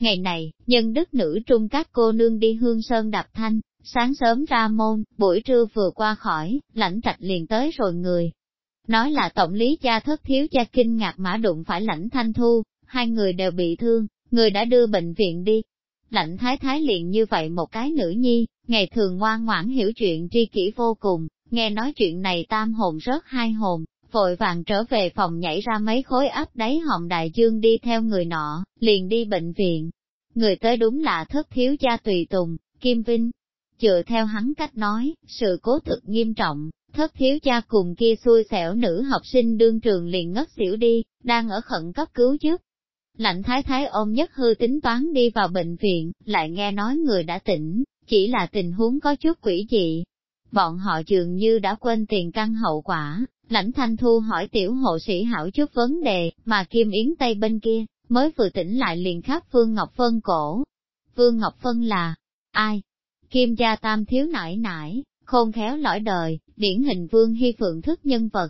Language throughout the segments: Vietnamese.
Ngày này, nhân đức nữ trung các cô nương đi hương sơn đạp thanh, sáng sớm ra môn, buổi trưa vừa qua khỏi, lãnh trạch liền tới rồi người. Nói là tổng lý cha thất thiếu cha kinh ngạc mã đụng phải lãnh thanh thu, hai người đều bị thương, người đã đưa bệnh viện đi. Lãnh thái thái liền như vậy một cái nữ nhi, ngày thường ngoan ngoãn hiểu chuyện tri kỷ vô cùng, nghe nói chuyện này tam hồn rớt hai hồn, vội vàng trở về phòng nhảy ra mấy khối áp đáy họng đại dương đi theo người nọ, liền đi bệnh viện. Người tới đúng là thất thiếu cha tùy tùng, Kim Vinh. Chựa theo hắn cách nói, sự cố thực nghiêm trọng, thất thiếu cha cùng kia xui xẻo nữ học sinh đương trường liền ngất xỉu đi, đang ở khẩn cấp cứu giúp. Lạnh thái thái ôm nhất hư tính toán đi vào bệnh viện, lại nghe nói người đã tỉnh, chỉ là tình huống có chút quỷ dị. Bọn họ dường như đã quên tiền căn hậu quả, lãnh thanh thu hỏi tiểu hộ sĩ hảo chút vấn đề, mà Kim Yến Tây bên kia, mới vừa tỉnh lại liền khắp vương Ngọc Phân cổ. vương Ngọc Phân là, ai? Kim gia tam thiếu nải nải, khôn khéo lõi đời, điển hình vương hy phượng thức nhân vật.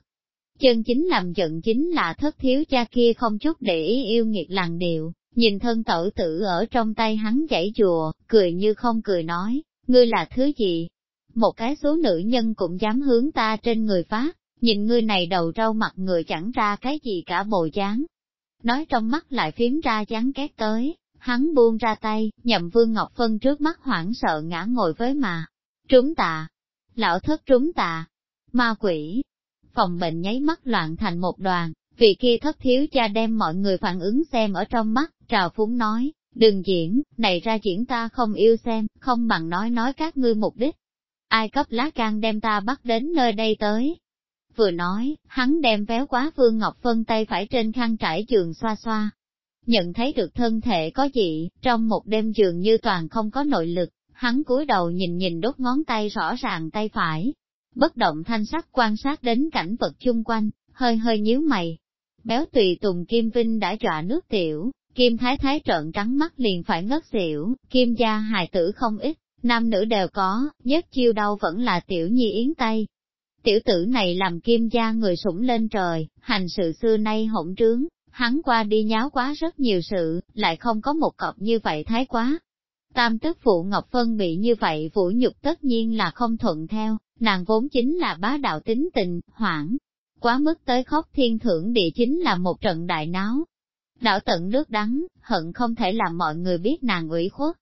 Chân chính làm giận chính là thất thiếu cha kia không chút để ý yêu nghiệt làng điệu, nhìn thân tẩu tử ở trong tay hắn chảy chùa, cười như không cười nói, ngươi là thứ gì? Một cái số nữ nhân cũng dám hướng ta trên người phát, nhìn ngươi này đầu râu mặt người chẳng ra cái gì cả bồ dáng. Nói trong mắt lại phím ra chán két tới, hắn buông ra tay, nhậm Vương Ngọc Phân trước mắt hoảng sợ ngã ngồi với mà. Trúng tà lão thất trúng tà ma quỷ. Phòng bệnh nháy mắt loạn thành một đoàn, vì kia thất thiếu cha đem mọi người phản ứng xem ở trong mắt, trào phúng nói, đừng diễn, này ra diễn ta không yêu xem, không bằng nói nói các ngươi mục đích. Ai cấp lá can đem ta bắt đến nơi đây tới. Vừa nói, hắn đem véo quá Vương Ngọc Phân tay phải trên khăn trải giường xoa xoa. Nhận thấy được thân thể có dị trong một đêm giường như toàn không có nội lực, hắn cúi đầu nhìn nhìn đốt ngón tay rõ ràng tay phải. Bất động thanh sắc quan sát đến cảnh vật chung quanh, hơi hơi nhíu mày. Béo tùy tùng Kim Vinh đã dọa nước tiểu, Kim Thái Thái trợn trắng mắt liền phải ngất xỉu, Kim gia hài tử không ít, nam nữ đều có, nhất chiêu đau vẫn là tiểu nhi yến tây. Tiểu tử này làm Kim gia người sủng lên trời, hành sự xưa nay hỗn trướng, hắn qua đi nháo quá rất nhiều sự, lại không có một cọc như vậy thái quá. Tam tức phụ Ngọc Phân bị như vậy vũ nhục tất nhiên là không thuận theo, nàng vốn chính là bá đạo tính tình, hoảng. Quá mức tới khóc thiên thưởng địa chính là một trận đại náo, Đảo tận nước đắng, hận không thể làm mọi người biết nàng ủy khuất.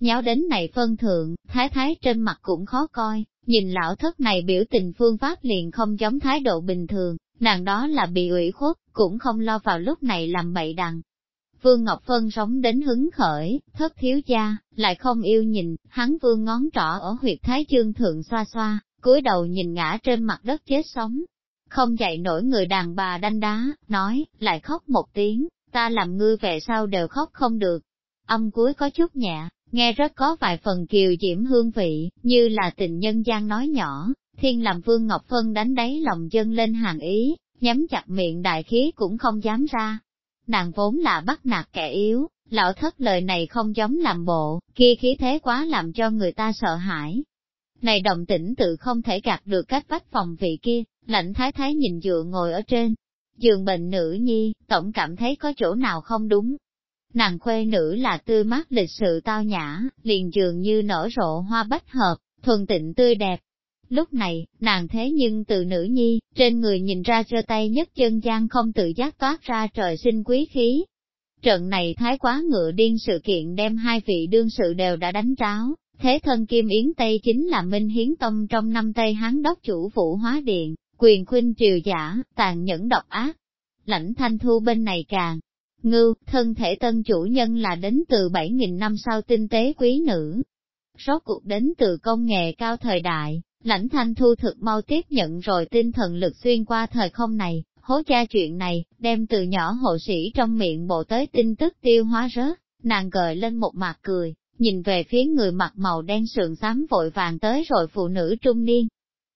Nháo đến này phân thượng, thái thái trên mặt cũng khó coi, nhìn lão thất này biểu tình phương pháp liền không giống thái độ bình thường, nàng đó là bị ủy khuất, cũng không lo vào lúc này làm bậy đằng. Vương Ngọc Phân sống đến hứng khởi, thất thiếu gia, lại không yêu nhìn, hắn vương ngón trỏ ở huyệt thái chương thượng xoa xoa, cúi đầu nhìn ngã trên mặt đất chết sống. Không dậy nổi người đàn bà đanh đá, nói, lại khóc một tiếng, ta làm ngươi về sau đều khóc không được. Âm cuối có chút nhẹ, nghe rất có vài phần kiều diễm hương vị, như là tình nhân gian nói nhỏ, thiên làm Vương Ngọc Phân đánh đáy lòng dân lên hàng ý, nhắm chặt miệng đại khí cũng không dám ra. Nàng vốn là bắt nạt kẻ yếu, lão thất lời này không giống làm bộ, kia khí thế quá làm cho người ta sợ hãi. Này đồng tĩnh tự không thể gạt được cách vách phòng vị kia, lạnh thái thái nhìn dựa ngồi ở trên, Giường bệnh nữ nhi, tổng cảm thấy có chỗ nào không đúng. Nàng khuê nữ là tươi mát lịch sự tao nhã, liền dường như nở rộ hoa bách hợp, thuần tịnh tươi đẹp. Lúc này, nàng thế nhưng từ nữ nhi, trên người nhìn ra cho tay nhất chân gian không tự giác toát ra trời sinh quý khí. Trận này thái quá ngựa điên sự kiện đem hai vị đương sự đều đã đánh tráo, thế thân Kim Yến Tây chính là Minh Hiến Tông trong năm Tây Hán đốc chủ vũ hóa điện, quyền khuynh triều giả, tàn nhẫn độc ác. Lãnh thanh thu bên này càng ngưu, thân thể tân chủ nhân là đến từ 7.000 năm sau tinh tế quý nữ. Rốt cuộc đến từ công nghệ cao thời đại, lãnh thanh thu thực mau tiếp nhận rồi tinh thần lực xuyên qua thời không này, hố cha chuyện này, đem từ nhỏ hộ sĩ trong miệng bộ tới tin tức tiêu hóa rớt, nàng gợi lên một mặt cười, nhìn về phía người mặt màu đen sườn xám vội vàng tới rồi phụ nữ trung niên,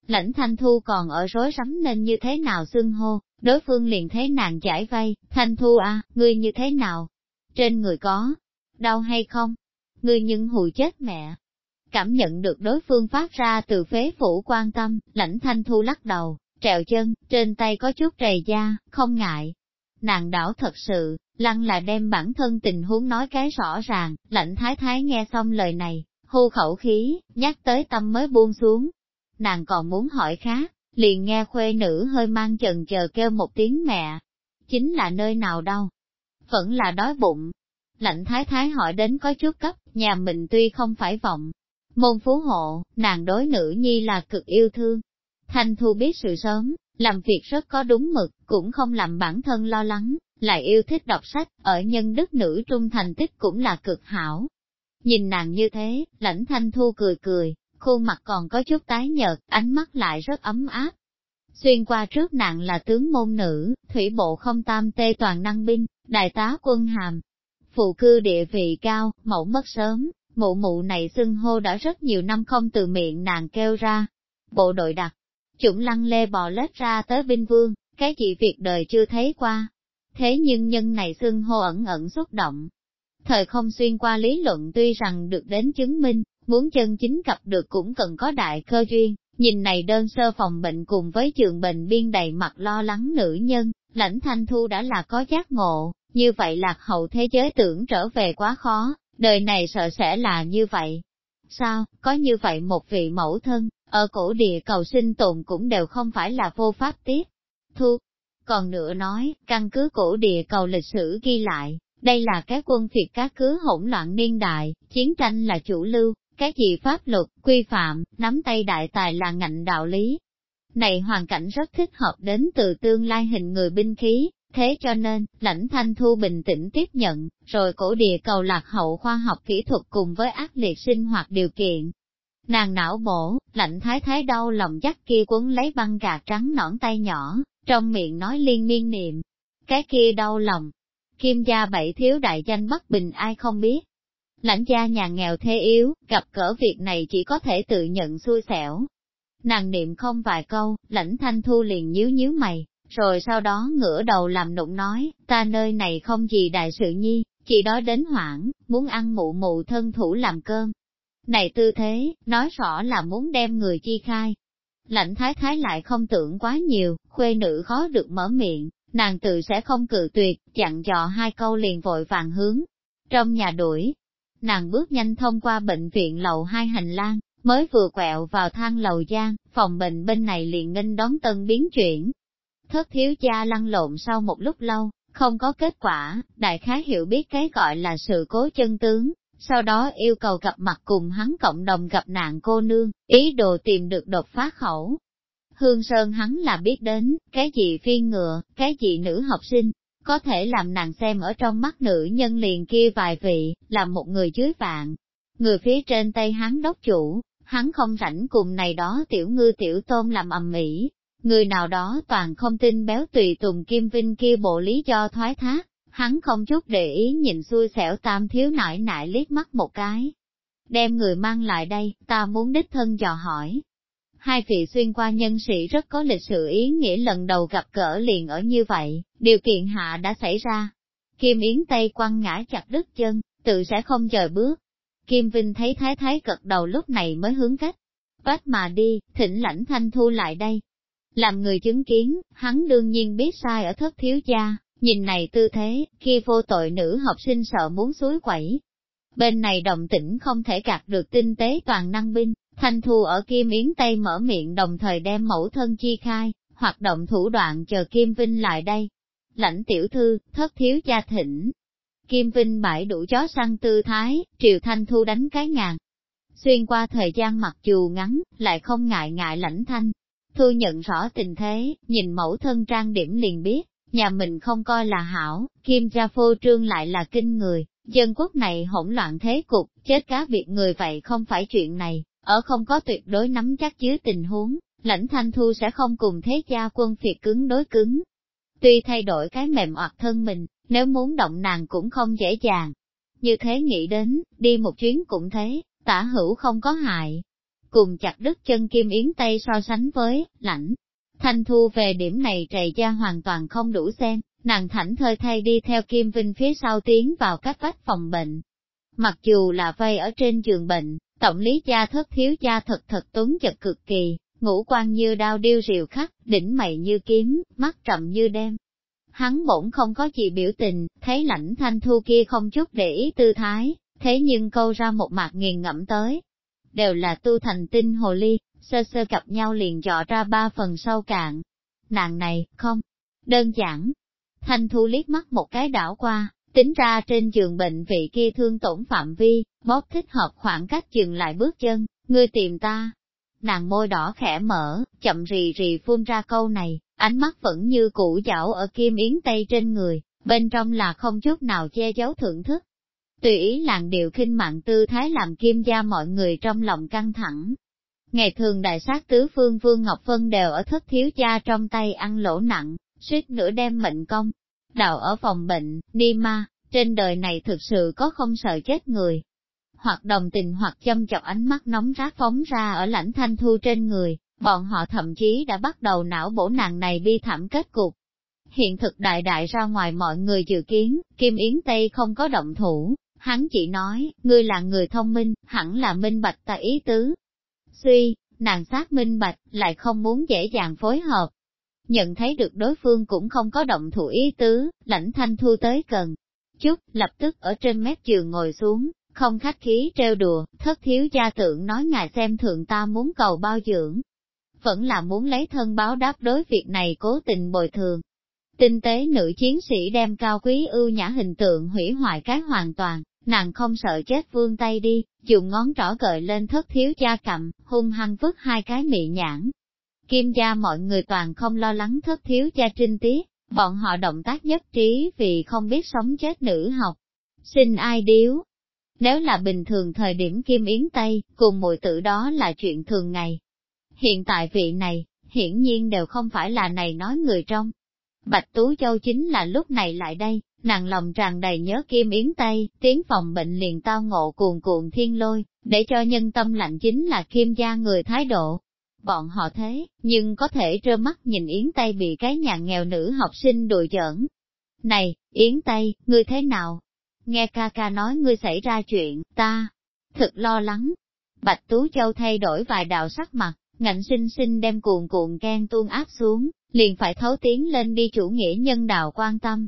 Lãnh Thanh Thu còn ở rối rắm nên như thế nào xưng hô, đối phương liền thấy nàng giải vây Thanh Thu à, ngươi như thế nào? Trên người có, đau hay không? Ngươi nhưng hù chết mẹ. Cảm nhận được đối phương phát ra từ phế phủ quan tâm, lãnh Thanh Thu lắc đầu, trèo chân, trên tay có chút trầy da, không ngại. Nàng đảo thật sự, lăng là đem bản thân tình huống nói cái rõ ràng, lãnh thái thái nghe xong lời này, hô khẩu khí, nhắc tới tâm mới buông xuống. Nàng còn muốn hỏi khác, liền nghe khuê nữ hơi mang chần chờ kêu một tiếng mẹ. Chính là nơi nào đâu? Vẫn là đói bụng. Lạnh thái thái hỏi đến có chút cấp, nhà mình tuy không phải vọng. Môn phú hộ, nàng đối nữ nhi là cực yêu thương. Thanh thu biết sự sớm, làm việc rất có đúng mực, cũng không làm bản thân lo lắng, lại yêu thích đọc sách, ở nhân đức nữ trung thành tích cũng là cực hảo. Nhìn nàng như thế, lãnh thanh thu cười cười, khuôn mặt còn có chút tái nhợt, ánh mắt lại rất ấm áp. Xuyên qua trước nạn là tướng môn nữ, thủy bộ không tam tê toàn năng binh, đại tá quân hàm. Phụ cư địa vị cao, mẫu mất sớm, mụ mụ này xưng hô đã rất nhiều năm không từ miệng nàng kêu ra. Bộ đội đặc, chủng lăng lê bò lết ra tới binh vương, cái gì việc đời chưa thấy qua. Thế nhưng nhân này xưng hô ẩn ẩn xúc động. Thời không xuyên qua lý luận tuy rằng được đến chứng minh, muốn chân chính cập được cũng cần có đại cơ duyên, nhìn này đơn sơ phòng bệnh cùng với trường bệnh biên đầy mặt lo lắng nữ nhân, lãnh thanh thu đã là có giác ngộ, như vậy lạc hậu thế giới tưởng trở về quá khó, đời này sợ sẽ là như vậy. Sao, có như vậy một vị mẫu thân, ở cổ địa cầu sinh tồn cũng đều không phải là vô pháp tiếp. Thu, còn nữa nói, căn cứ cổ địa cầu lịch sử ghi lại, đây là cái quân phiệt các cứ hỗn loạn niên đại, chiến tranh là chủ lưu, cái gì pháp luật, quy phạm, nắm tay đại tài là ngạnh đạo lý. Này hoàn cảnh rất thích hợp đến từ tương lai hình người binh khí, thế cho nên, lãnh thanh thu bình tĩnh tiếp nhận, rồi cổ địa cầu lạc hậu khoa học kỹ thuật cùng với ác liệt sinh hoạt điều kiện. Nàng não bổ, lạnh thái thái đau lòng dắt kia quấn lấy băng gà trắng nõn tay nhỏ, trong miệng nói liên miên niệm. Cái kia đau lòng. Kim gia bảy thiếu đại danh bất Bình ai không biết, Lãnh gia nhà nghèo thế yếu, gặp cỡ việc này chỉ có thể tự nhận xui xẻo. Nàng niệm không vài câu, lãnh thanh thu liền nhíu nhíu mày, rồi sau đó ngửa đầu làm nụng nói, ta nơi này không gì đại sự nhi, chỉ đó đến hoảng, muốn ăn mụ mụ thân thủ làm cơm. Này tư thế, nói rõ là muốn đem người chi khai. Lãnh thái thái lại không tưởng quá nhiều, khuê nữ khó được mở miệng, nàng tự sẽ không cự tuyệt, chặn dò hai câu liền vội vàng hướng. Trong nhà đuổi, nàng bước nhanh thông qua bệnh viện lầu hai hành lang, mới vừa quẹo vào thang lầu gian, phòng bệnh bên này liền nghênh đón tân biến chuyển. Thất thiếu cha lăn lộn sau một lúc lâu, không có kết quả, đại khái hiểu biết cái gọi là sự cố chân tướng, sau đó yêu cầu gặp mặt cùng hắn cộng đồng gặp nạn cô nương, ý đồ tìm được đột phá khẩu. Hương Sơn hắn là biết đến, cái gì phiên ngựa, cái gì nữ học sinh, có thể làm nàng xem ở trong mắt nữ nhân liền kia vài vị, là một người dưới vạn. Người phía trên tay hắn đốc chủ, hắn không rảnh cùng này đó tiểu ngư tiểu tôm làm ầm ĩ, người nào đó toàn không tin béo tùy tùng kim vinh kia bộ lý do thoái thác, hắn không chút để ý nhìn xui xẻo tam thiếu nải nải liếc mắt một cái. Đem người mang lại đây, ta muốn đích thân dò hỏi, Hai vị xuyên qua nhân sĩ rất có lịch sự ý nghĩa lần đầu gặp cỡ liền ở như vậy, điều kiện hạ đã xảy ra. Kim Yến Tây quăng ngã chặt đứt chân, tự sẽ không chờ bước. Kim Vinh thấy thái thái cật đầu lúc này mới hướng cách. Vách mà đi, thỉnh lãnh thanh thu lại đây. Làm người chứng kiến, hắn đương nhiên biết sai ở thất thiếu gia, nhìn này tư thế, khi vô tội nữ học sinh sợ muốn suối quẩy. Bên này đồng tĩnh không thể gạt được tinh tế toàn năng binh, Thanh Thu ở Kim Yến Tây mở miệng đồng thời đem mẫu thân chi khai, hoạt động thủ đoạn chờ Kim Vinh lại đây. Lãnh tiểu thư, thất thiếu gia thỉnh. Kim Vinh bãi đủ chó săn tư thái, triều Thanh Thu đánh cái ngàn. Xuyên qua thời gian mặc dù ngắn, lại không ngại ngại lãnh thanh. Thu nhận rõ tình thế, nhìn mẫu thân trang điểm liền biết, nhà mình không coi là hảo, Kim gia phô trương lại là kinh người, dân quốc này hỗn loạn thế cục, chết cá việc người vậy không phải chuyện này, ở không có tuyệt đối nắm chắc dưới tình huống, lãnh thanh thu sẽ không cùng thế gia quân phiệt cứng đối cứng. Tuy thay đổi cái mềm oặt thân mình, nếu muốn động nàng cũng không dễ dàng. Như thế nghĩ đến, đi một chuyến cũng thế, tả hữu không có hại. Cùng chặt đứt chân kim yến tây so sánh với, lãnh. Thanh thu về điểm này trầy gia hoàn toàn không đủ xem, nàng thảnh thơi thay đi theo Kim Vinh phía sau tiến vào các vách phòng bệnh. Mặc dù là vây ở trên giường bệnh, Tổng lý gia thất thiếu gia thật thật tuấn chật cực kỳ, ngũ quan như đao điêu rìu khắc, đỉnh mày như kiếm, mắt trầm như đêm. hắn bỗng không có gì biểu tình, thấy lãnh thanh thu kia không chút để ý tư thái, thế nhưng câu ra một mặt nghiền ngẫm tới. Đều là tu thành tinh hồ ly, sơ sơ gặp nhau liền dọ ra ba phần sâu cạn. Nàng này, không, đơn giản. Thanh thu liếc mắt một cái đảo qua, tính ra trên giường bệnh vị kia thương tổn phạm vi, bóp thích hợp khoảng cách dừng lại bước chân, ngươi tìm ta. Nàng môi đỏ khẽ mở, chậm rì rì phun ra câu này, ánh mắt vẫn như cũ dảo ở kim yến tây trên người, bên trong là không chút nào che giấu thưởng thức. Tùy ý làng điều khinh mạng tư thái làm kim gia mọi người trong lòng căng thẳng. Ngày thường đại sát tứ phương Vương Ngọc Vân đều ở thất thiếu gia trong tay ăn lỗ nặng, suýt nửa đem mệnh công. Đạo ở phòng bệnh, đi ma, trên đời này thực sự có không sợ chết người. Hoặc đồng tình hoặc châm chọc ánh mắt nóng rát phóng ra ở lãnh thanh thu trên người, bọn họ thậm chí đã bắt đầu não bổ nàng này bi thảm kết cục. Hiện thực đại đại ra ngoài mọi người dự kiến, Kim Yến Tây không có động thủ, hắn chỉ nói, ngươi là người thông minh, hẳn là minh bạch ta ý tứ. Suy, nàng sát minh bạch, lại không muốn dễ dàng phối hợp. Nhận thấy được đối phương cũng không có động thủ ý tứ, lãnh thanh thu tới gần. Chút, lập tức ở trên mép giường ngồi xuống, không khách khí trêu đùa, thất thiếu gia tượng nói ngài xem thượng ta muốn cầu bao dưỡng, vẫn là muốn lấy thân báo đáp đối việc này cố tình bồi thường. Tinh tế nữ chiến sĩ đem cao quý ưu nhã hình tượng hủy hoại cái hoàn toàn, nàng không sợ chết vương tay đi, dùng ngón trỏ gợi lên thất thiếu cha cầm, hung hăng vứt hai cái mị nhãn. Kim gia mọi người toàn không lo lắng thất thiếu cha trinh tiết, bọn họ động tác nhất trí vì không biết sống chết nữ học. Xin ai điếu? Nếu là bình thường thời điểm Kim Yến Tây, cùng mùi tử đó là chuyện thường ngày, Hiện tại vị này, hiển nhiên đều không phải là này nói người trong. Bạch Tú Châu chính là lúc này lại đây, nàng lòng tràn đầy nhớ kim yến tây, tiến phòng bệnh liền tao ngộ cuồn cuộn thiên lôi, để cho nhân tâm lạnh chính là kim gia người thái độ. Bọn họ thế, nhưng có thể trơ mắt nhìn Yến Tây bị cái nhà nghèo nữ học sinh đùi giỡn. Này, Yến Tây, ngươi thế nào? Nghe ca ca nói ngươi xảy ra chuyện, ta, thật lo lắng. Bạch Tú Châu thay đổi vài đạo sắc mặt, ngạnh sinh sinh đem cuồn cuộn ghen tuôn áp xuống, liền phải thấu tiến lên đi chủ nghĩa nhân đạo quan tâm.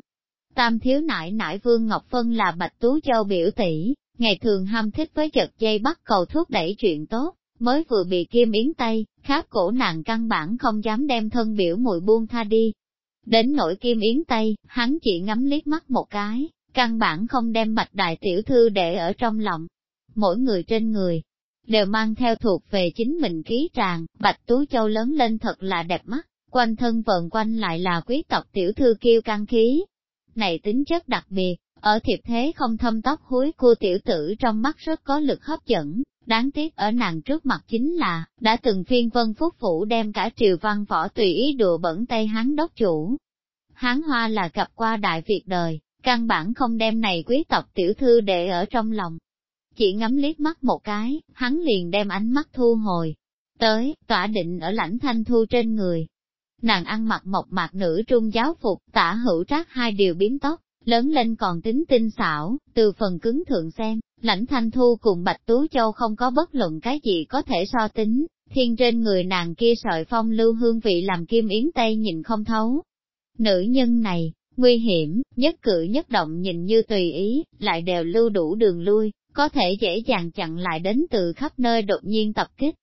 Tam thiếu nại nại Vương Ngọc Phân là Bạch Tú Châu biểu tỷ, ngày thường ham thích với chật dây bắt cầu thuốc đẩy chuyện tốt, mới vừa bị kim yến tay, kháp cổ nàng căn bản không dám đem thân biểu mùi buông tha đi. Đến nỗi kim yến tay, hắn chỉ ngắm liếc mắt một cái, căn bản không đem bạch đại tiểu thư để ở trong lòng. Mỗi người trên người, đều mang theo thuộc về chính mình khí tràng, Bạch Tú Châu lớn lên thật là đẹp mắt, quanh thân vần quanh lại là quý tộc tiểu thư kiêu căng khí. Này tính chất đặc biệt, ở thiệp thế không thâm tóc húi cua tiểu tử trong mắt rất có lực hấp dẫn, đáng tiếc ở nàng trước mặt chính là, đã từng phiên vân phúc phủ đem cả triều văn võ tùy ý đùa bẩn tay hắn đốc chủ. Hán hoa là gặp qua đại việc đời, căn bản không đem này quý tộc tiểu thư để ở trong lòng, chỉ ngắm liếc mắt một cái, hắn liền đem ánh mắt thu hồi. Tới, tỏa định ở lãnh thanh thu trên người. Nàng ăn mặc mộc mạc nữ trung giáo phục, tả hữu trác hai điều biến tóc, lớn lên còn tính tinh xảo, từ phần cứng thượng xem, lãnh thanh thu cùng Bạch Tú Châu không có bất luận cái gì có thể so tính, thiên trên người nàng kia sợi phong lưu hương vị làm kim yến tây nhìn không thấu. Nữ nhân này, nguy hiểm, nhất cử nhất động nhìn như tùy ý, lại đều lưu đủ đường lui, có thể dễ dàng chặn lại đến từ khắp nơi đột nhiên tập kích.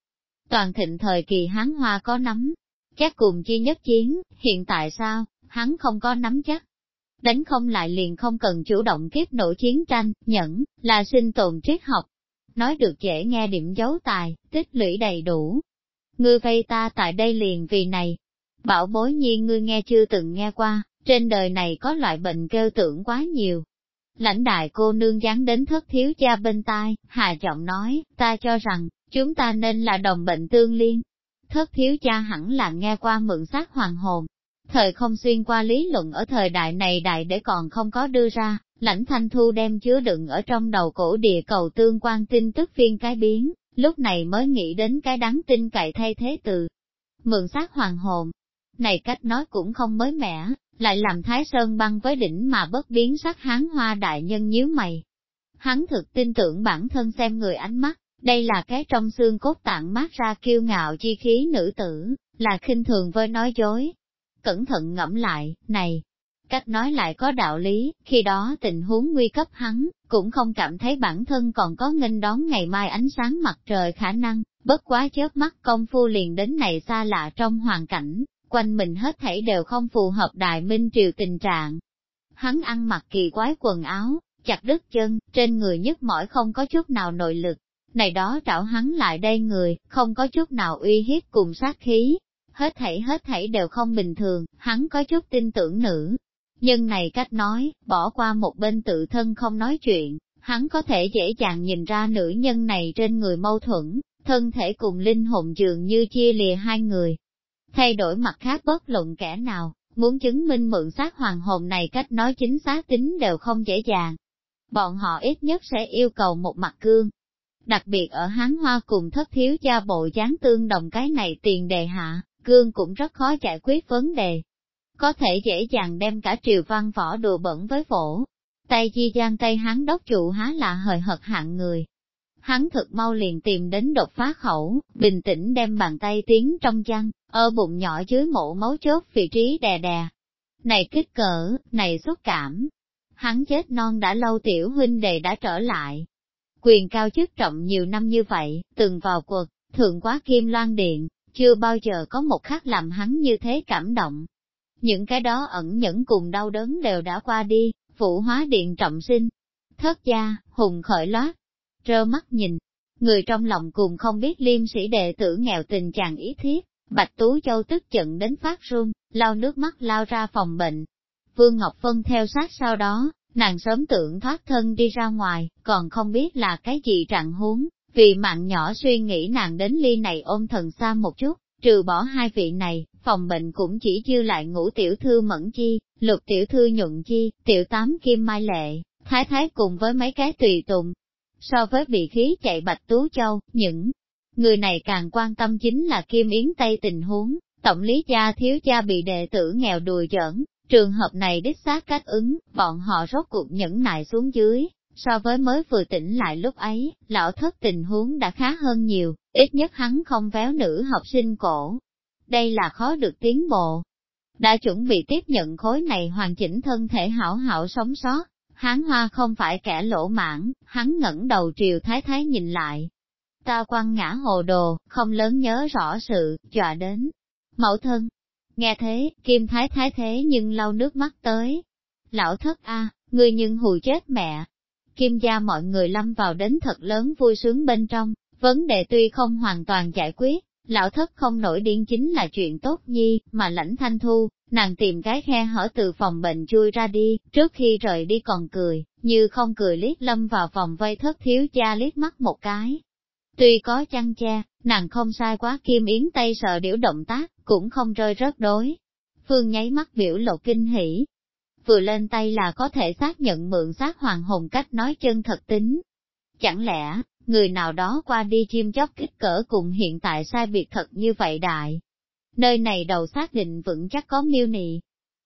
Toàn thịnh thời kỳ hán hoa có nắm, chắc cùng chi nhất chiến, hiện tại sao, hắn không có nắm chắc. Đánh không lại liền không cần chủ động kiếp nổ chiến tranh, nhẫn, là sinh tồn triết học. Nói được dễ nghe điểm dấu tài, tích lũy đầy đủ. Ngươi vây ta tại đây liền vì này. Bảo bối nhiên ngươi nghe chưa từng nghe qua, trên đời này có loại bệnh kêu tưởng quá nhiều, Lãnh đại cô nương dán đến thất thiếu cha bên tai, hà giọng nói, ta cho rằng, chúng ta nên là đồng bệnh tương liên. Thất thiếu cha hẳn là nghe qua mượn sát hoàng hồn. Thời không xuyên qua lý luận ở thời đại này đại để còn không có đưa ra, lãnh thanh thu đem chứa đựng ở trong đầu cổ địa cầu tương quan tin tức phiên cái biến, lúc này mới nghĩ đến cái đáng tin cậy thay thế từ. Mượn sát hoàng hồn. Này cách nói cũng không mới mẻ, lại làm Thái Sơn băng với đỉnh mà bất biến sắc hán hoa đại nhân nhíu mày. Hắn thực tin tưởng bản thân xem người ánh mắt, đây là cái trong xương cốt tạng mát ra kiêu ngạo chi khí nữ tử, là khinh thường với nói dối. Cẩn thận ngẫm lại, này, Cách nói lại có đạo lý, khi đó tình huống nguy cấp hắn, cũng không cảm thấy bản thân còn có nghênh đón ngày mai ánh sáng mặt trời khả năng, bất quá chớp mắt công phu liền đến này xa lạ trong hoàn cảnh, quanh mình hết thảy đều không phù hợp đại minh triều tình trạng. Hắn ăn mặc kỳ quái quần áo, chặt đứt chân, trên người nhức mỏi không có chút nào nội lực. Này đó trảo hắn lại đây người, không có chút nào uy hiếp cùng sát khí. Hết thảy hết thảy đều không bình thường, hắn có chút tin tưởng nữ. Nhưng này cách nói, bỏ qua một bên tự thân không nói chuyện, hắn có thể dễ dàng nhìn ra nữ nhân này trên người mâu thuẫn, thân thể cùng linh hồn dường như chia lìa hai người. Thay đổi mặt khác bất luận kẻ nào, muốn chứng minh mượn xác hoàng hồn này cách nói chính xác tính đều không dễ dàng. Bọn họ ít nhất sẽ yêu cầu một mặt cương. Đặc biệt ở Hán Hoa cùng thất thiếu cha bộ dáng tương đồng cái này tiền đề hạ, cương cũng rất khó giải quyết vấn đề. Có thể dễ dàng đem cả triều văn võ đùa bẩn với phổ. Tay di gian tay hắn đốc trụ há là hời hợt hạng người, hắn thực mau liền tìm đến đột phá khẩu, bình tĩnh đem bàn tay tiến trong chăn, ở bụng nhỏ dưới mộ máu chốt vị trí đè đè. Này kích cỡ, này xúc cảm. Hắn chết non đã lâu tiểu huynh đệ đã trở lại. Quyền cao chức trọng nhiều năm như vậy, từng vào cuộc, thượng quá kim loan điện, chưa bao giờ có một khắc làm hắn như thế cảm động. Những cái đó ẩn nhẫn cùng đau đớn đều đã qua đi, phụ hóa điện trọng sinh. Thất gia, hùng khởi loát, trơ mắt nhìn. Người trong lòng cùng không biết liêm sĩ đệ tử nghèo tình chàng ý thiết, Bạch Tú Châu tức giận đến phát run, lau nước mắt lao ra phòng bệnh. Vương Ngọc Phân theo sát sau đó, nàng sớm tưởng thoát thân đi ra ngoài, còn không biết là cái gì trạng huống, vì mạng nhỏ suy nghĩ nàng đến ly này ôm thần xa một chút, trừ bỏ hai vị này, phòng bệnh cũng chỉ dư lại ngũ tiểu thư mẫn chi, lục tiểu thư nhuận chi, tiểu tám kim mai lệ, thái thái cùng với mấy cái tùy tùng, So với vị khí chạy Bạch Tú Châu, những người này càng quan tâm chính là Kim Yến Tây tình huống, tổng lý gia thiếu gia bị đệ tử nghèo đùi giỡn, trường hợp này đích xác cách ứng, bọn họ rốt cuộc nhẫn nại xuống dưới. So với mới vừa tỉnh lại lúc ấy, lão thất tình huống đã khá hơn nhiều, ít nhất hắn không véo nữ học sinh cổ. Đây là khó được tiến bộ. Đã chuẩn bị tiếp nhận khối này hoàn chỉnh thân thể hảo hảo sống sót, hán hoa không phải kẻ lỗ mãn, hắn ngẩng đầu triều thái thái nhìn lại. Ta quăng ngã hồ đồ, không lớn nhớ rõ sự, dọa đến. Mẫu thân, nghe thế, kim thái thái thế nhưng lau nước mắt tới. Lão thất a, người nhưng hù chết mẹ. Kim gia mọi người lâm vào đến thật lớn vui sướng bên trong, vấn đề tuy không hoàn toàn giải quyết, lão thất không nổi điên chính là chuyện tốt nhi, mà lãnh thanh thu, Nàng tìm cái khe hở từ phòng bệnh chui ra đi, trước khi rời đi còn cười, như không cười liếc lâm vào phòng vây thất thiếu cha liếc mắt một cái. Tuy có chăn che, nàng không sai quá kim yến tay sợ điểu động tác, cũng không rơi rớt đối. Phương nháy mắt biểu lộ kinh hỉ. Vừa lên tay là có thể xác nhận mượn xác hoàng hồn cách nói chân thật tính. Chẳng lẽ, người nào đó qua đi chim chóc kích cỡ cùng hiện tại sai biệt thật như vậy đại, nơi này đầu xác định vững chắc có miêu nị.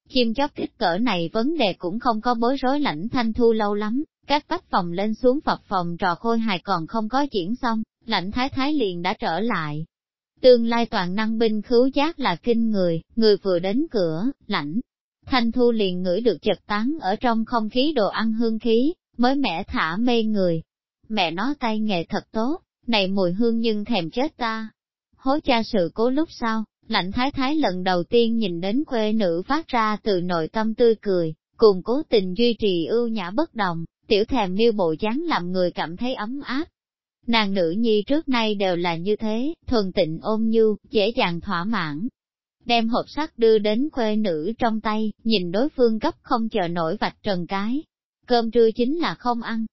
Chim chóc kích cỡ này vấn đề cũng không có bối rối lãnh thanh thu lâu lắm, các bách phòng lên xuống phập phòng trò khôi hài còn không có diễn xong, lãnh thái thái liền đã trở lại. Tương lai toàn năng binh khứu giác là kinh người, người vừa đến cửa, lãnh. Thanh thu liền ngửi được chật tán ở trong không khí đồ ăn hương khí, mới mẻ thả mê người. Mẹ nó tay nghề thật tốt, này mùi hương nhưng thèm chết ta. Hối cha sự cố lúc sau, Lạnh thái thái lần đầu tiên nhìn đến quê nữ phát ra từ nội tâm tươi cười, cùng cố tình duy trì ưu nhã bất đồng, tiểu thèm miêu bộ dáng làm người cảm thấy ấm áp. Nàng nữ nhi trước nay đều là như thế, thuần tịnh ôm nhu, dễ dàng thỏa mãn. Đem hộp sắt đưa đến quê nữ trong tay, nhìn đối phương gấp không chờ nổi vạch trần cái. Cơm trưa chính là không ăn.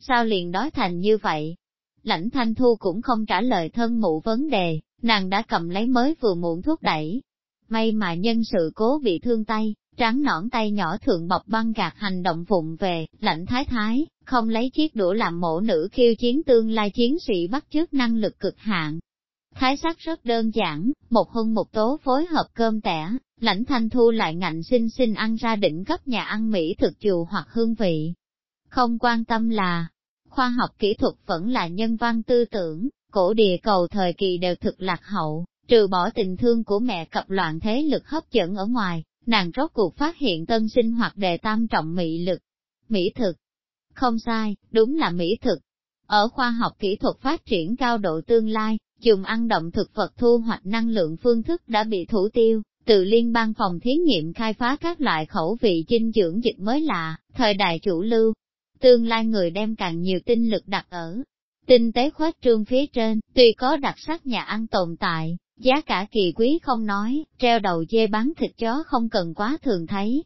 Sao liền đói thành như vậy? Lãnh thanh thu cũng không trả lời thân mụ vấn đề, nàng đã cầm lấy mới vừa muộn thuốc đẩy. May mà nhân sự cố bị thương tay, trắng nõn tay nhỏ thượng bọc băng gạt hành động vụng về, lãnh thái thái, không lấy chiếc đũa làm mổ nữ khiêu chiến tương lai chiến sĩ bắt chước năng lực cực hạn. Thái sắc rất đơn giản, một hưng một tố phối hợp cơm tẻ, lãnh thanh thu lại ngạnh sinh sinh ăn ra đỉnh cấp nhà ăn Mỹ thực chù hoặc hương vị. Không quan tâm là, khoa học kỹ thuật vẫn là nhân văn tư tưởng, cổ địa cầu thời kỳ đều thực lạc hậu, trừ bỏ tình thương của mẹ cập loạn thế lực hấp dẫn ở ngoài, nàng rốt cuộc phát hiện tân sinh hoạt đề tam trọng mỹ lực. Mỹ thực. Không sai, đúng là mỹ thực. Ở khoa học kỹ thuật phát triển cao độ tương lai, dùng ăn động thực vật thu hoạch năng lượng phương thức đã bị thủ tiêu, từ liên bang phòng thí nghiệm khai phá các loại khẩu vị dinh dưỡng dịch mới lạ, thời đại chủ lưu. Tương lai người đem càng nhiều tinh lực đặt ở tinh tế khuếch trương phía trên, tuy có đặc sắc nhà ăn tồn tại, giá cả kỳ quý không nói, treo đầu dê bán thịt chó không cần quá thường thấy.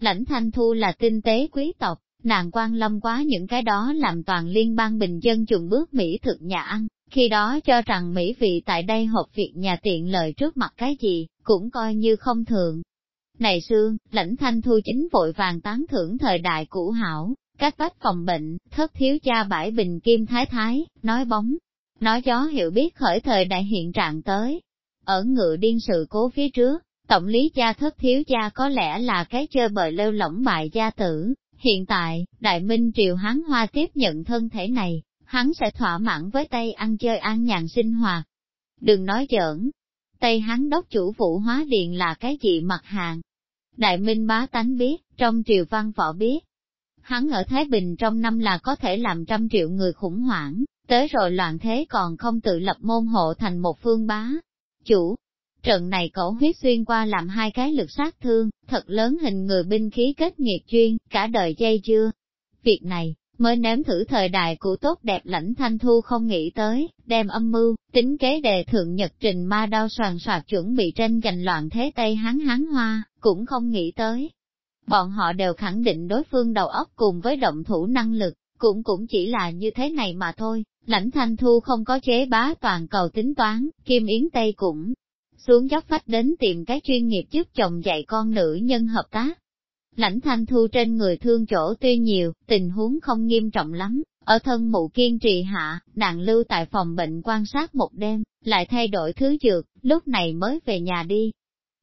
Lãnh thanh thu là tinh tế quý tộc, nàng quan lâm quá những cái đó làm toàn liên bang bình dân chuồng bước Mỹ thực nhà ăn, khi đó cho rằng Mỹ vị tại đây hộp việc nhà tiện lợi trước mặt cái gì, cũng coi như không thường. Này xương, lãnh thanh thu chính vội vàng tán thưởng thời đại cũ hảo, các bách phòng bệnh, thất thiếu cha bãi bình kim thái thái, nói bóng, nói gió hiểu biết khởi thời đại hiện trạng tới. Ở ngựa điên sự cố phía trước, tổng lý cha thất thiếu cha có lẽ là cái chơi bời lêu lỏng bại gia tử. Hiện tại, Đại Minh Triều Hán Hoa tiếp nhận thân thể này, hắn sẽ thỏa mãn với Tây ăn chơi an nhàn sinh hoạt. Đừng nói giỡn, Tây Hán đốc chủ vũ hóa điện là cái gì mặt hàng. Đại Minh bá tánh biết, trong triều văn võ biết, hắn ở Thái Bình trong năm là có thể làm trăm triệu người khủng hoảng, tới rồi loạn thế còn không tự lập môn hộ thành một phương bá. Chủ, trận này cổ huyết xuyên qua làm hai cái lực sát thương, thật lớn hình người binh khí kết nghiệt chuyên, cả đời dây chưa. Việc này, mới nếm thử thời đại của tốt đẹp lãnh thanh thu không nghĩ tới, đem âm mưu, tính kế đề thượng nhật trình ma đao soàn soạt chuẩn bị tranh giành loạn thế Tây Hán Hán Hoa, cũng không nghĩ tới, Bọn họ đều khẳng định đối phương đầu óc cùng với động thủ năng lực, cũng cũng chỉ là như thế này mà thôi. Lãnh Thanh Thu không có chế bá toàn cầu tính toán, Kim Yến Tây cũng xuống dốc phách đến tìm cái chuyên nghiệp giúp chồng dạy con nữ nhân hợp tác. Lãnh Thanh Thu trên người thương chỗ tuy nhiều, tình huống không nghiêm trọng lắm, ở thân mụ kiên trì hạ, nàng lưu tại phòng bệnh quan sát một đêm, lại thay đổi thứ dược, lúc này mới về nhà đi,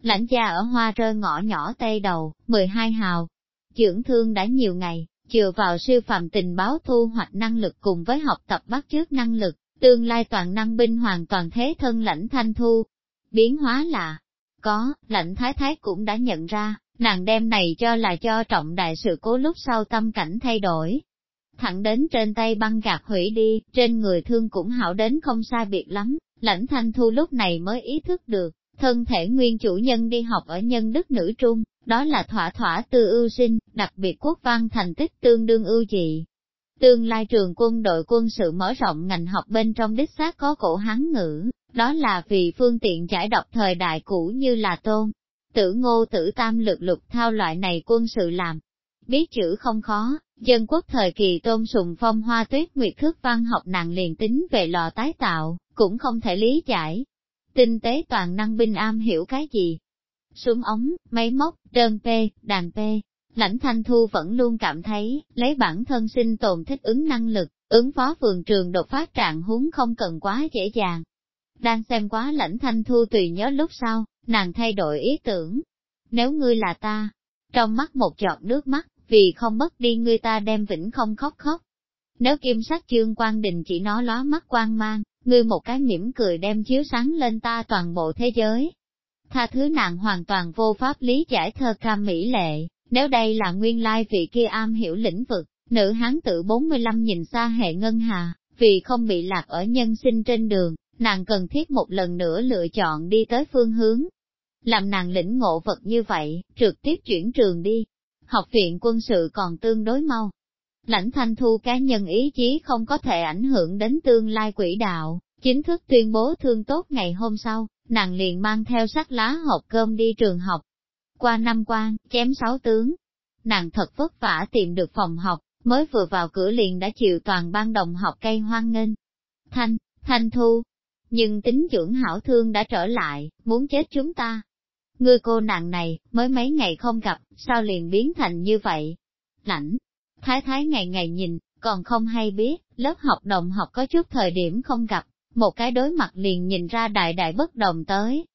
Lãnh gia ở hoa rơi ngõ nhỏ tây đầu, 12 hào. Dưỡng thương đã nhiều ngày, chừa vào siêu phàm tình báo thu hoạch năng lực cùng với học tập bắt chước năng lực, tương lai toàn năng binh hoàn toàn thế thân lãnh thanh thu. Biến hóa là, có, lãnh thái thái cũng đã nhận ra, nàng đem này cho là cho trọng đại sự cố lúc sau tâm cảnh thay đổi. Thẳng đến trên tay băng gạt hủy đi, trên người thương cũng hảo đến không sai biệt lắm, lãnh thanh thu lúc này mới ý thức được, Thân thể nguyên chủ nhân đi học ở nhân đức nữ trung, đó là thỏa thỏa tư ưu sinh, đặc biệt quốc văn thành tích tương đương ưu dị. Tương lai trường quân đội quân sự mở rộng ngành học bên trong đích xác có cổ hán ngữ, đó là vì phương tiện giải độc thời đại cũ như là tôn. Tử ngô tử tam lực lục thao loại này quân sự làm. Biết chữ không khó, dân quốc thời kỳ tôn sùng phong hoa tuyết nguyệt thước văn học nặng liền tính về lò tái tạo, cũng không thể lý giải, tinh tế toàn năng binh am hiểu cái gì? Súng ống, máy móc, đơn p, đàn p. Lãnh Thanh Thu vẫn luôn cảm thấy, lấy bản thân sinh tồn thích ứng năng lực, ứng phó vườn trường đột phát trạng huống không cần quá dễ dàng. Đang xem quá lãnh Thanh Thu tùy nhớ lúc sau, nàng thay đổi ý tưởng. Nếu ngươi là ta, trong mắt một giọt nước mắt, vì không mất đi ngươi ta đem vĩnh không khóc khóc. Nếu kim sắc chương quan đình chỉ nó lóa mắt quan mang, ngươi một cái mỉm cười đem chiếu sáng lên ta toàn bộ thế giới. Tha thứ nàng hoàn toàn vô pháp lý giải thơ ca mỹ lệ, nếu đây là nguyên lai vị kia am hiểu lĩnh vực, nữ hán tự 45 nhìn xa hệ ngân hà, vì không bị lạc ở nhân sinh trên đường, nàng cần thiết một lần nữa lựa chọn đi tới phương hướng. Làm nàng lĩnh ngộ vật như vậy, trực tiếp chuyển trường đi. Học viện quân sự còn tương đối mau, Lãnh thanh thu cá nhân ý chí không có thể ảnh hưởng đến tương lai quỹ đạo, chính thức tuyên bố thương tốt ngày hôm sau, nàng liền mang theo sắc lá hộp cơm đi trường học. Qua năm quan, chém sáu tướng, nàng thật vất vả tìm được phòng học, mới vừa vào cửa liền đã chịu toàn ban đồng học cây hoan nghênh. Thanh, thanh thu, nhưng tính dưỡng hảo thương đã trở lại, muốn chết chúng ta. Ngươi cô nàng này, mới mấy ngày không gặp, sao liền biến thành như vậy? Lãnh, Thái thái ngày ngày nhìn, còn không hay biết, lớp học đồng học có chút thời điểm không gặp, một cái đối mặt liền nhìn ra đại đại bất đồng tới.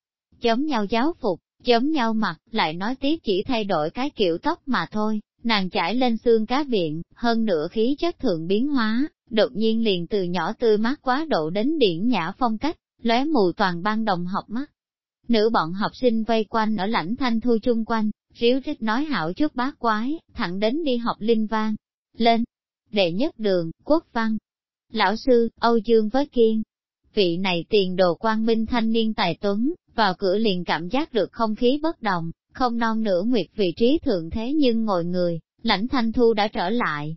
Chống nhau giáo phục, chống nhau mặt, lại nói tiếp chỉ thay đổi cái kiểu tóc mà thôi, nàng chải lên xương cá biện, hơn nữa khí chất thượng biến hóa, đột nhiên liền từ nhỏ tươi mát quá độ đến điển nhã phong cách, lóe mù toàn ban đồng học mắt. Nữ bọn học sinh vây quanh ở lãnh thanh thu chung quanh, ríu rít nói hảo chút bác quái, thẳng đến đi học linh vang. Lên, đệ nhất đường, quốc văn. Lão sư, Âu Dương với Kiên. Vị này tiền đồ quang minh thanh niên tài tuấn, vào cửa liền cảm giác được không khí bất đồng, không non nửa nguyệt vị trí thượng thế nhưng ngồi người, lãnh thanh thu đã trở lại.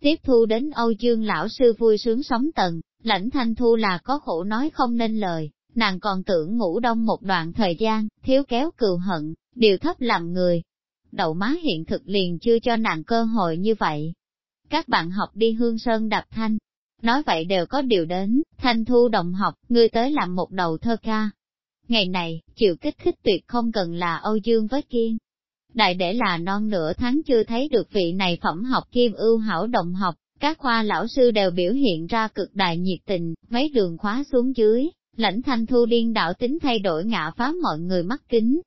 Tiếp thu đến Âu Dương lão sư vui sướng sóng tầng, lãnh thanh thu là có khổ nói không nên lời, nàng còn tưởng ngủ đông một đoạn thời gian, thiếu kéo cừu hận, điều thấp làm người. Đậu má hiện thực liền chưa cho nàng cơ hội như vậy. Các bạn học đi hương sơn đạp thanh, nói vậy đều có điều đến, thanh thu đồng học, ngươi tới làm một đầu thơ ca. Ngày này, chịu kích thích tuyệt không cần là Âu Dương với Kiên. Đại để là non nửa tháng chưa thấy được vị này phẩm học kim ưu hảo đồng học, các khoa lão sư đều biểu hiện ra cực đại nhiệt tình, mấy đường khóa xuống dưới, lãnh thanh thu điên đạo tính thay đổi ngã phá mọi người mắt kính.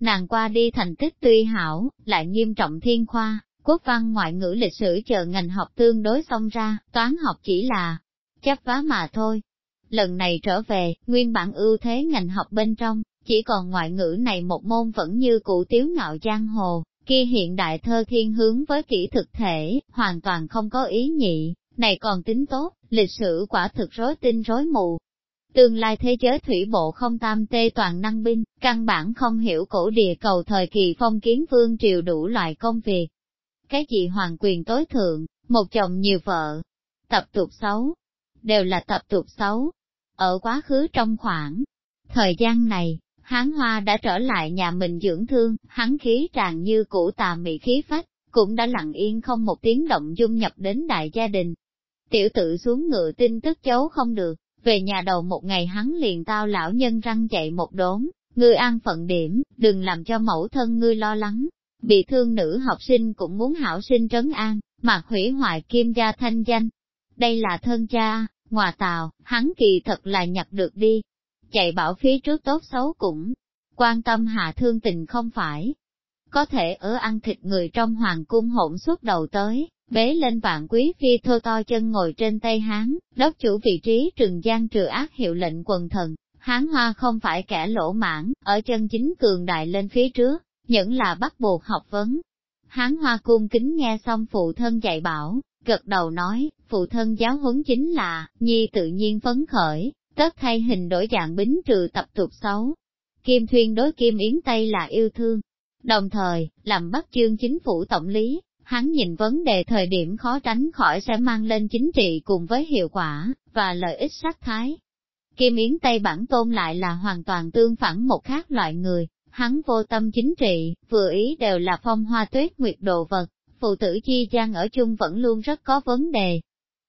Nàng qua đi thành tích tuy hảo, lại nghiêm trọng thiên khoa, quốc văn ngoại ngữ lịch sử chờ ngành học tương đối xong ra, toán học chỉ là chấp vá mà thôi. Lần này trở về, nguyên bản ưu thế ngành học bên trong, chỉ còn ngoại ngữ này một môn vẫn như cụ tiếu ngạo giang hồ, kia hiện đại thơ thiên hướng với kỹ thực thể, hoàn toàn không có ý nhị, này còn tính tốt, lịch sử quả thực rối tinh rối mù. Tương lai thế giới thủy bộ không tam tê toàn năng binh, căn bản không hiểu cổ địa cầu thời kỳ phong kiến vương triều đủ loại công việc. Cái gì hoàng quyền tối thượng, một chồng nhiều vợ, tập tục xấu, đều là tập tục xấu. Ở quá khứ trong khoảng thời gian này, hán hoa đã trở lại nhà mình dưỡng thương, hắn khí tràn như cũ tà mị khí phách, cũng đã lặng yên không một tiếng động dung nhập đến đại gia đình. Tiểu tự xuống ngựa tin tức chấu không được, về nhà đầu một ngày hắn liền tao lão nhân răng chạy một đốn, ngươi an phận điểm, đừng làm cho mẫu thân ngươi lo lắng. Bị thương nữ học sinh cũng muốn hảo sinh trấn an, mà hủy hoại kim gia thanh danh. Đây là thân cha, ngoà tàu, hắn kỳ thật là nhặt được đi, chạy bảo phía trước tốt xấu cũng quan tâm hạ thương tình không phải. Có thể ở ăn thịt người trong hoàng cung hỗn suốt đầu tới, bế lên vạn quý phi thô to chân ngồi trên tay hán, đốc chủ vị trí trừng gian trừ ác hiệu lệnh quần thần, hán hoa không phải kẻ lỗ mãn, ở chân chính cường đại lên phía trước, những là bắt buộc học vấn. Hán hoa cung kính nghe xong phụ thân dạy bảo, gật đầu nói, phụ thân giáo huấn chính là, nhi tự nhiên phấn khởi, tất thay hình đổi dạng bính trừ tập tục xấu. Kim Thuyên đối Kim Yến Tây là yêu thương, đồng thời, làm bắt chương chính phủ tổng lý, hắn nhìn vấn đề thời điểm khó tránh khỏi sẽ mang lên chính trị cùng với hiệu quả, và lợi ích sát thái. Kim Yến Tây bản tôn lại là hoàn toàn tương phản một khác loại người, hắn vô tâm chính trị, vừa ý đều là phong hoa tuyết nguyệt đồ vật, phụ tử chi gian ở chung vẫn luôn rất có vấn đề,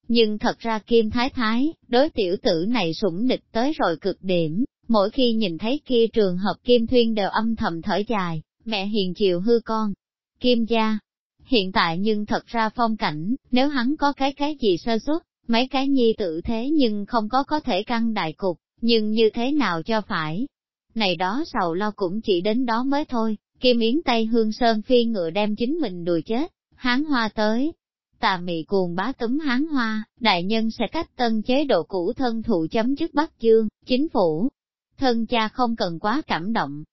nhưng thật ra Kim Thái Thái, đối tiểu tử này sủng địch tới rồi cực điểm, mỗi khi nhìn thấy kia trường hợp Kim Thuyên đều âm thầm thở dài, mẹ hiền chiều hư con. Kim gia, hiện tại nhưng thật ra phong cảnh, nếu hắn có cái cái gì sơ suất, mấy cái nhi tự thế nhưng không có có thể căng đại cục, nhưng như thế nào cho phải. Này đó sầu lo cũng chỉ đến đó mới thôi, Kim Yến Tây Hương Sơn phi ngựa đem chính mình đùi chết, hán hoa tới, tà mị cuồng bá tấm hán hoa, đại nhân sẽ cách tân chế độ cũ thân thụ chấm dứt Bắc Dương, chính phủ. Thân cha không cần quá cảm động.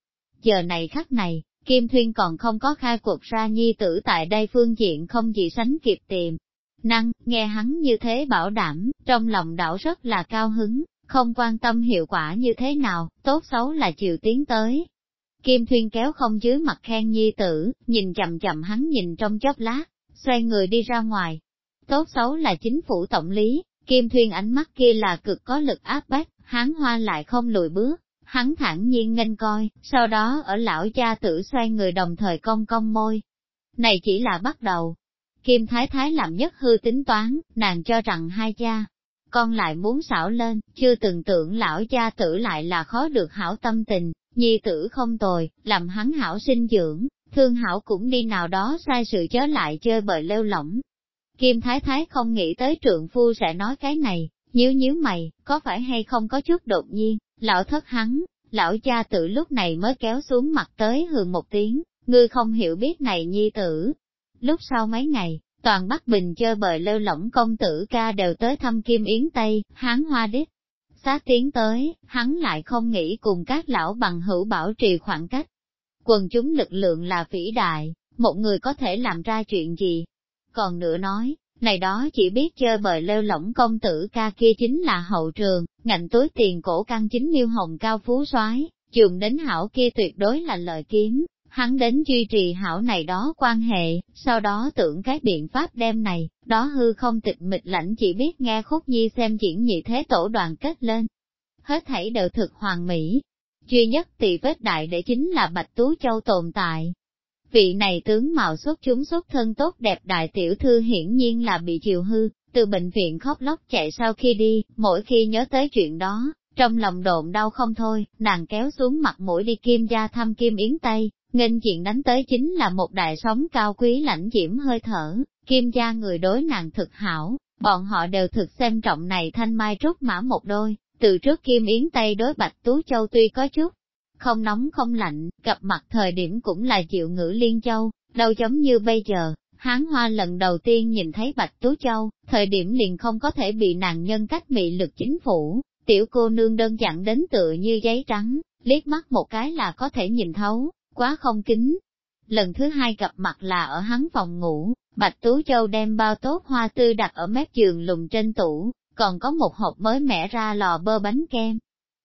Giờ này khắc này, Kim Thuyên còn không có khai cuộc ra nhi tử tại đây phương diện không gì sánh kịp tìm. Năng, nghe hắn như thế bảo đảm, trong lòng đảo rất là cao hứng, không quan tâm hiệu quả như thế nào, tốt xấu là chịu tiến tới. Kim Thuyên kéo không dưới mặt khen nhi tử, nhìn chậm chậm hắn nhìn trong chốc lát, xoay người đi ra ngoài. Tốt xấu là chính phủ tổng lý, Kim Thuyên ánh mắt kia là cực có lực áp bách, hắn hoa lại không lùi bước, hắn thẳng nhiên nghênh coi, sau đó ở lão cha tử xoay người đồng thời cong cong môi. Này chỉ là bắt đầu. Kim Thái Thái làm nhất hư tính toán, nàng cho rằng hai cha, con lại muốn xảo lên, chưa từng tưởng lão cha tử lại là khó được hảo tâm tình, nhi tử không tồi, làm hắn hảo sinh dưỡng, thương hảo cũng đi nào đó sai sự chớ lại chơi bời lêu lỏng. Kim Thái Thái không nghĩ tới trượng phu sẽ nói cái này, nhíu nhíu mày, có phải hay không có chút đột nhiên, lão thất hắn, lão cha tự lúc này mới kéo xuống mặt tới hường một tiếng, ngươi không hiểu biết này nhi tử. Lúc sau mấy ngày, toàn Bắc Bình chơi bời lêu lỏng công tử ca đều tới thăm Kim Yến Tây, hán hoa đích. Xá tiến tới, hắn lại không nghĩ cùng các lão bằng hữu bảo trì khoảng cách, quần chúng lực lượng là vĩ đại, một người có thể làm ra chuyện gì. Còn nữa nói, này đó chỉ biết chơi bời lêu lỏng công tử ca kia chính là hậu trường, ngạnh túi tiền cổ căn chính miêu hồng cao phú soái dùng đến hảo kia tuyệt đối là lợi kiếm, hắn đến duy trì hảo này đó quan hệ, sau đó tưởng cái biện pháp đem này, đó hư không tịch mịch lãnh chỉ biết nghe khúc nhi xem diễn nhị thế tổ đoàn kết lên. Hết thảy đều thực hoàng mỹ. Duy nhất tỳ vết đại để chính là Bạch Tú Châu tồn tại. Vị này tướng mạo xuất chúng xuất thân tốt đẹp đại tiểu thư hiển nhiên là bị chiều hư, từ bệnh viện khóc lóc chạy sau khi đi, mỗi khi nhớ tới chuyện đó, trong lòng độn đau không thôi, nàng kéo xuống mặt mũi đi kim gia thăm kim yến tây, Nghênh chuyện đánh tới chính là một đại sóng cao quý lãnh diễm hơi thở, kim gia người đối nàng thực hảo, bọn họ đều thực xem trọng này thanh mai trúc mã một đôi, từ trước kim yến tây đối bạch tú châu tuy có chút, không nóng không lạnh, gặp mặt thời điểm cũng là chịu ngữ liên châu, đâu giống như bây giờ, hán hoa lần đầu tiên nhìn thấy bạch tú châu, thời điểm liền không có thể bị nàng nhân cách mị lực chính phủ, tiểu cô nương đơn giản đến tựa như giấy trắng, liếc mắt một cái là có thể nhìn thấu, quá không kính. Lần thứ hai gặp mặt là ở hắn phòng ngủ, Bạch Tú Châu đem bao tốt hoa tươi đặt ở mép giường lùng trên tủ, còn có một hộp mới mẻ ra lò bơ bánh kem.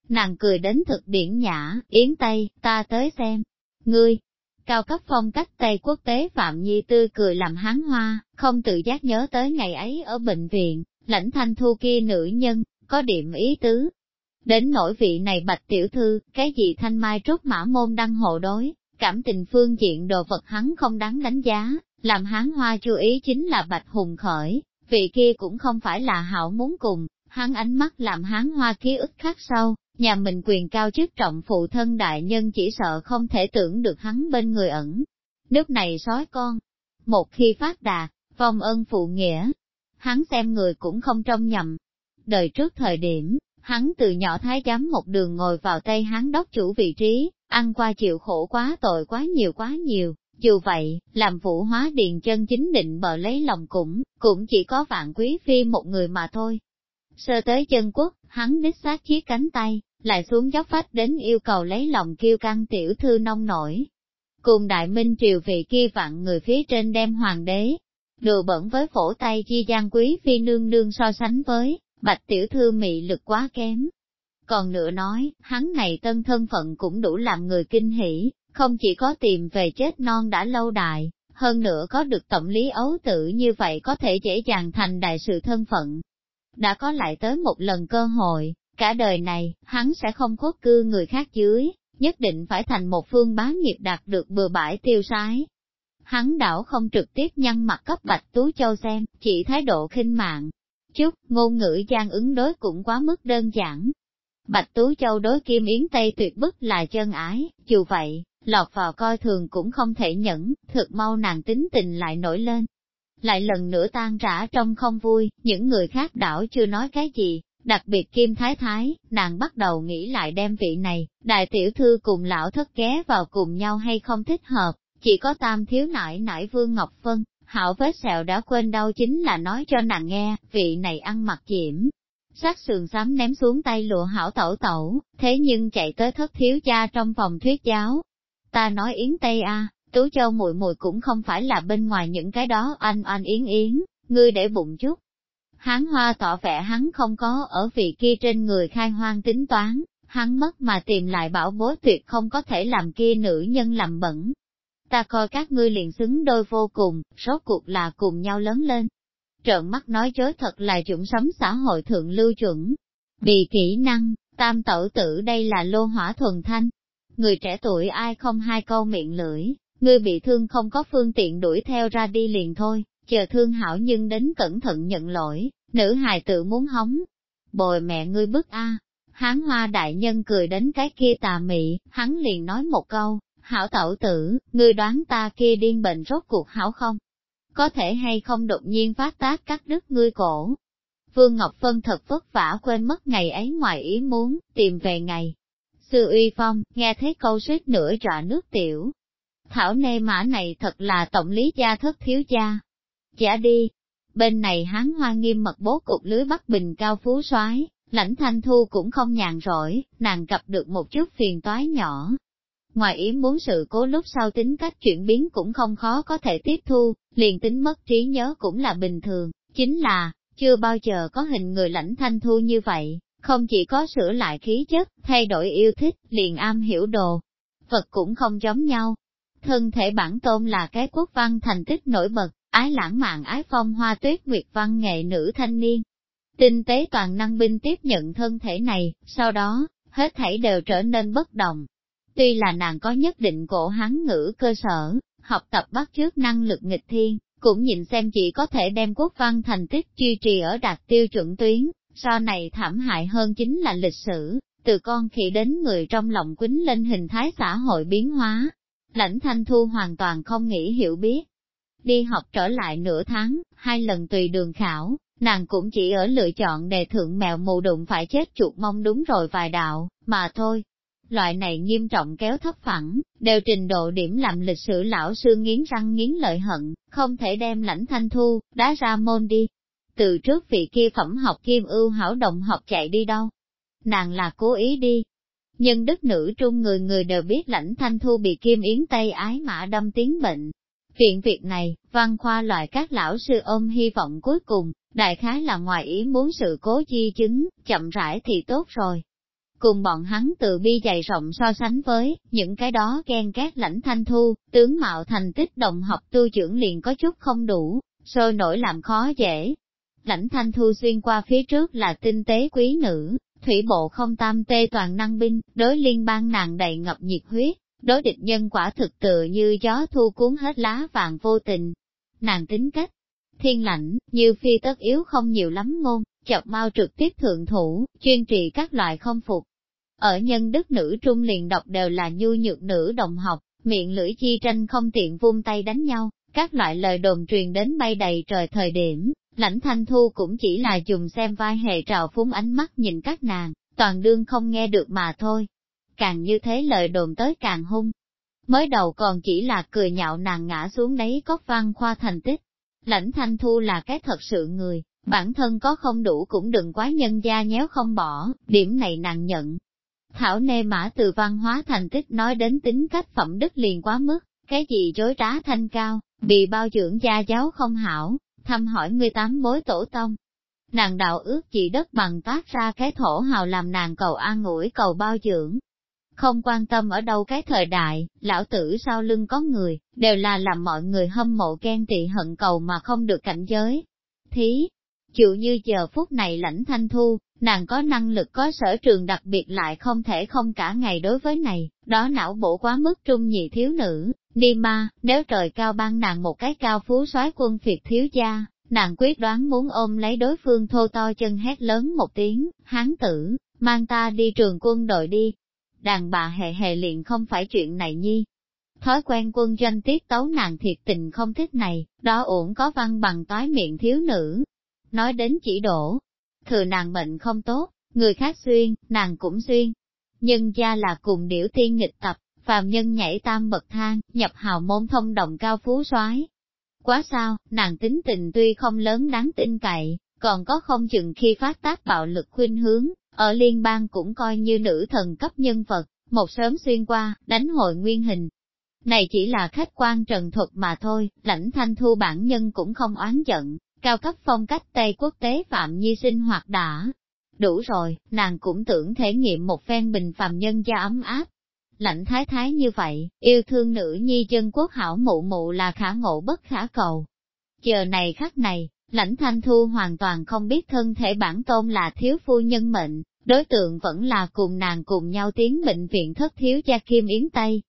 Nàng cười đến thực điển nhã, yến tây, ta tới xem. Ngươi, cao cấp phong cách Tây quốc tế Phạm Nhi tư cười làm hán hoa, không tự giác nhớ tới ngày ấy ở bệnh viện, lãnh thanh thu kia nữ nhân, có điểm ý tứ. Đến nỗi vị này bạch tiểu thư, cái gì thanh mai trúc mã môn đăng hộ đối, Cảm tình phương diện đồ vật hắn không đáng đánh giá, làm hắn hoa chú ý chính là Bạch Hùng khởi, vị kia cũng không phải là hảo muốn cùng, hắn ánh mắt làm hắn hoa ký ức khắc sâu, nhà mình quyền cao chức trọng phụ thân đại nhân chỉ sợ không thể tưởng được hắn bên người ẩn. Nước này sói con, một khi phát đạt, vong ân phụ nghĩa, hắn xem người cũng không trông nhầm. Đời trước thời điểm, hắn từ nhỏ thái giám một đường ngồi vào tay hắn đốc chủ vị trí, ăn qua chịu khổ quá tội quá nhiều quá nhiều, dù vậy, làm vũ hóa điền chân chính định bờ lấy lòng cũng, cũng chỉ có vạn quý phi một người mà thôi. Sơ tới chân quốc, hắn đích xác chiếc cánh tay, lại xuống dốc phách đến yêu cầu lấy lòng kêu căng tiểu thư nông nổi. Cùng đại minh triều vị kia vạn người phía trên đem hoàng đế, đùa bẩn với phổ tay chi gian quý phi nương nương so sánh với, bạch tiểu thư mị lực quá kém, còn nữa nói, hắn này tân thân phận cũng đủ làm người kinh hỉ, không chỉ có tìm về chết non đã lâu đại, hơn nữa có được tổng lý ấu tử như vậy có thể dễ dàng thành đại sự thân phận. Đã có lại tới một lần cơ hội, cả đời này, hắn sẽ không cốt cư người khác dưới, nhất định phải thành một phương bá nghiệp đạt được bừa bãi tiêu sái. Hắn đảo không trực tiếp nhăn mặt cấp bạch tú châu xem, chỉ thái độ khinh mạng. Chút, ngôn ngữ gian ứng đối cũng quá mức đơn giản, Bạch Tú Châu đối Kim Yến Tây tuyệt bức là chân ái, dù vậy, lọt vào coi thường cũng không thể nhẫn, thực mau nàng tính tình lại nổi lên. Lại lần nữa tan rã trong không vui, những người khác đảo chưa nói cái gì, đặc biệt Kim Thái Thái, nàng bắt đầu nghĩ lại đem vị này, đại tiểu thư cùng lão thất ghé vào cùng nhau hay không thích hợp, chỉ có tam thiếu nải nải Vương Ngọc Phân, hảo vết sẹo đã quên đau chính là nói cho nàng nghe, vị này ăn mặc diễm, sát sườn xám ném xuống tay lụa hảo tẩu tẩu, thế nhưng chạy tới thất thiếu cha trong phòng thuyết giáo. Ta nói yến tây a, tú châu muội muội cũng không phải là bên ngoài những cái đó anh anh yến yến, ngươi để bụng chút. Hán hoa tỏ vẻ hắn không có ở vị kia trên người khai hoang tính toán, hắn mất mà tìm lại bảo bối tuyệt không có thể làm kia nữ nhân làm bẩn. Ta coi các ngươi liền xứng đôi vô cùng, rốt cuộc là cùng nhau lớn lên, trợn mắt nói chớ thật là chuẩn sấm xã hội thượng lưu chuẩn. Vì kỹ năng, tam tẩu tử đây là lô hỏa thuần thanh. Người trẻ tuổi ai không hai câu miệng lưỡi, người bị thương không có phương tiện đuổi theo ra đi liền thôi, chờ thương hảo nhưng đến cẩn thận nhận lỗi, nữ hài tự muốn hóng. Bồi mẹ ngươi bức a Hán hoa đại nhân cười đến cái kia tà mị, hắn liền nói một câu, hảo tẩu tử, ngươi đoán ta kia điên bệnh rốt cuộc hảo không? có thể hay không đột nhiên phát tác cắt đứt ngươi cổ. Vương Ngọc Phân thật vất vả quên mất ngày ấy ngoài ý muốn, tìm về ngày. Sư uy phong, nghe thấy câu suýt nửa trọ nước tiểu. Thảo nê mã này thật là tổng lý gia thất thiếu gia. Chả đi. Bên này hán hoa nghiêm mật bố cục lưới bắc bình cao phú soái lãnh thanh thu cũng không nhàn rỗi, nàng gặp được một chút phiền toái nhỏ. ngoài ý muốn sự cố lúc sau tính cách chuyển biến cũng không khó có thể tiếp thu, liền tính mất trí nhớ cũng là bình thường, chính là, chưa bao giờ có hình người lãnh thanh thu như vậy, không chỉ có sửa lại khí chất, thay đổi yêu thích, liền am hiểu đồ. Vật cũng không giống nhau. Thân thể bản tôn là cái quốc văn thành tích nổi bật, ái lãng mạn ái phong hoa tuyết nguyệt văn nghệ nữ thanh niên. Tinh tế toàn năng binh tiếp nhận thân thể này, sau đó, hết thảy đều trở nên bất đồng. Tuy là nàng có nhất định cổ hán ngữ cơ sở, học tập bắt chước năng lực nghịch thiên, cũng nhìn xem chỉ có thể đem quốc văn thành tích duy trì ở đạt tiêu chuẩn tuyến, so này thảm hại hơn chính là lịch sử, từ con khỉ đến người trong lòng quýnh lên hình thái xã hội biến hóa. Lãnh Thanh Thu hoàn toàn không nghĩ hiểu biết. Đi học trở lại nửa tháng, hai lần tùy đường khảo, nàng cũng chỉ ở lựa chọn đề thượng mèo mù đụng phải chết chuột mong đúng rồi vài đạo, mà thôi. Loại này nghiêm trọng kéo thấp phẳng, đều trình độ điểm làm lịch sử lão sư nghiến răng nghiến lợi hận, không thể đem lãnh thanh thu, đá ra môn đi. Từ trước vị kia phẩm học kim ưu hảo động học chạy đi đâu? Nàng là cố ý đi. Nhưng đức nữ trung người người đều biết lãnh thanh thu bị kim yến tây ái mã đâm tiếng bệnh, Viện việc này, văn khoa loại các lão sư ôm hy vọng cuối cùng, đại khái là ngoài ý muốn sự cố chi chứng, chậm rãi thì tốt rồi. Cùng bọn hắn từ bi dày rộng so sánh với, những cái đó ghen ghét lãnh thanh thu, tướng mạo thành tích đồng học tu trưởng liền có chút không đủ, sôi nổi làm khó dễ. Lãnh thanh thu xuyên qua phía trước là tinh tế quý nữ, thủy bộ không tam tê toàn năng binh, đối liên bang nàng đầy ngập nhiệt huyết, Đối địch nhân quả thực tự như gió thu cuốn hết lá vàng vô tình. Nàng tính cách, thiên lãnh, như phi tất yếu không nhiều lắm ngôn, chọc mau trực tiếp thượng thủ, chuyên trị các loại không phục. Ở nhân đức nữ trung liền đọc đều là nhu nhược nữ đồng học, miệng lưỡi chi tranh không tiện vung tay đánh nhau, các loại lời đồn truyền đến bay đầy trời thời điểm, lãnh thanh thu cũng chỉ là dùng xem vai hệ trào phúng ánh mắt nhìn các nàng, toàn đương không nghe được mà thôi càng như thế lời đồn tới càng hung. Mới đầu còn chỉ là cười nhạo nàng ngã xuống đấy có văn khoa thành tích. Lãnh thanh thu là cái thật sự người, bản thân có không đủ cũng đừng quá nhân gia nhéo không bỏ, điểm này nàng nhận. Thảo nê mã từ văn hóa thành tích nói đến tính cách phẩm đức liền quá mức, cái gì dối trá thanh cao, bị bao dưỡng gia giáo không hảo, thăm hỏi người tám bối tổ tông. Nàng đạo ước chỉ đất bằng tác ra cái thổ hào làm nàng cầu an ủi cầu bao dưỡng, không quan tâm ở đâu cái thời đại, lão tử sau lưng có người, đều là làm mọi người hâm mộ ghen tị hận cầu mà không được cảnh giới. Thí, chịu như giờ phút này lãnh thanh thu, nàng có năng lực có sở trường đặc biệt lại không thể không cả ngày đối với này, đó não bổ quá mức trung nhị thiếu nữ, đi ma, nếu trời cao ban nàng một cái cao phú soái quân phiệt thiếu gia, nàng quyết đoán muốn ôm lấy đối phương thô to chân hét lớn một tiếng, hán tử, mang ta đi trường quân đội đi, đàn bà hề hề liền không phải chuyện này nhi. Thói quen quân doanh tiết tấu nàng thiệt tình không thích này, đó ổn có văn bằng toái miệng thiếu nữ. Nói đến chỉ đổ, thừa nàng bệnh không tốt, người khác xuyên, nàng cũng xuyên. Nhưng gia là cùng điểu tiên nghịch tập, phàm nhân nhảy tam bậc thang, nhập hào môn thông đồng cao phú soái. Quá sao, nàng tính tình tuy không lớn đáng tin cậy, còn có không chừng khi phát tác bạo lực khuyên hướng, ở liên bang cũng coi như nữ thần cấp nhân vật, một sớm xuyên qua, đánh hội nguyên hình. Này chỉ là khách quan trần thuật mà thôi, lãnh thanh thu bản nhân cũng không oán giận, cao cấp phong cách Tây quốc tế phạm nhi sinh hoạt đã. Đủ rồi, nàng cũng tưởng thể nghiệm một phen bình phàm nhân gia ấm áp. Lãnh thái thái như vậy, yêu thương nữ nhi chân quốc hảo mụ mụ là khả ngộ bất khả cầu. Chờ này khắc này, lãnh thanh thu hoàn toàn không biết thân thể bản tôn là thiếu phu nhân mệnh, đối tượng vẫn là cùng nàng cùng nhau tiến bệnh viện thất thiếu gia Kim Yến Tây.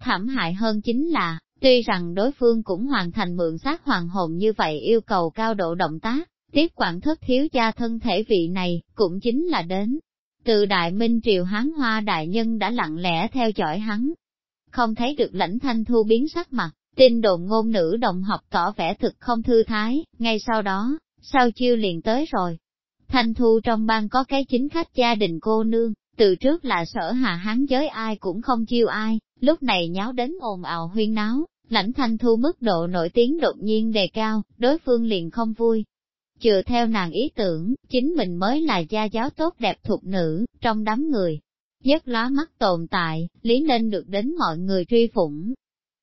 Thảm hại hơn chính là, tuy rằng đối phương cũng hoàn thành mượn xác hoàng hồn như vậy yêu cầu cao độ động tác, tiếp quản thất thiếu gia thân thể vị này, cũng chính là đến. Từ Đại Minh Triều Hán Hoa Đại Nhân đã lặng lẽ theo dõi hắn. Không thấy được lãnh thanh thu biến sắc mặt, tin đồn ngôn nữ đồng học tỏ vẻ thực không thư thái, ngay sau đó, sau chiêu liền tới rồi, Thanh Thu trong ban có cái chính khách gia đình cô nương, từ trước là sở hà hán giới ai cũng không chiêu ai, lúc này nháo đến ồn ào huyên náo, lãnh Thanh Thu mức độ nổi tiếng đột nhiên đề cao, đối phương liền không vui. Chừa theo nàng ý tưởng, chính mình mới là gia giáo tốt đẹp thuộc nữ, trong đám người. nhất lá mắt tồn tại, lý nên được đến mọi người truy phủng.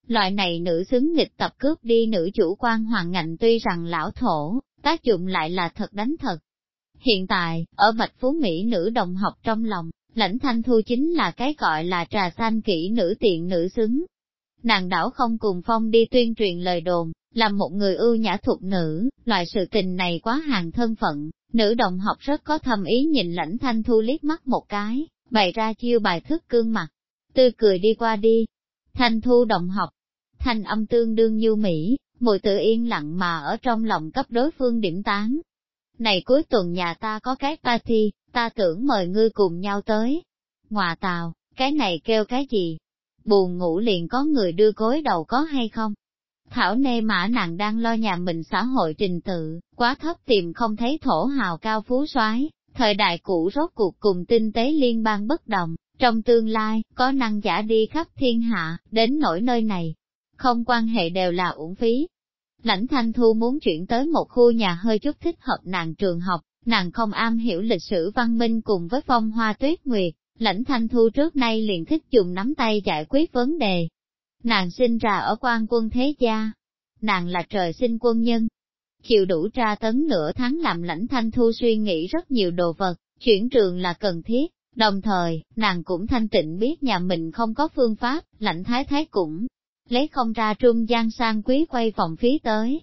Loại này nữ xứng nghịch tập cướp đi nữ chủ quan hoàng ngạnh tuy rằng lão thổ, tác dụng lại là thật đánh thật. Hiện tại, ở Bạch Phú Mỹ nữ đồng học trong lòng, lãnh thanh thu chính là cái gọi là trà xanh kỹ nữ tiện nữ xứng. Nàng đảo không cùng phong đi tuyên truyền lời đồn, làm một người ưu nhã thuộc nữ, loại sự tình này quá hàng thân phận, nữ đồng học rất có thầm ý nhìn lãnh thanh thu liếc mắt một cái, bày ra chiêu bài thức cương mặt, tươi cười đi qua đi. Thanh thu đồng học, thanh âm tương đương như Mỹ, mùi tự yên lặng mà ở trong lòng cấp đối phương điểm tán. Này cuối tuần nhà ta có cái party, ta tưởng mời ngươi cùng nhau tới. Ngoà tào, cái này kêu cái gì? Buồn ngủ liền có người đưa gối đầu có hay không? Thảo nê mã nàng đang lo nhà mình xã hội trình tự, quá thấp tìm không thấy thổ hào cao phú soái thời đại cũ rốt cuộc cùng tinh tế liên bang bất đồng, trong tương lai, có năng giả đi khắp thiên hạ, đến nỗi nơi này. Không quan hệ đều là uổng phí. Lãnh Thanh Thu muốn chuyển tới một khu nhà hơi chút thích hợp nàng trường học, nàng không am hiểu lịch sử văn minh cùng với phong hoa tuyết nguyệt, lãnh Thanh Thu trước nay liền thích dùng nắm tay giải quyết vấn đề, Nàng sinh ra ở quan quân thế gia. Nàng là trời sinh quân nhân. Chịu đủ tra tấn nửa tháng làm lãnh thanh thu suy nghĩ rất nhiều đồ vật, chuyển trường là cần thiết. Đồng thời, nàng cũng thanh tịnh biết nhà mình không có phương pháp, lãnh thái thái cũng lấy không ra trung gian sang quý quay vòng phí tới.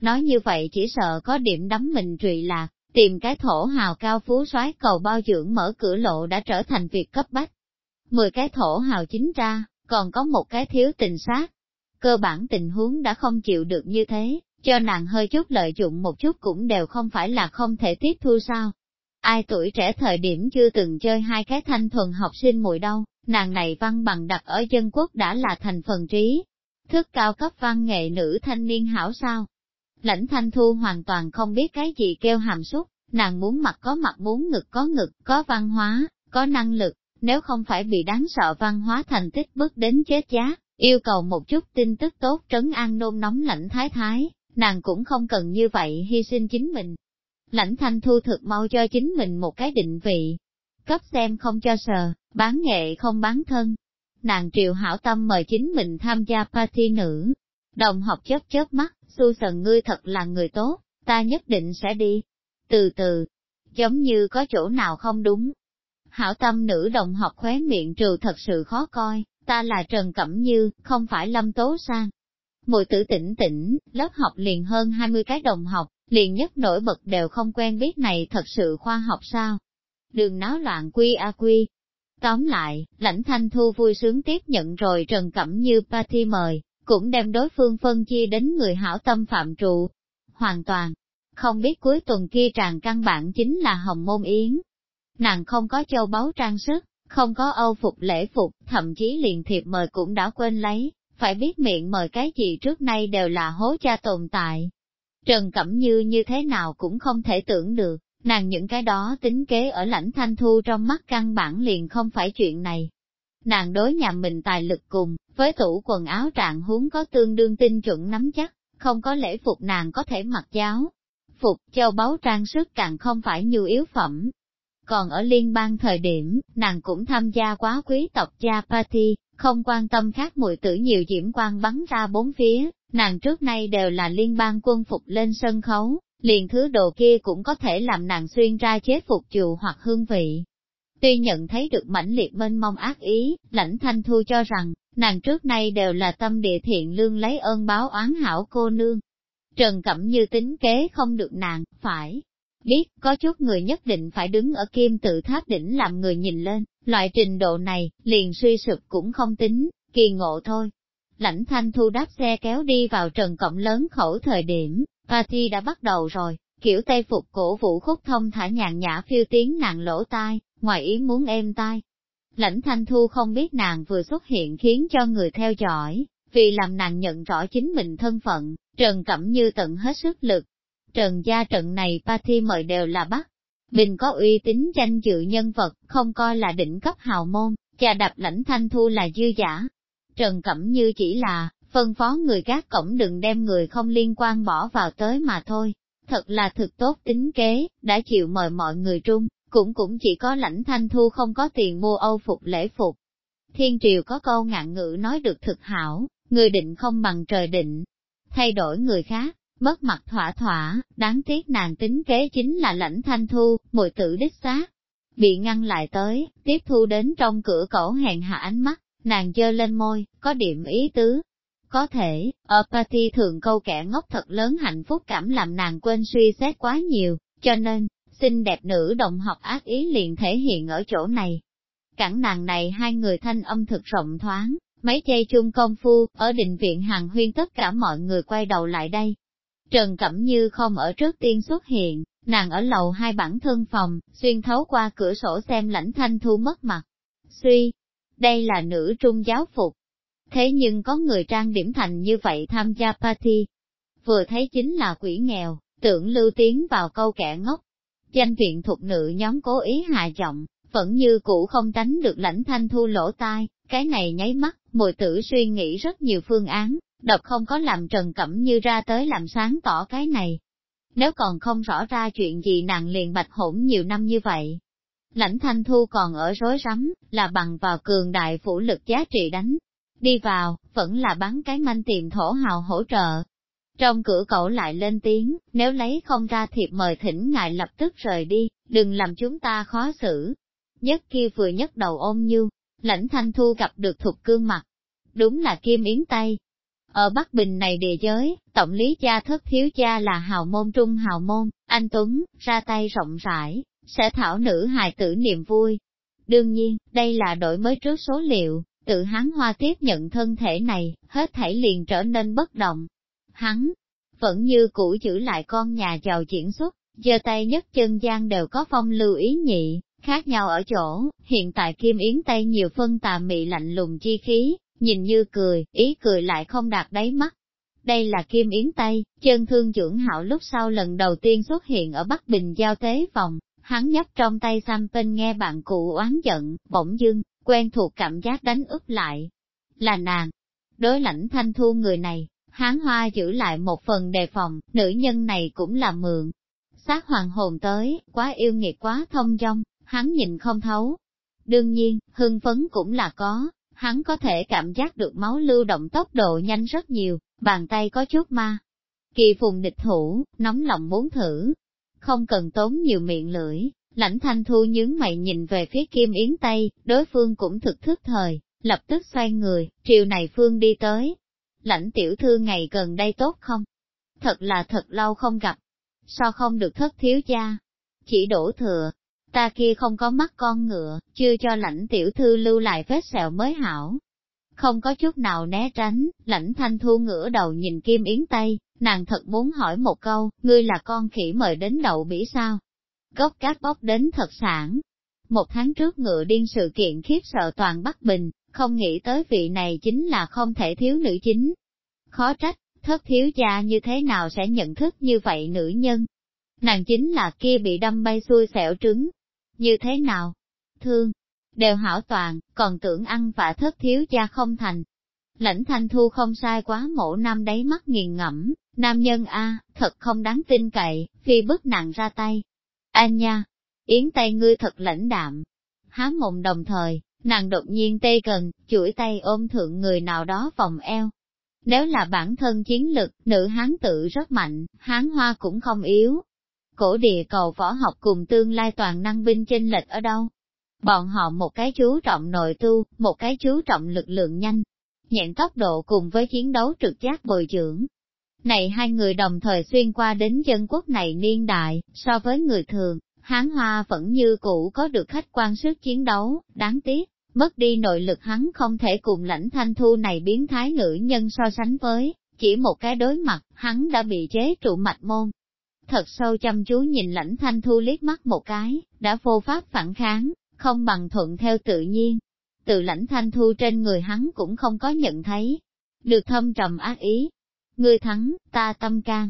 Nói như vậy chỉ sợ có điểm đắm mình trụy lạc, tìm cái thổ hào cao phú soái cầu bao dưỡng mở cửa lộ đã trở thành việc cấp bách. Mười cái thổ hào chính ra, còn có một cái thiếu tình sát. Cơ bản tình huống đã không chịu được như thế, cho nàng hơi chút lợi dụng một chút cũng đều không phải là không thể tiếp thu sao. Ai tuổi trẻ thời điểm chưa từng chơi hai cái thanh thuần học sinh mùi đâu, nàng này văn bằng đặt ở dân quốc đã là thành phần trí. Thức cao cấp văn nghệ nữ thanh niên hảo sao. Lãnh thanh thu hoàn toàn không biết cái gì kêu hàm xúc, nàng muốn mặt có mặt muốn ngực có ngực, có văn hóa, có năng lực, nếu không phải bị đáng sợ văn hóa thành tích bước đến chết giá, yêu cầu một chút tin tức tốt trấn an nôn nóng lãnh thái thái, nàng cũng không cần như vậy hy sinh chính mình. Lãnh thanh thu thực mau cho chính mình một cái định vị, cấp xem không cho sờ, bán nghệ không bán thân. Nàng triều hảo tâm mời chính mình tham gia party nữ. Đồng học chớp chớp mắt, su sần ngươi thật là người tốt, ta nhất định sẽ đi. Từ từ, giống như có chỗ nào không đúng, hảo tâm nữ đồng học khóe miệng trừ thật sự khó coi, ta là Trần Cẩm Như, không phải Lâm Tố Sang. Mùi tử tỉnh tỉnh, lớp học liền hơn 20 cái đồng học, liền nhất nổi bật đều không quen biết này thật sự khoa học sao. Đường náo loạn quy a quy. Tóm lại, lãnh thanh thu vui sướng tiếp nhận rồi Trần Cẩm Như party mời, cũng đem đối phương phân chia đến người hảo tâm phạm trụ. Hoàn toàn, không biết cuối tuần kia tràn căn bản chính là hồng môn yến, nàng không có châu báu trang sức, không có âu phục lễ phục, thậm chí liền thiệp mời cũng đã quên lấy, phải biết miệng mời cái gì trước nay đều là hố cha tồn tại. Trần Cẩm Như như thế nào cũng không thể tưởng được, nàng những cái đó tính kế ở lãnh thanh thu trong mắt căn bản liền không phải chuyện này. Nàng đối nhà mình tài lực cùng, với tủ quần áo trạng huống có tương đương tinh chuẩn nắm chắc, không có lễ phục nàng có thể mặc giáo. Phục châu báu trang sức càng không phải như yếu phẩm, còn ở liên bang thời điểm, nàng cũng tham gia quá quý tộc gia party, không quan tâm khác mùi tử nhiều diễm quang bắn ra bốn phía, nàng trước nay đều là liên bang quân phục lên sân khấu, liền thứ đồ kia cũng có thể làm nàng xuyên ra chế phục chù hoặc hương vị. Tuy nhận thấy được mãnh liệt mênh mong ác ý, lãnh thanh thu cho rằng, nàng trước nay đều là tâm địa thiện lương lấy ơn báo oán hảo cô nương. Trần Cẩm Như tính kế không được nàng, phải, Biết, có chút người nhất định phải đứng ở kim tự tháp đỉnh làm người nhìn lên, loại trình độ này, liền suy sụp cũng không tính, kỳ ngộ thôi. Lãnh thanh thu đáp xe kéo đi vào trần cổng lớn khẩu thời điểm, party đã bắt đầu rồi, kiểu tây phục cổ vũ khúc thông thả nhàn nhã phiêu tiếng nàng lỗ tai, ngoài ý muốn êm tai. Lãnh thanh thu không biết nàng vừa xuất hiện khiến cho người theo dõi, vì làm nàng nhận rõ chính mình thân phận, Trần Cẩm Như tận hết sức lực, Trần gia trận này party mời đều là bắt. Bình có uy tín danh dự nhân vật, không coi là đỉnh cấp hào môn, trà đập lãnh thanh thu là dư giả. Trần Cẩm Như chỉ là, phân phó người gác cổng đừng đem người không liên quan bỏ vào tới mà thôi. Thật là thực tốt tính kế, đã chịu mời mọi người trung, cũng cũng chỉ có lãnh thanh thu không có tiền mua âu phục lễ phục. Thiên triều có câu ngạn ngữ nói được thực hảo, người định không bằng trời định, thay đổi người khác, mất mặt thỏa thỏa, đáng tiếc nàng tính kế chính là lãnh thanh thu, mùi tử đích xác. Bị ngăn lại tới, tiếp thu đến trong cửa cổ hẹn hạ ánh mắt, nàng dơ lên môi, có điểm ý tứ. Có thể, ở party thường câu kẻ ngốc thật lớn hạnh phúc cảm làm nàng quên suy xét quá nhiều, cho nên, xinh đẹp nữ đồng học ác ý liền thể hiện ở chỗ này. Cẳng nàng này hai người thanh âm thực rộng thoáng, mấy giây chung công phu, ở định viện hàng huyên tất cả mọi người quay đầu lại đây. Trần Cẩm Như không ở trước tiên xuất hiện, nàng ở lầu hai bản thân phòng, xuyên thấu qua cửa sổ xem lãnh thanh thu mất mặt. Suy, đây là nữ trung giáo phục. Thế nhưng có người trang điểm thành như vậy tham gia party. Vừa thấy chính là quỷ nghèo, tưởng lưu tiến vào câu kẻ ngốc. Danh viện thuộc nữ nhóm cố ý hạ giọng, vẫn như cũ không tránh được lãnh thanh thu lỗ tai, cái này nháy mắt, mùi tử suy nghĩ rất nhiều phương án, độc không có làm Trần Cẩm Như ra tới làm sáng tỏ cái này. Nếu còn không rõ ra chuyện gì nàng liền bạch hỗn nhiều năm như vậy. Lãnh thanh thu còn ở rối rắm, là bằng vào cường đại phủ lực giá trị đánh. Đi vào, vẫn là bán cái manh tiền thổ hào hỗ trợ. Trong cửa cậu lại lên tiếng, nếu lấy không ra thiệp mời thỉnh ngài lập tức rời đi, đừng làm chúng ta khó xử. Nhất kia vừa nhất đầu ôm như, lãnh thanh thu gặp được thục cương mặt. Đúng là kim yến tây. Ở Bắc Bình này địa giới, tổng lý cha thất thiếu cha là hào môn trung hào môn, anh Tuấn, ra tay rộng rãi, sẽ thảo nữ hài tử niềm vui. Đương nhiên, đây là đổi mới trước số liệu, tự hắn hoa tiếp nhận thân thể này, hết thảy liền trở nên bất động. Hắn, vẫn như cũ giữ lại con nhà giàu diễn xuất, giơ tay nhất chân gian đều có phong lưu ý nhị, Khác nhau ở chỗ, hiện tại Kim Yến Tây nhiều phân tà mị lạnh lùng chi khí, nhìn như cười, ý cười lại không đạt đáy mắt. Đây là Kim Yến Tây, chân thương trưởng hảo lúc sau lần đầu tiên xuất hiện ở Bắc Bình giao tế vòng, hắn nhấp trong tay xăm bên nghe bạn cụ oán giận, bỗng dưng, quen thuộc cảm giác đánh úp lại. Là nàng. Đối lãnh thanh thu người này, hán hoa giữ lại một phần đề phòng, nữ nhân này cũng là mượn. Sát hoàng hồn tới, quá yêu nghiệt quá thông dong, hắn nhìn không thấu. Đương nhiên, hưng phấn cũng là có, hắn có thể cảm giác được máu lưu động tốc độ nhanh rất nhiều, bàn tay có chút ma. Kỳ phùng địch thủ, nóng lòng muốn thử. Không cần tốn nhiều miệng lưỡi, lãnh thanh thu nhướng mày nhìn về phía kim yến tây, đối phương cũng thực thức thời, lập tức xoay người, triều này phương đi tới. Lãnh tiểu thư ngày gần đây tốt không? Thật là thật lâu không gặp. Sao không được thất thiếu cha? Chỉ đổ thừa, ta kia không có mắt con ngựa, chưa cho lãnh tiểu thư lưu lại vết sẹo mới hảo. Không có chút nào né tránh, lãnh thanh thu ngửa đầu nhìn Kim Yến Tây, nàng thật muốn hỏi một câu, ngươi là con khỉ mời đến đậu bỉ sao? Gốc cát bóc đến thật sản. Một tháng trước ngựa điên sự kiện khiếp sợ toàn Bắc Bình, không nghĩ tới vị này chính là không thể thiếu nữ chính. Khó trách, thất thiếu gia như thế nào sẽ nhận thức như vậy nữ nhân? Nàng chính là kia bị đâm bay xui xẻo trứng, như thế nào? Thương, đều hảo toàn, còn tưởng ăn vạ thất thiếu cha không thành. Lãnh thanh thu không sai quá mổ nam đáy mắt nghiền ngẫm, nam nhân A, thật không đáng tin cậy, phi bức nặng ra tay. Anh nha, yến tay ngươi thật lãnh đạm. Há mộng đồng thời, nàng đột nhiên tê gần, chuỗi tay ôm thượng người nào đó vòng eo. Nếu là bản thân chiến lực, nữ hán tự rất mạnh, hán hoa cũng không yếu, cổ địa cầu võ học cùng tương lai toàn năng binh chênh lệch ở đâu. Bọn họ một cái chú trọng nội tu, một cái chú trọng lực lượng nhanh, nhẹn tốc độ cùng với chiến đấu trực giác bồi dưỡng. Này hai người đồng thời xuyên qua đến dân quốc này niên đại, so với người thường, Hán Hoa vẫn như cũ có được khách quan sức chiến đấu, đáng tiếc, mất đi nội lực hắn không thể cùng lãnh thanh thu này biến thái nữ nhân so sánh với, chỉ một cái đối mặt, hắn đã bị chế trụ mạch môn, thật sâu chăm chú nhìn lãnh thanh thu liếc mắt một cái, đã vô pháp phản kháng, không bằng thuận theo tự nhiên. Từ lãnh thanh thu trên người hắn cũng không có nhận thấy, được thâm trầm ác ý. Ngươi thắng, ta tâm can.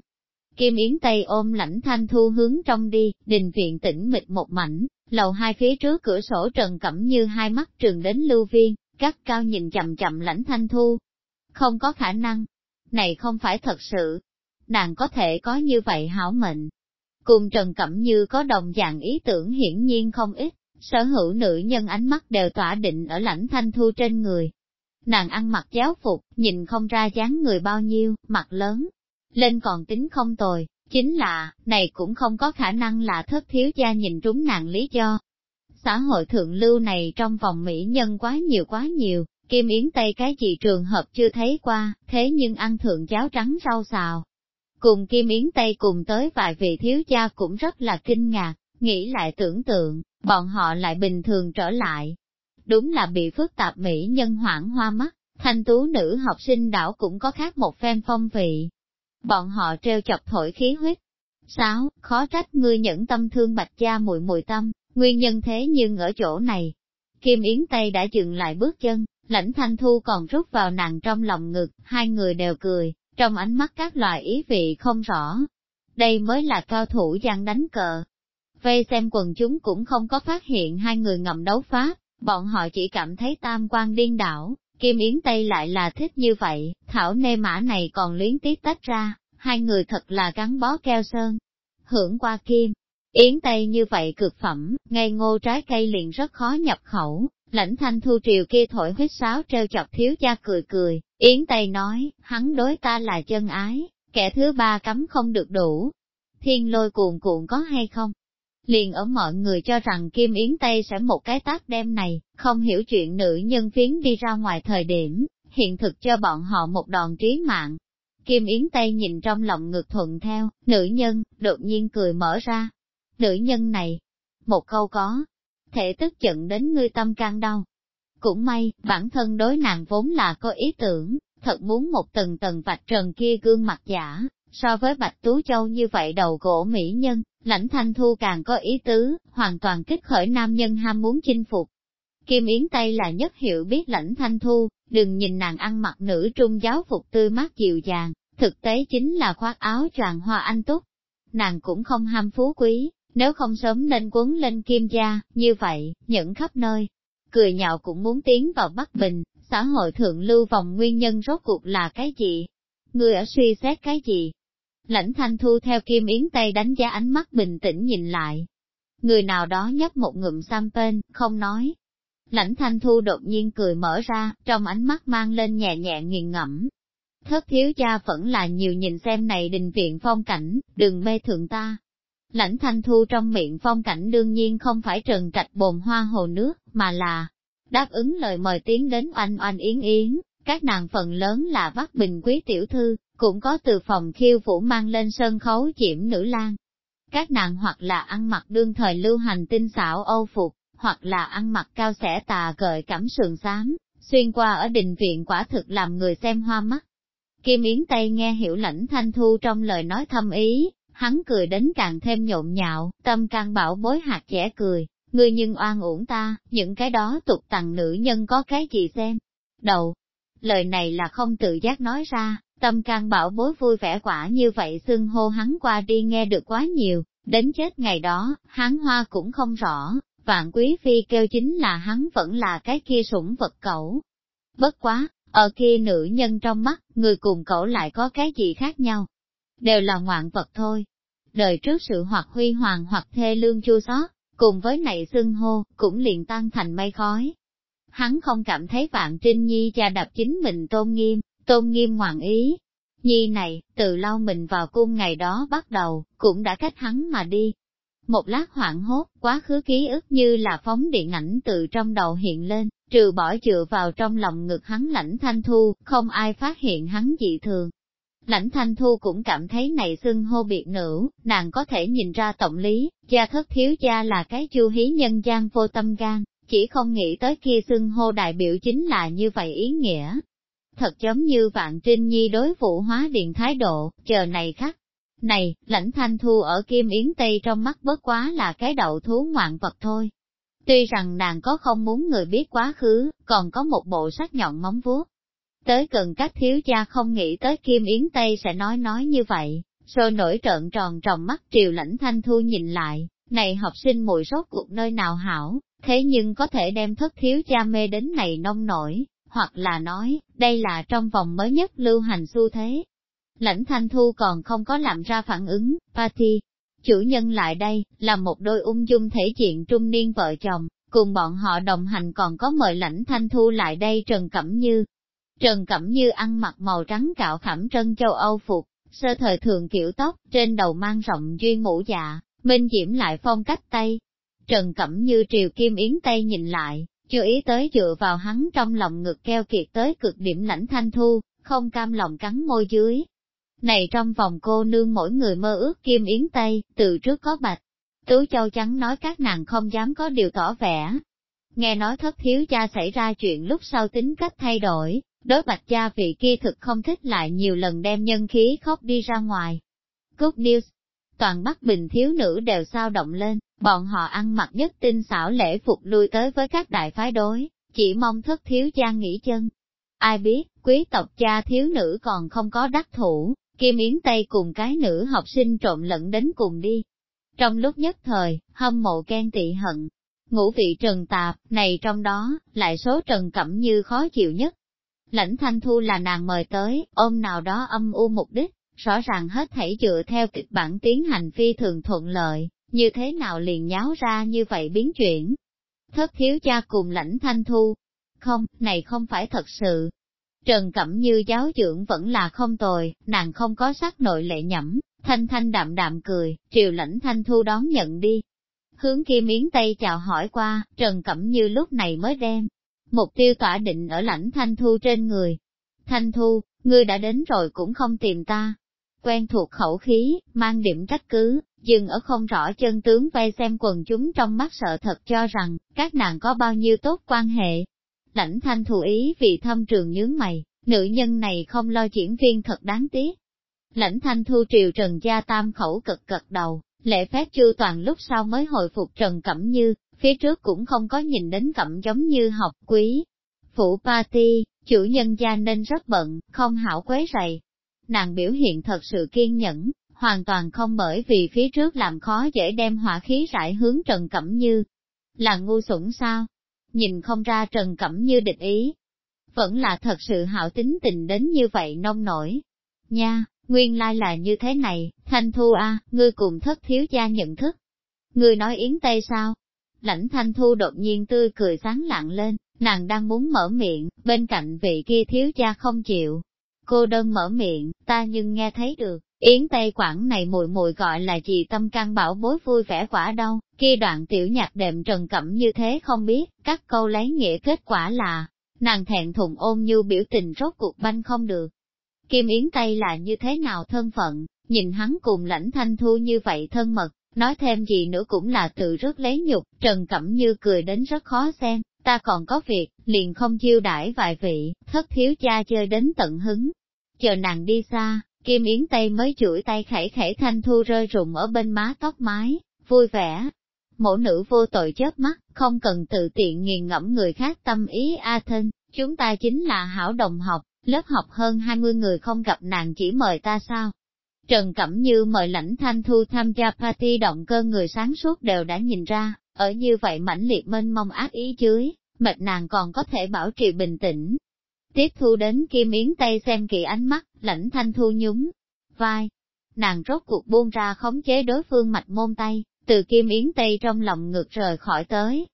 Kim Yến Tây ôm lãnh thanh thu hướng trong đi, đình viện tĩnh mịch một mảnh, lầu hai phía trước cửa sổ trần cẩm như hai mắt trường đến lưu viên, gắt cao nhìn chậm chậm lãnh thanh thu. Không có khả năng. Này không phải thật sự, nàng có thể có như vậy hảo mệnh. Cùng Trần Cẩm Như có đồng dạng ý tưởng hiển nhiên không ít, sở hữu nữ nhân ánh mắt đều tỏa định ở lãnh thanh thu trên người. Nàng ăn mặc giáo phục, nhìn không ra dáng người bao nhiêu, mặt lớn, lên còn tính không tồi, chính là, này cũng không có khả năng là thất thiếu gia nhìn trúng nàng lý do. Xã hội thượng lưu này trong vòng mỹ nhân quá nhiều quá nhiều, Kim Yến Tây cái gì trường hợp chưa thấy qua, thế nhưng ăn thượng cháo trắng rau xào. Cùng Kim Yến Tây cùng tới vài vị thiếu gia cũng rất là kinh ngạc, nghĩ lại tưởng tượng, bọn họ lại bình thường trở lại. Đúng là bị phức tạp mỹ nhân hoảng hoa mắt, thanh tú nữ học sinh đảo cũng có khác một phen phong vị. Bọn họ treo chọc thổi khí huyết. Sáu, khó trách ngươi nhẫn tâm thương bạch gia mùi mùi tâm, nguyên nhân thế nhưng ở chỗ này. Kim Yến Tây đã dừng lại bước chân, lãnh thanh thu còn rút vào nàng trong lòng ngực, hai người đều cười, trong ánh mắt các loại ý vị không rõ. Đây mới là cao thủ gian đánh cờ. Vây xem quần chúng cũng không có phát hiện hai người ngầm đấu pháp, bọn họ chỉ cảm thấy tam quan điên đảo, Kim Yến Tây lại là thích như vậy, thảo nê mã này còn luyến tiếc tách ra, hai người thật là gắn bó keo sơn. Hưởng qua Kim, Yến Tây như vậy cực phẩm, ngây ngô trái cây liền rất khó nhập khẩu, lãnh thanh thu triều kia thổi huyết sáo treo chọc thiếu gia cười cười, Yến Tây nói, hắn đối ta là chân ái, kẻ thứ ba cấm không được đủ. Thiên lôi cuồn cuộn có hay không? Liền ở mọi người cho rằng Kim Yến Tây sẽ một cái tác đem này, không hiểu chuyện nữ nhân phiến đi ra ngoài thời điểm, hiện thực cho bọn họ một đòn trí mạng. Kim Yến Tây nhìn trong lòng ngực thuận theo, nữ nhân, đột nhiên cười mở ra. Nữ nhân này, một câu có, thể tức giận đến ngươi tâm can đau. Cũng may, bản thân đối nàng vốn là có ý tưởng, thật muốn một tầng tầng vạch trần kia gương mặt giả, so với Bạch Tú Châu như vậy đầu gỗ mỹ nhân, lãnh thanh thu càng có ý tứ, hoàn toàn kích khởi nam nhân ham muốn chinh phục. Kim Yến Tây là nhất hiểu biết lãnh thanh thu, đừng nhìn nàng ăn mặc nữ trung giáo phục tươi mát dịu dàng, thực tế chính là khoác áo choàng hoa anh túc. Nàng cũng không ham phú quý, nếu không sớm nên quấn lên kim gia, như vậy, những khắp nơi, cười nhạo cũng muốn tiến vào Bắc Bình, xã hội thượng lưu vòng nguyên nhân rốt cuộc là cái gì? Người ở suy xét cái gì? Lãnh thanh thu theo kim yến tây đánh giá ánh mắt bình tĩnh nhìn lại. Người nào đó nhấp một ngụm sam bên, không nói. Lãnh thanh thu đột nhiên cười mở ra, trong ánh mắt mang lên nhẹ nhẹ nghiền ngẫm. Thất thiếu gia vẫn là nhiều nhìn xem này đình viện phong cảnh, đừng mê thượng ta, Lãnh thanh thu trong miệng phong cảnh đương nhiên không phải trần trạch bồn hoa hồ nước, mà là đáp ứng lời mời tiến đến oanh oanh yến yến, các nàng phần lớn là vắt bình quý tiểu thư, cũng có từ phòng khiêu vũ mang lên sân khấu diễm nữ lang. Các nàng hoặc là ăn mặc đương thời lưu hành tinh xảo âu phục, hoặc là ăn mặc cao xẻ tà gợi cảm sườn xám, xuyên qua ở đình viện quả thực làm người xem hoa mắt. Kim Yến Tây nghe hiểu lãnh thanh thu trong lời nói thâm ý, hắn cười đến càng thêm nhộn nhạo, tâm can bảo bối hạt trẻ cười, ngươi nhưng oan uổng ta, những cái đó tục tặng nữ nhân có cái gì xem. Đầu, lời này là không tự giác nói ra, tâm can bảo bối vui vẻ quả như vậy xưng hô hắn qua đi nghe được quá nhiều, đến chết ngày đó, hắn hoa cũng không rõ, vạn quý phi kêu chính là hắn vẫn là cái kia sủng vật cẩu. Bất quá, ở kia nữ nhân trong mắt, người cùng cẩu lại có cái gì khác nhau? Đều là ngoạn vật thôi, đời trước sự hoặc huy hoàng hoặc thê lương chua xót, cùng với này xưng hô, cũng liền tan thành mây khói. Hắn không cảm thấy vạn trinh nhi cha đập chính mình tôn nghiêm, tôn nghiêm ngoạn ý. Nhi này, từ lâu mình vào cung ngày đó bắt đầu, cũng đã cách hắn mà đi. Một lát hoảng hốt, quá khứ ký ức như là phóng điện ảnh từ trong đầu hiện lên, trừ bỏ chữa vào trong lòng ngực hắn lãnh thanh thu, không ai phát hiện hắn dị thường, Lãnh Thanh Thu cũng cảm thấy này xưng hô biệt nữ, nàng có thể nhìn ra tổng lý, gia thất thiếu gia là cái chu hí nhân gian vô tâm gan, chỉ không nghĩ tới kia xưng hô đại biểu chính là như vậy ý nghĩa. Thật giống như vạn trinh nhi đối vụ hóa điện thái độ, chờ này khắc. Này, lãnh thanh thu ở Kim Yến Tây trong mắt bất quá là cái đậu thú ngoạn vật thôi. Tuy rằng nàng có không muốn người biết quá khứ, còn có một bộ sắc nhọn móng vuốt, Tới gần các thiếu gia không nghĩ tới Kim Yến Tây sẽ nói nói như vậy, rồi nổi trợn tròn tròng mắt triều lãnh thanh thu nhìn lại, này học sinh mùi rốt cuộc nơi nào hảo, thế nhưng có thể đem thất thiếu cha mê đến này nông nổi, hoặc là nói, đây là trong vòng mới nhất lưu hành xu thế. Lãnh thanh thu còn không có làm ra phản ứng, party. chủ nhân lại đây, là một đôi ung dung thể diện trung niên vợ chồng, cùng bọn họ đồng hành còn có mời lãnh thanh thu lại đây Trần Cẩm Như. Trần Cẩm Như ăn mặc màu trắng cạo khảm trân châu Âu phục, sơ thời thường kiểu tóc, trên đầu mang rộng duyên mũ dạ, minh diễm lại phong cách Tây. Trần Cẩm Như triều kim yến Tây nhìn lại, chưa ý tới dựa vào hắn trong lòng ngực keo kiệt tới cực điểm lãnh thanh thu, không cam lòng cắn môi dưới. Này trong vòng cô nương mỗi người mơ ước kim yến Tây, từ trước có bạch. Tú Châu Trắng nói các nàng không dám có điều tỏ vẻ. Nghe nói thất thiếu cha xảy ra chuyện lúc sau tính cách thay đổi, đối bạch gia vị kia thực không thích lại nhiều lần đem nhân khí khóc đi ra ngoài. Good news! Toàn Bắc Bình thiếu nữ đều sao động lên, bọn họ ăn mặc nhất tinh xảo lễ phục lui tới với các đại phái đối, chỉ mong thất thiếu cha nghỉ chân. Ai biết, quý tộc cha thiếu nữ còn không có đắc thủ, Kim Yến Tây cùng cái nữ học sinh trộn lẫn đến cùng đi. Trong lúc nhất thời, hâm mộ ghen tị hận, ngũ vị trần tạp, này trong đó, lại số trần cẩm như khó chịu nhất. Lãnh thanh thu là nàng mời tới, ôm nào đó âm u mục đích, rõ ràng hết thảy dựa theo kịch bản tiến hành phi thường thuận lợi, như thế nào liền nháo ra như vậy biến chuyển. Thất thiếu cha cùng lãnh thanh thu. Không, này không phải thật sự, Trần Cẩm Như giáo dưỡng vẫn là không tồi, nàng không có sắc nội lệ nhẫm, thanh thanh đạm đạm cười, triều lãnh thanh thu đón nhận đi. Hướng kia miếng tây chào hỏi qua, Trần Cẩm Như lúc này mới đem. Mục tiêu tỏa định ở lãnh thanh thu trên người. Thanh thu, ngươi đã đến rồi cũng không tìm ta. Quen thuộc khẩu khí, mang điểm trách cứ, dừng ở không rõ chân tướng vây xem quần chúng trong mắt sợ thật cho rằng, các nàng có bao nhiêu tốt quan hệ, Lãnh thanh thù ý vì thâm trường nhướng mày, nữ nhân này không lo diễn viên thật đáng tiếc. Lãnh thanh thu triều trần gia tam khẩu cực cật đầu, lễ phép chư toàn lúc sau mới hồi phục trần cẩm như, phía trước cũng không có nhìn đến cẩm giống như học quý. Phụ party, chủ nhân gia nên rất bận, không hảo quấy rầy. Nàng biểu hiện thật sự kiên nhẫn, hoàn toàn không bởi vì phía trước làm khó dễ đem hỏa khí rải hướng Trần Cẩm Như. Là ngu xuẩn sao? nhìn không ra Trần Cẩm Như địch ý. Vẫn là thật sự hảo tính tình đến như vậy nông nổi. Nha, nguyên lai là như thế này, Thanh Thu a, ngươi cùng thất thiếu gia nhận thức. Ngươi nói yến tây sao? Lãnh Thanh Thu đột nhiên tươi cười sáng lặng lên, nàng đang muốn mở miệng, bên cạnh vị kia thiếu gia không chịu. Cô đơn mở miệng, ta nhưng nghe thấy được, Yến Tây Quảng này mùi mùi gọi là gì tâm can bảo bối vui vẻ quả đâu, kia đoạn tiểu nhạc đệm trần cẩm như thế không biết, các câu lấy nghĩa kết quả là, nàng thẹn thùng ôm như biểu tình rốt cuộc banh không được. Kim Yến Tây là như thế nào thân phận, nhìn hắn cùng lãnh thanh thu như vậy thân mật, nói thêm gì nữa cũng là tự rất lấy nhục, Trần Cẩm Như cười đến rất khó xem, ta còn có việc, liền không chiêu đãi vài vị, thất thiếu cha chơi đến tận hứng. Chờ nàng đi xa, Kim Yến Tây mới chuỗi tay khẩy khẩy thanh thu rơi rụng ở bên má tóc mái, vui vẻ. Mẫu nữ vô tội chớp mắt, không cần tự tiện nghiền ngẫm người khác tâm ý A thân, chúng ta chính là hảo đồng học, lớp học hơn 20 người không gặp nàng chỉ mời ta sao. Trần Cẩm Như mời lãnh thanh thu tham gia party động cơ người sáng suốt đều đã nhìn ra, ở như vậy mãnh liệt mênh mong ác ý dưới, mệt nàng còn có thể bảo trì bình tĩnh, Tiếp thu đến Kim Yến Tây xem kỳ ánh mắt, lãnh thanh thu nhúng, vai. Nàng rốt cuộc buông ra khống chế đối phương mạch môn tay, từ Kim Yến Tây trong lòng ngược rời khỏi tới.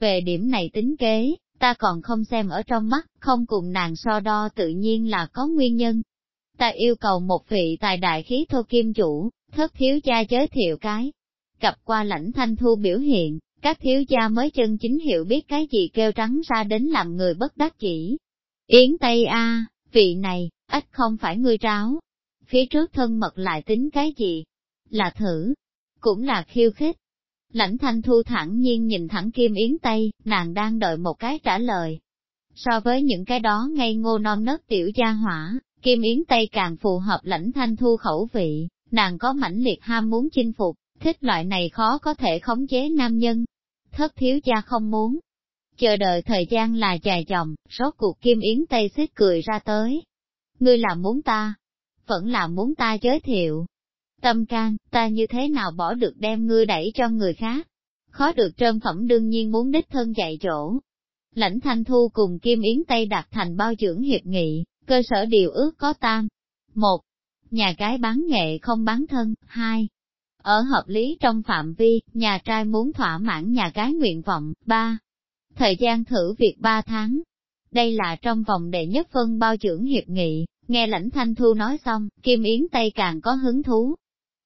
Về điểm này tính kế, ta còn không xem ở trong mắt, không cùng nàng so đo tự nhiên là có nguyên nhân. Ta yêu cầu một vị tài đại khí thô kim chủ, thất thiếu cha giới thiệu cái. Cặp qua lãnh thanh thu biểu hiện, các thiếu gia mới chân chính hiểu biết cái gì kêu trắng ra đến làm người bất đắc chỉ. Yến Tây A, vị này, ít không phải ngươi tráo. Phía trước thân mật lại tính cái gì? Là thử, cũng là khiêu khích. Lãnh thanh thu thẳng nhiên nhìn thẳng Kim Yến Tây, nàng đang đợi một cái trả lời. So với những cái đó ngây ngô non nớt tiểu gia hỏa, Kim Yến Tây càng phù hợp lãnh thanh thu khẩu vị, nàng có mãnh liệt ham muốn chinh phục, thích loại này khó có thể khống chế nam nhân. Thất thiếu gia không muốn, Chờ đợi thời gian là dài dòng, rốt cuộc Kim Yến Tây xích cười ra tới. Ngươi là muốn ta, vẫn là muốn ta giới thiệu. Tâm can, ta như thế nào bỏ được đem ngươi đẩy cho người khác? Khó được trơn phẩm đương nhiên muốn đích thân dạy chỗ. Lãnh Thanh Thu cùng Kim Yến Tây đặt thành bao dưỡng hiệp nghị, cơ sở điều ước có tam. Một, nhà gái bán nghệ không bán thân. Hai, ở hợp lý trong phạm vi, nhà trai muốn thỏa mãn nhà gái nguyện vọng, ba. Thời gian thử việc ba tháng. Đây là trong vòng đệ nhất phân bao trưởng hiệp nghị, nghe lãnh thanh thu nói xong, Kim Yến Tây càng có hứng thú.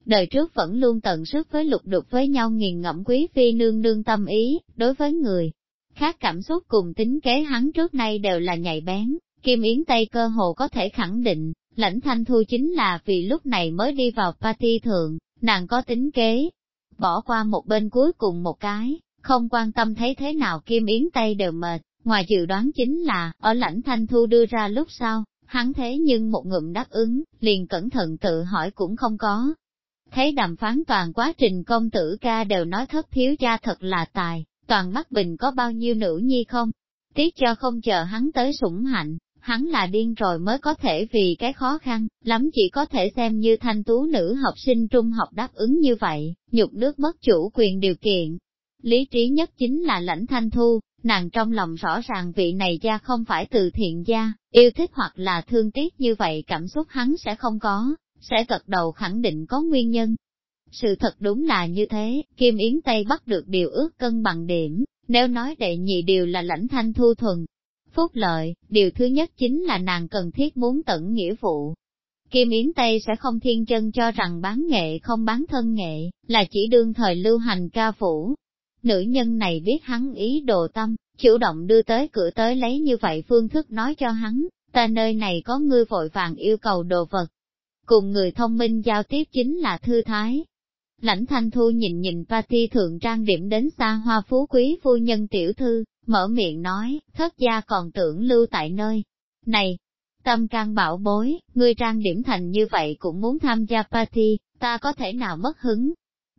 Đời trước vẫn luôn tận sức với lục đục với nhau nghiền ngẫm quý phi nương nương tâm ý, đối với người. Khác cảm xúc cùng tính kế hắn trước nay đều là nhạy bén, Kim Yến Tây cơ hồ có thể khẳng định, lãnh thanh thu chính là vì lúc này mới đi vào party thượng, nàng có tính kế. Bỏ qua một bên cuối cùng một cái, không quan tâm thấy thế nào Kim Yến Tây đều mệt, ngoài dự đoán chính là, ở lãnh thanh thu đưa ra lúc sau, hắn thế nhưng một ngụm đáp ứng, liền cẩn thận tự hỏi cũng không có. Thấy đàm phán toàn quá trình công tử ca đều nói thất thiếu cha thật là tài, toàn Bắc Bình có bao nhiêu nữ nhi không? Tiếc cho không chờ hắn tới sủng hạnh, hắn là điên rồi mới có thể vì cái khó khăn, lắm chỉ có thể xem như thanh tú nữ học sinh trung học đáp ứng như vậy, nhục nước mất chủ quyền điều kiện. Lý trí nhất chính là lãnh thanh thu, nàng trong lòng rõ ràng vị này gia không phải từ thiện gia, yêu thích hoặc là thương tiếc như vậy cảm xúc hắn sẽ không có, sẽ gật đầu khẳng định có nguyên nhân. Sự thật đúng là như thế, Kim Yến Tây bắt được điều ước cân bằng điểm, nếu nói đệ nhị điều là lãnh thanh thu thuần, phúc lợi, điều thứ nhất chính là nàng cần thiết muốn tận nghĩa vụ. Kim Yến Tây sẽ không thiên chân cho rằng bán nghệ không bán thân nghệ, là chỉ đương thời lưu hành ca phủ. Nữ nhân này biết hắn ý đồ tâm, chủ động đưa tới cửa tới lấy như vậy phương thức nói cho hắn, ta nơi này có ngươi vội vàng yêu cầu đồ vật. Cùng người thông minh giao tiếp chính là thư thái. Lãnh thanh thu nhìn nhìn Pati thượng trang điểm đến xa hoa phú quý phu nhân tiểu thư, mở miệng nói, thất gia còn tưởng lưu tại nơi. Này, tâm can bảo bối, ngươi trang điểm thành như vậy cũng muốn tham gia party, ta có thể nào mất hứng.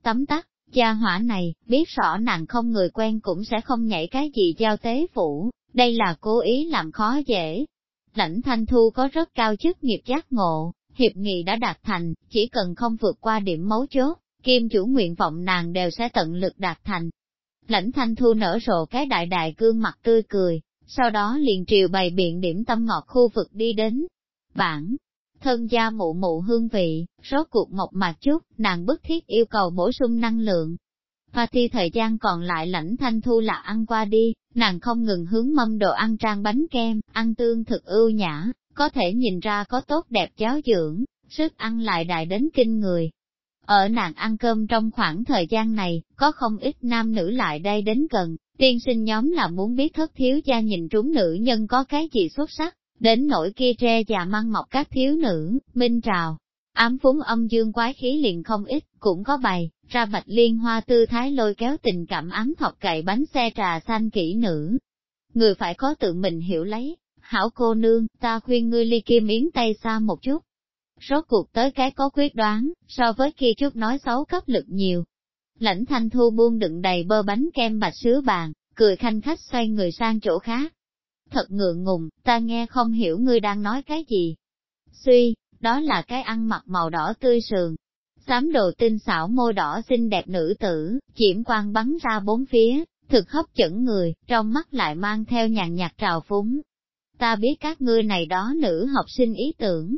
Tấm tắc, gia hỏa này, biết rõ nàng không người quen cũng sẽ không nhảy cái gì giao tế phủ, đây là cố ý làm khó dễ. Lãnh thanh thu có rất cao chức nghiệp giác ngộ, hiệp nghị đã đạt thành, chỉ cần không vượt qua điểm mấu chốt, kim chủ nguyện vọng nàng đều sẽ tận lực đạt thành. Lãnh thanh thu nở rộ cái đại đại gương mặt tươi cười, sau đó liền triều bày biện điểm tâm ngọt khu vực đi đến. Bản, thân gia mụ mụ hương vị, rốt cuộc mộc mạc chút, nàng bức thiết yêu cầu bổ sung năng lượng. Party thời gian còn lại lãnh thanh thu là ăn qua đi, nàng không ngừng hướng mâm đồ ăn trang bánh kem, ăn tương thực ưu nhã, có thể nhìn ra có tốt đẹp giáo dưỡng, sức ăn lại đại đến kinh người, ở nàng ăn cơm trong khoảng thời gian này, có không ít nam nữ lại đây đến gần, tiên sinh nhóm là muốn biết thất thiếu gia nhìn trúng nữ nhân có cái gì xuất sắc, đến nỗi kia tre già măng mọc các thiếu nữ, minh trào. Ám phúng âm dương quái khí liền không ít, cũng có bày, ra bạch liên hoa tư thái lôi kéo tình cảm ám thọc cậy bánh xe trà xanh kỹ nữ. Người phải có tự mình hiểu lấy, hảo cô nương, ta khuyên ngươi ly kim yến tay xa một chút, Rốt cuộc tới cái có quyết đoán, so với khi chút nói xấu cấp lực nhiều. Lãnh thanh thu buông đựng đầy bơ bánh kem bạch sứ bàn, cười khanh khách xoay người sang chỗ khác. Thật ngượng ngùng, ta nghe không hiểu ngươi đang nói cái gì. Suy, đó là cái ăn mặc màu đỏ tươi sườn. Xám đồ tinh xảo môi đỏ xinh đẹp nữ tử, chiểm quang bắn ra bốn phía, thực hấp dẫn người, trong mắt lại mang theo nhàn nhạt trào phúng. Ta biết các ngươi này đó nữ học sinh ý tưởng,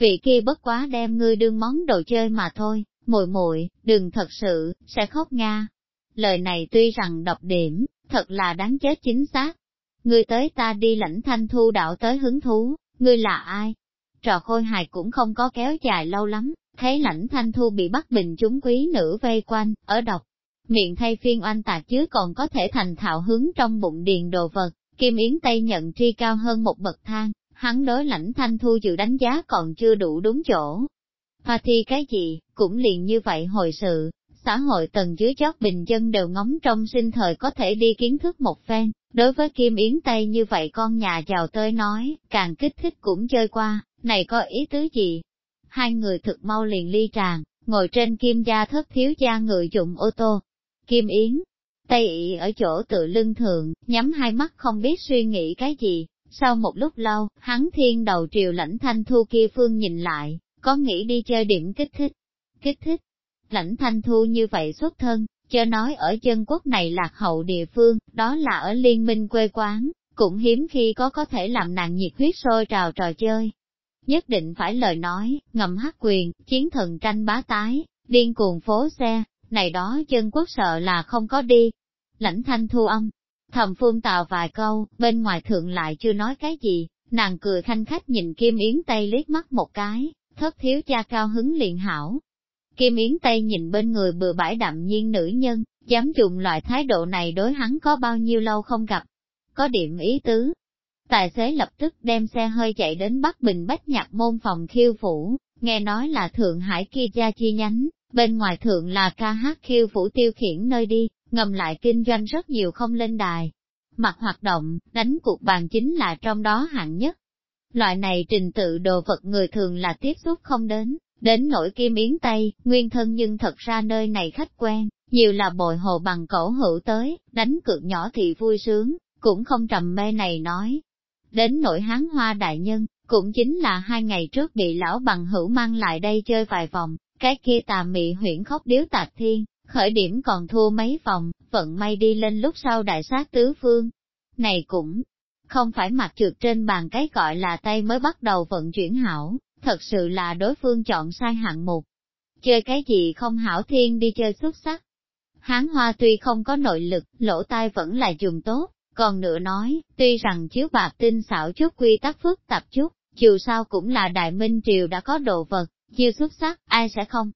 vị kia bất quá đem ngươi đương món đồ chơi mà thôi, muội muội, đừng thật sự, sẽ khóc nga. Lời này tuy rằng độc điểm, thật là đáng chết chính xác. Ngươi tới ta đi lãnh thanh thu đạo tới hứng thú, ngươi là ai? Trò khôi hài cũng không có kéo dài lâu lắm, thấy lãnh thanh thu bị bắt bình chúng quý nữ vây quanh, ở độc. Miệng thay phiên oanh tạc chứ còn có thể thành thạo hướng trong bụng điền đồ vật, Kim Yến Tây nhận tri cao hơn một bậc thang, hắn đối lãnh thanh thu dự đánh giá còn chưa đủ đúng chỗ. hoa thi cái gì, cũng liền như vậy hồi sự, xã hội tầng dưới chót bình dân đều ngóng trong sinh thời có thể đi kiến thức một phen, đối với Kim Yến Tây như vậy con nhà giàu tơi nói, càng kích thích cũng chơi qua, này có ý tứ gì? Hai người thực mau liền ly tràn, ngồi trên kim gia thất thiếu gia ngự dụng ô tô. Kim Yến, Tây ị ở chỗ tự lưng thượng nhắm hai mắt không biết suy nghĩ cái gì, sau một lúc lâu, hắn thiên đầu triều lãnh thanh thu kia phương nhìn lại, có nghĩ đi chơi điểm kích thích. Kích thích. Lãnh thanh thu như vậy xuất thân, cho nói ở chân quốc này lạc hậu địa phương, đó là ở liên minh quê quán, cũng hiếm khi có có thể làm nàng nhiệt huyết sôi trào trò chơi. Nhất định phải lời nói, ngầm hát quyền, chiến thần tranh bá tái, điên cuồng phố xe, này đó chân quốc sợ là không có đi. Lãnh thanh thu âm, thầm phun tào vài câu, bên ngoài thượng lại chưa nói cái gì, nàng cười khanh khách nhìn Kim Yến Tây liếc mắt một cái, thất thiếu cha cao hứng liền hảo. Kim Yến Tây nhìn bên người bừa bãi đạm nhiên nữ nhân, dám dùng loại thái độ này đối hắn có bao nhiêu lâu không gặp. Có điểm ý tứ. Tài xế lập tức đem xe hơi chạy đến Bắc Bình Bách Nhạc môn phòng khiêu phủ, nghe nói là Thượng Hải kia gia chi nhánh, bên ngoài thượng là ca hát khiêu phủ tiêu khiển nơi đi, ngầm lại kinh doanh rất nhiều không lên đài. Mặt hoạt động, đánh cuộc bàn chính là trong đó hạng nhất. Loại này trình tự đồ vật người thường là tiếp xúc không đến, đến nỗi kim yến Tây, nguyên thân nhưng thật ra nơi này khách quen, nhiều là bồi hồ bằng cổ hữu tới, đánh cược nhỏ thì vui sướng, cũng không trầm mê này nói. Đến nỗi hán hoa đại nhân, cũng chính là hai ngày trước bị lão bằng hữu mang lại đây chơi vài vòng, cái kia tà mị huyễn khóc điếu tạc thiên, khởi điểm còn thua mấy vòng, vận may đi lên lúc sau đại sát tứ phương. Này cũng không phải mặt trượt trên bàn cái gọi là tay mới bắt đầu vận chuyển hảo, thật sự là đối phương chọn sai hạng mục. Chơi cái gì không hảo thiên đi chơi xuất sắc. Hán hoa tuy không có nội lực, lỗ tai vẫn là dùng tốt, còn nữa nói, tuy rằng chiếu bạc tinh xảo chút quy tắc phức tạp chút, dù sao cũng là đại minh triều đã có đồ vật, chiêu xuất sắc, ai sẽ không.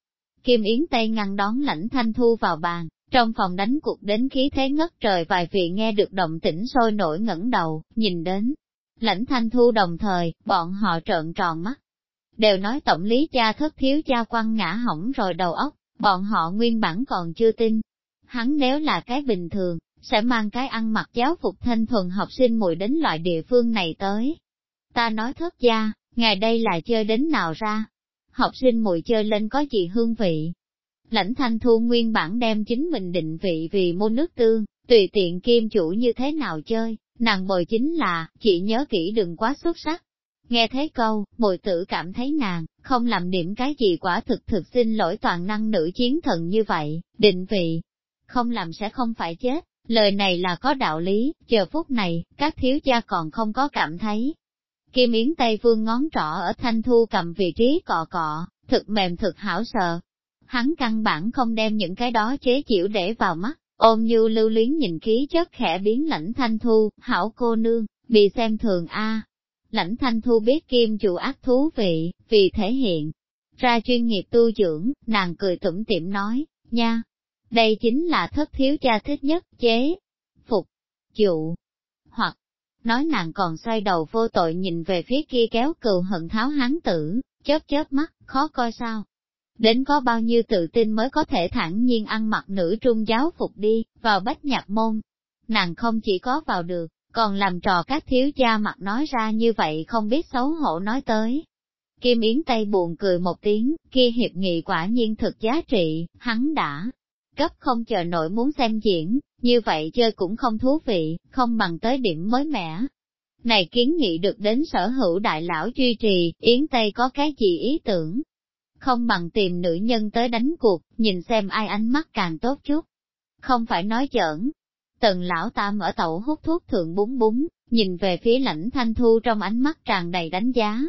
Kim Yến Tây ngăn đón lãnh thanh thu vào bàn, trong phòng đánh cuộc đến khí thế ngất trời vài vị nghe được động tĩnh sôi nổi ngẩng đầu, nhìn đến. Lãnh thanh thu đồng thời, bọn họ trợn tròn mắt. Đều nói tổng lý cha thất thiếu cha quăng ngã hỏng rồi đầu óc, bọn họ nguyên bản còn chưa tin. Hắn nếu là cái bình thường, sẽ mang cái ăn mặc giáo phục thanh thuần học sinh mùi đến loại địa phương này tới. Ta nói thất gia, ngày đây là chơi đến nào ra? Học sinh mùi chơi lên có gì hương vị? Lãnh thanh thu nguyên bản đem chính mình định vị vì môn nước tương, tùy tiện kim chủ như thế nào chơi, nàng bồi chính là, chỉ nhớ kỹ đừng quá xuất sắc. Nghe thấy câu, mùi tử cảm thấy nàng, không làm điểm cái gì quả thực thực xin lỗi toàn năng nữ chiến thần như vậy, định vị. Không làm sẽ không phải chết, lời này là có đạo lý, chờ phút này, các thiếu gia còn không có cảm thấy. Kim Yến Tây Vương ngón trỏ ở thanh thu cầm vị trí cọ cọ, thực mềm thực hảo sợ, hắn căn bản không đem những cái đó chế chịu để vào mắt, ôm như lưu luyến nhìn khí chất khẽ biến lãnh thanh thu, hảo cô nương, bị xem thường a. Lãnh thanh thu biết kim chủ ác thú vị, vì thể hiện ra chuyên nghiệp tu dưỡng, nàng cười tủm tỉm nói, nha, đây chính là thất thiếu cha thích nhất, chế, phục, chịu hoặc, nói nàng còn xoay đầu vô tội nhìn về phía kia kéo cừu hận tháo hán tử, chớp chớp mắt, khó coi sao. Đến có bao nhiêu tự tin mới có thể thẳng nhiên ăn mặc nữ trung giáo phục đi, vào bách nhạc môn. Nàng không chỉ có vào được, còn làm trò các thiếu gia mặt nói ra như vậy không biết xấu hổ nói tới. Kim Yến Tây buồn cười một tiếng, kia hiệp nghị quả nhiên thực giá trị, hắn đã cấp không chờ nổi muốn xem diễn, như vậy chơi cũng không thú vị, không bằng tới điểm mới mẻ. Này kiến nghị được đến sở hữu đại lão duy trì, Yến Tây có cái gì ý tưởng, không bằng tìm nữ nhân tới đánh cuộc, nhìn xem ai ánh mắt càng tốt chút. Không phải nói giỡn. Tần lão tam ở tẩu hút thuốc thượng búng búng, nhìn về phía lãnh thanh thu trong ánh mắt tràn đầy đánh giá.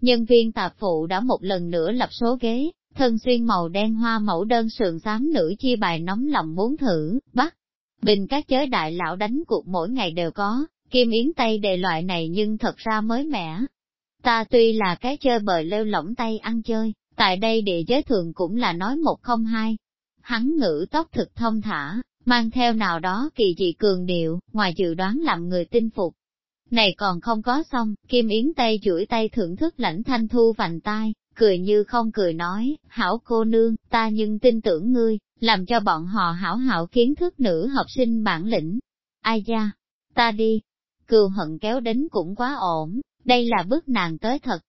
Nhân viên tạp phụ đã một lần nữa lập số ghế, thân xuyên màu đen hoa mẫu đơn sườn xám nữ chi bài nóng lòng muốn thử, bắt. Bình các chới đại lão đánh cuộc mỗi ngày đều có, kim yến tây đề loại này nhưng thật ra mới mẻ. Ta tuy là cái chơi bời lêu lỏng tay ăn chơi, Tại đây địa giới thường cũng là nói một không hai. Hắn ngữ tóc thực thông thả, mang theo nào đó kỳ dị cường điệu, ngoài dự đoán làm người tin phục. Này còn không có xong, Kim Yến Tây chuỗi tay thưởng thức lãnh thanh thu vành tai, cười như không cười nói, hảo cô nương, ta nhưng tin tưởng ngươi, làm cho bọn họ hảo hảo kiến thức nữ học sinh bản lĩnh. Ai da, ta đi, cừu hận kéo đến cũng quá ổn, đây là bước nàng tới thật,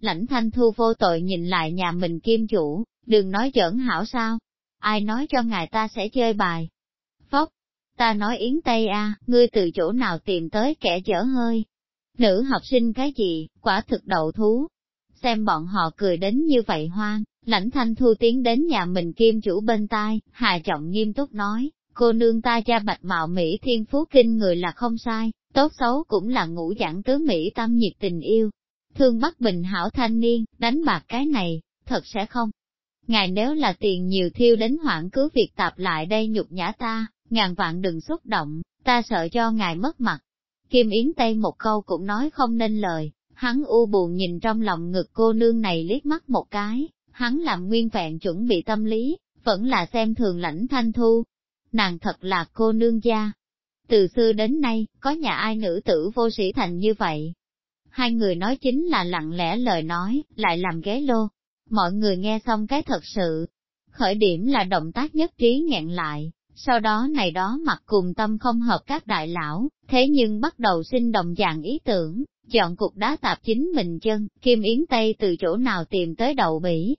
Lãnh thanh thu vô tội nhìn lại nhà mình kim chủ, đừng nói giỡn hảo sao. Ai nói cho ngài ta sẽ chơi bài? Phóc, ta nói yến Tây a, ngươi từ chỗ nào tìm tới kẻ dở hơi. Nữ học sinh cái gì, quả thực đậu thú. Xem bọn họ cười đến như vậy hoang, lãnh thanh thu tiến đến nhà mình kim chủ bên tai, hà trọng nghiêm túc nói, cô nương ta cha bạch mạo Mỹ thiên phú kinh người là không sai, tốt xấu cũng là ngũ giảng tứ Mỹ tâm nhiệt tình yêu, thương Bắc Bình hảo thanh niên, đánh bạc cái này, thật sẽ không. Ngài nếu là tiền nhiều thiêu đến hoãn cứ việc tạp lại đây nhục nhã ta, ngàn vạn đừng xúc động, ta sợ cho ngài mất mặt. Kim Yến Tây một câu cũng nói không nên lời, hắn u buồn nhìn trong lòng ngực cô nương này liếc mắt một cái, hắn làm nguyên vẹn chuẩn bị tâm lý, vẫn là xem thường lãnh thanh thu. Nàng thật là cô nương gia. Từ xưa đến nay, có nhà ai nữ tử vô sĩ thành như vậy? Hai người nói chính là lặng lẽ lời nói, lại làm ghế lô. Mọi người nghe xong cái thật sự. Khởi điểm là động tác nhất trí nghẹn lại, sau đó này đó mặt cùng tâm không hợp các đại lão, thế nhưng bắt đầu sinh đồng dạng ý tưởng, chọn cục đá tạp chính mình chân, Kim Yến Tây từ chỗ nào tìm tới đầu bỉ.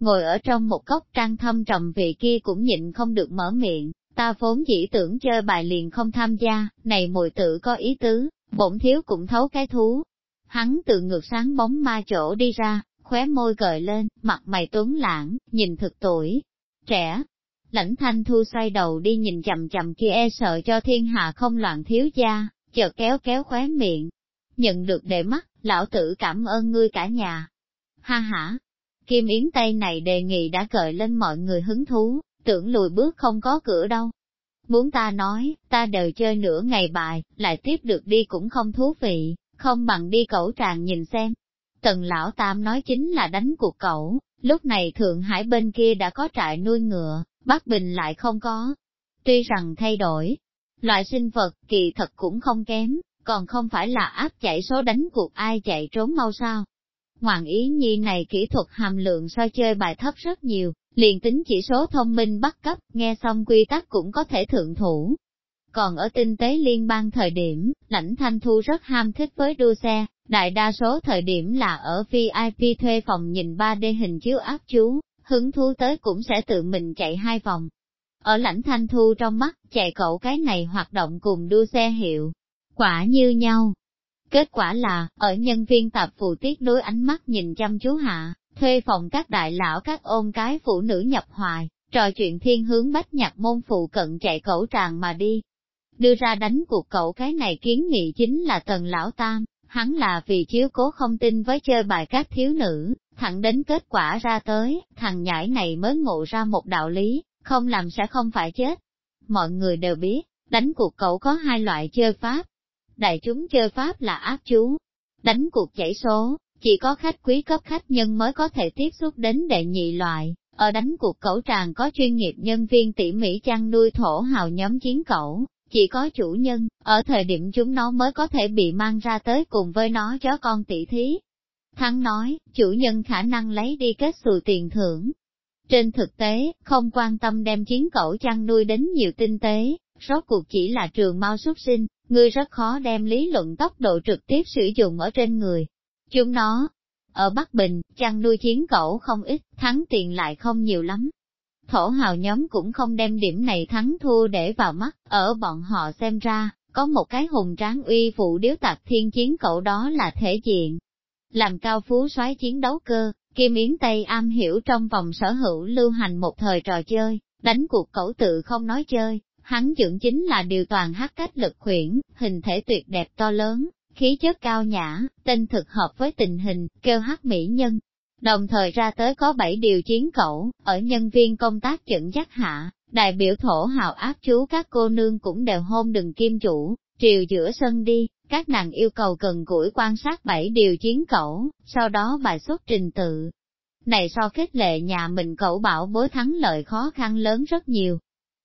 Ngồi ở trong một góc trang thâm trầm vị kia cũng nhịn không được mở miệng, ta vốn chỉ tưởng chơi bài liền không tham gia, này mùi tự có ý tứ, bổn thiếu cũng thấu cái thú. Hắn từ ngược sáng bóng ma chỗ đi ra, khóe môi gợi lên, mặt mày tuấn lãng, nhìn thực tuổi, trẻ, Lãnh thanh thu xoay đầu đi nhìn chầm chầm kia e sợ cho thiên hạ không loạn thiếu gia, chợt kéo kéo khóe miệng. Nhận được đề mắt, lão tử cảm ơn ngươi cả nhà. Ha ha! Kim Yến Tây này đề nghị đã gợi lên mọi người hứng thú, tưởng lùi bước không có cửa đâu. Muốn ta nói, ta đều chơi nửa ngày bài, lại tiếp được đi cũng không thú vị, không bằng đi cẩu tràng nhìn xem. Tần lão tam nói chính là đánh cuộc cẩu, lúc này Thượng Hải bên kia đã có trại nuôi ngựa, Bắc Bình lại không có. Tuy rằng thay đổi, loại sinh vật kỳ thật cũng không kém, còn không phải là áp chạy số đánh cuộc ai chạy trốn mau sao. Hoàng Ý Nhi này kỹ thuật hàm lượng so chơi bài thấp rất nhiều, liền tính chỉ số thông minh bắt cấp, nghe xong quy tắc cũng có thể thượng thủ. Còn ở tinh tế liên bang thời điểm, lãnh thanh thu rất ham thích với đua xe, đại đa số thời điểm là ở VIP thuê phòng nhìn 3D hình chiếu áp chú, hứng thú tới cũng sẽ tự mình chạy hai vòng. Ở lãnh thanh thu trong mắt, chạy cậu cái này hoạt động cùng đua xe hiệu, quả như nhau. Kết quả là, ở nhân viên tạp phụ tiết đối ánh mắt nhìn chăm chú hạ, thuê phòng các đại lão các ôn cái phụ nữ nhập hoài, trò chuyện thiên hướng bách nhạc môn phụ cận chạy cẩu tràng mà đi. Đưa ra đánh cuộc cậu cái này kiến nghị chính là tần lão tam, hắn là vì chiếu cố không tin với chơi bài các thiếu nữ, thẳng đến kết quả ra tới, thằng nhãi này mới ngộ ra một đạo lý, không làm sẽ không phải chết. Mọi người đều biết, đánh cuộc cậu có hai loại chơi pháp. Đại chúng chơi pháp là áp chú, đánh cuộc chảy số, chỉ có khách quý cấp khách nhân mới có thể tiếp xúc đến đệ nhị loại. Ở đánh cuộc cẩu tràng có chuyên nghiệp nhân viên tỉ mỉ chăn nuôi thổ hào nhóm chiến cẩu, chỉ có chủ nhân, ở thời điểm chúng nó mới có thể bị mang ra tới cùng với nó chó con tỷ thí. Thắng nói, chủ nhân khả năng lấy đi kết xù tiền thưởng. Trên thực tế, không quan tâm đem chiến cẩu chăn nuôi đến nhiều tinh tế, rốt cuộc chỉ là trường mau xuất sinh, ngươi rất khó đem lý luận tốc độ trực tiếp sử dụng ở trên người. Chúng nó, ở Bắc Bình, chăn nuôi chiến cẩu không ít, thắng tiền lại không nhiều lắm, Thổ hào nhóm cũng không đem điểm này thắng thua để vào mắt, ở bọn họ xem ra, có một cái hùng tráng uy phụ điếu tạc thiên chiến cậu đó là thể diện. Làm cao phú soái chiến đấu cơ, Kim Yến Tây am hiểu trong vòng sở hữu lưu hành một thời trò chơi, đánh cuộc cẩu tự không nói chơi, hắn dưỡng chính là điều toàn hát cách lực khuyển, hình thể tuyệt đẹp to lớn, khí chất cao nhã, tên thực hợp với tình hình, kêu hát mỹ nhân, Đồng thời ra tới có 7 điều chiến cẩu, ở nhân viên công tác dẫn dắt hạ, đại biểu thổ hào áp chú các cô nương cũng đều hôn đừng kim chủ, triều giữa sân đi, các nàng yêu cầu cần gũi quan sát 7 điều chiến cẩu, sau đó bài xuất trình tự. Này so kết lệ nhà mình cẩu bảo bối thắng lợi khó khăn lớn rất nhiều.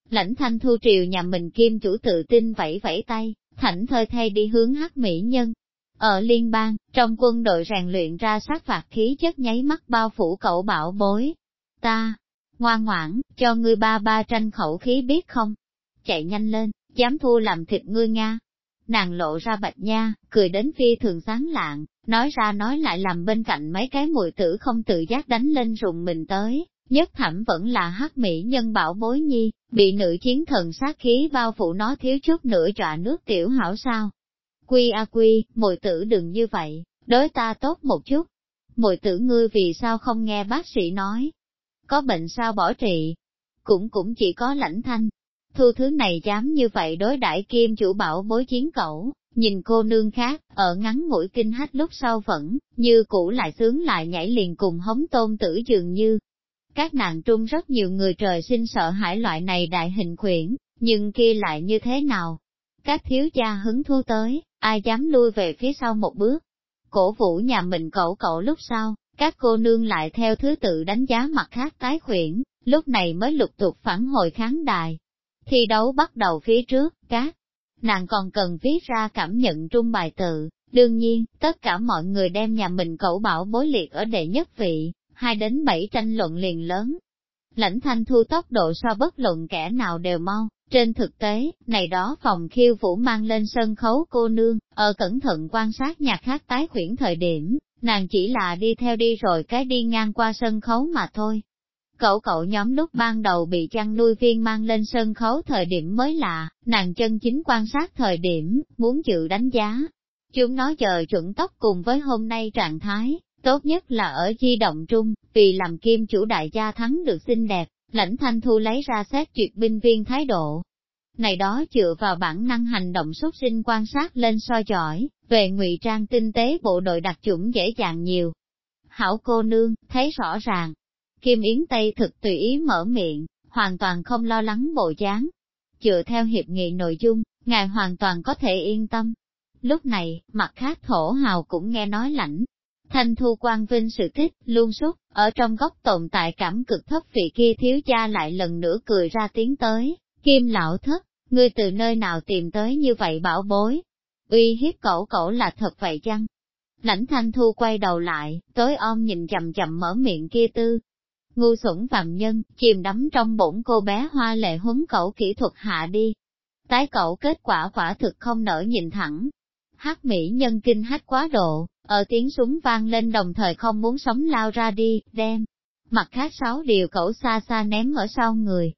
Lãnh thanh thu triều nhà mình kim chủ tự tin vẫy vẫy tay, thảnh thơi thay đi hướng hát mỹ nhân, ở liên bang, trong quân đội rèn luyện ra sát phạt khí chất nháy mắt bao phủ cậu bảo bối. Ta, ngoan ngoãn, cho ngươi ba ba tranh khẩu khí biết không? Chạy nhanh lên, dám thua làm thịt ngươi Nga. Nàng lộ ra bạch nha, cười đến phi thường sáng lạng, nói ra nói lại làm bên cạnh mấy cái mùi tử không tự giác đánh lên rùng mình tới, nhất thẩm vẫn là hắc mỹ nhân bảo bối nhi, bị nữ chiến thần sát khí bao phủ nó thiếu chút nữa trọa nước tiểu hảo sao. Quy a quy, mùi tử đừng như vậy, đối ta tốt một chút. Mùi tử ngươi vì sao không nghe bác sĩ nói? Có bệnh sao bỏ trị? Cũng cũng chỉ có lãnh thanh. Thu thứ này dám như vậy đối đãi kim chủ bảo bối chiến cẩu, nhìn cô nương khác, ở ngắn ngủi kinh hách lúc sau vẫn, như cũ lại sướng lại nhảy liền cùng hống tôn tử dường như các nàng trung rất nhiều người trời sinh sợ hãi loại này đại hình khuyển, nhưng kia lại như thế nào? Các thiếu gia hứng thu tới, ai dám lui về phía sau một bước? Cổ vũ nhà mình cậu cậu lúc sau, các cô nương lại theo thứ tự đánh giá mặt khác tái khuyển, lúc này mới lục tục phản hồi kháng đài. Thi đấu bắt đầu phía trước, các nàng còn cần viết ra cảm nhận trung bài tự. Đương nhiên, tất cả mọi người đem nhà mình cậu bảo bối liệt ở đệ nhất vị, hai đến bảy tranh luận liền lớn. Lãnh thanh thu tốc độ so bất luận kẻ nào đều mau, trên thực tế, này đó phòng khiêu vũ mang lên sân khấu cô nương, ở cẩn thận quan sát nhà khác tái khuyển thời điểm, nàng chỉ là đi theo đi rồi cái đi ngang qua sân khấu mà thôi. Cậu cậu nhóm lúc ban đầu bị chăn nuôi viên mang lên sân khấu thời điểm mới lạ, nàng chân chính quan sát thời điểm, muốn chịu đánh giá. Chúng nó chờ chuẩn tốc cùng với hôm nay trạng thái, tốt nhất là ở di động trung, vì làm kim chủ đại gia thắng được xinh đẹp, lãnh thanh thu lấy ra xét duyệt binh viên thái độ. Này đó dựa vào bản năng hành động xuất sinh quan sát lên soi giỏi, về ngụy trang tinh tế bộ đội đặc chủng dễ dàng nhiều. Hảo cô nương, thấy rõ ràng, Kim Yến Tây thực tùy ý mở miệng, hoàn toàn không lo lắng bộ dáng. Dựa theo hiệp nghị nội dung, ngài hoàn toàn có thể yên tâm. Lúc này, mặt khác thổ hào cũng nghe nói lãnh. Thanh thu quang vinh sự tích, luôn suốt, ở trong góc tồn tại cảm cực thấp vị kia thiếu gia lại lần nữa cười ra tiếng tới, kim lão thất, ngươi từ nơi nào tìm tới như vậy bảo bối. Uy hiếp cẩu cẩu là thật vậy chăng? Lãnh thanh thu quay đầu lại, tối om nhìn chầm chầm mở miệng kia tư, ngu xuẩn phạm nhân, chìm đắm trong bổn cô bé hoa lệ huấn cẩu kỹ thuật hạ đi. Tái cẩu kết quả quả thực không nở nhìn thẳng. Hát mỹ nhân kinh hát quá độ, ở tiếng súng vang lên đồng thời không muốn sống lao ra đi, đem. Mặt khác sáu điều cẩu xa xa ném ở sau người.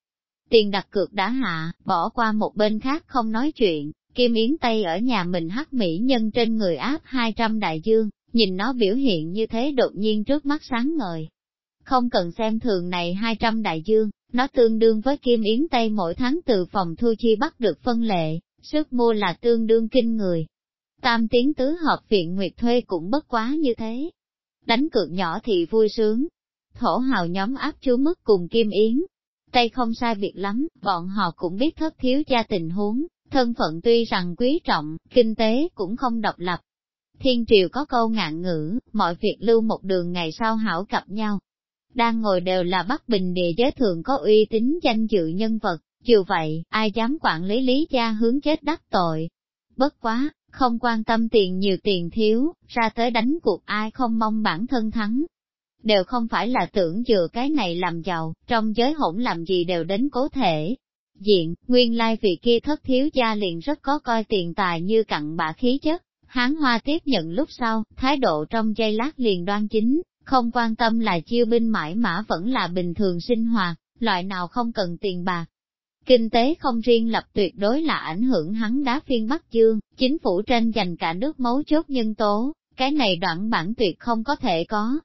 Tiền đặt cược đã hạ, bỏ qua một bên khác không nói chuyện, Kim Yến Tây ở nhà mình hát mỹ nhân trên người áp 200 đại dương, nhìn nó biểu hiện như thế đột nhiên trước mắt sáng ngời, không cần xem thường này 200 đại dương, nó tương đương với Kim Yến Tây mỗi tháng từ phòng thu chi bắt được phân lệ, sức mua là tương đương kinh người. Tam tiếng tứ hợp viện nguyệt thuê cũng bất quá như thế. Đánh cược nhỏ thì vui sướng. Thổ hào nhóm áp chú mức cùng Kim Yến. Tây không sai biệt lắm, bọn họ cũng biết thất thiếu gia tình huống, thân phận tuy rằng quý trọng, kinh tế cũng không độc lập. Thiên triều có câu ngạn ngữ, mọi việc lưu một đường ngày sau hảo cặp nhau, đang ngồi đều là Bắc Bình địa giới thường có uy tín danh dự nhân vật, dù vậy, ai dám quản lý lý gia hướng chết đắc tội. Bất quá, không quan tâm tiền nhiều tiền thiếu, ra tới đánh cuộc ai không mong bản thân thắng. Đều không phải là tưởng dựa cái này làm giàu, trong giới hỗn làm gì đều đến cố thể. Diện, nguyên lai vị kia thất thiếu gia liền rất có coi tiền tài như cặn bã khí chất, hán hoa tiếp nhận lúc sau, thái độ trong giây lát liền đoan chính, không quan tâm là chiêu binh mãi mã vẫn là bình thường sinh hoạt, loại nào không cần tiền bạc. Kinh tế không riêng lập tuyệt đối là ảnh hưởng hắn đá phiên Bắc Dương, chính phủ tranh giành cả nước mấu chốt nhân tố, cái này đoạn bản tuyệt không có thể có.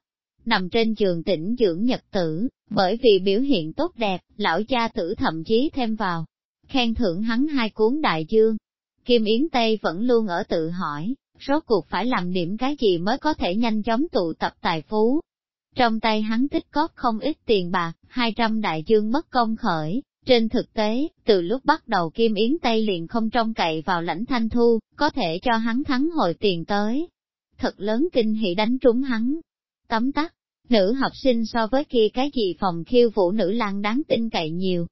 Nằm trên giường tỉnh dưỡng nhật tử, bởi vì biểu hiện tốt đẹp, lão cha tử thậm chí thêm vào, khen thưởng hắn hai cuốn đại dương. Kim Yến Tây vẫn luôn ở tự hỏi, rốt cuộc phải làm điểm cái gì mới có thể nhanh chóng tụ tập tài phú. Trong tay hắn tích cóp không ít tiền bạc, 200 đại dương mất công khởi. Trên thực tế, từ lúc bắt đầu Kim Yến Tây liền không trông cậy vào lãnh thanh thu, có thể cho hắn thắng hồi tiền tới. Thật lớn kinh hỉ đánh trúng hắn. Tấm tắc, nữ học sinh so với kia cái gì phòng khiêu vũ nữ lang đáng tin cậy nhiều.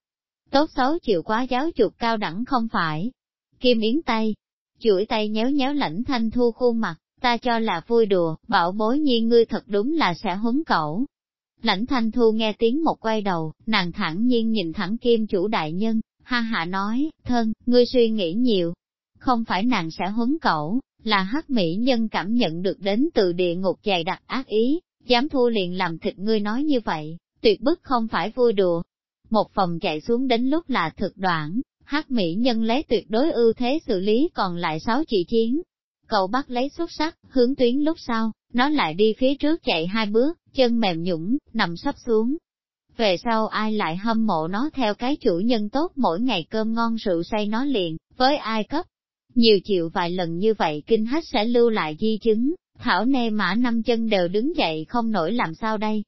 Tốt xấu chịu quá giáo dục cao đẳng không phải. Kim Yến Tây, chuỗi tay nhéo nhéo lãnh thanh thu khuôn mặt, ta cho là vui đùa, bảo bối nhiên ngươi thật đúng là sẽ huấn cẩu. Lãnh thanh thu nghe tiếng một quay đầu, nàng thẳng nhiên nhìn thẳng kim chủ đại nhân, ha hạ nói, thân, ngươi suy nghĩ nhiều. Không phải nàng sẽ huấn cẩu, là hắc mỹ nhân cảm nhận được đến từ địa ngục dày đặc ác ý, dám thu liền làm thịt ngươi nói như vậy, tuyệt bức không phải vui đùa. Một phòng chạy xuống đến lúc là thực đoạn, hắc mỹ nhân lấy tuyệt đối ưu thế xử lý còn lại sáu chỉ chiến. Cậu bắt lấy xuất sắc, hướng tuyến lúc sau, nó lại đi phía trước chạy hai bước, chân mềm nhũng, nằm sắp xuống. Về sau ai lại hâm mộ nó theo cái chủ nhân tốt mỗi ngày cơm ngon rượu say nó liền, với ai cấp. Nhiều chịu vài lần như vậy kinh hết sẽ lưu lại di chứng, thảo nê mã năm chân đều đứng dậy không nổi làm sao đây.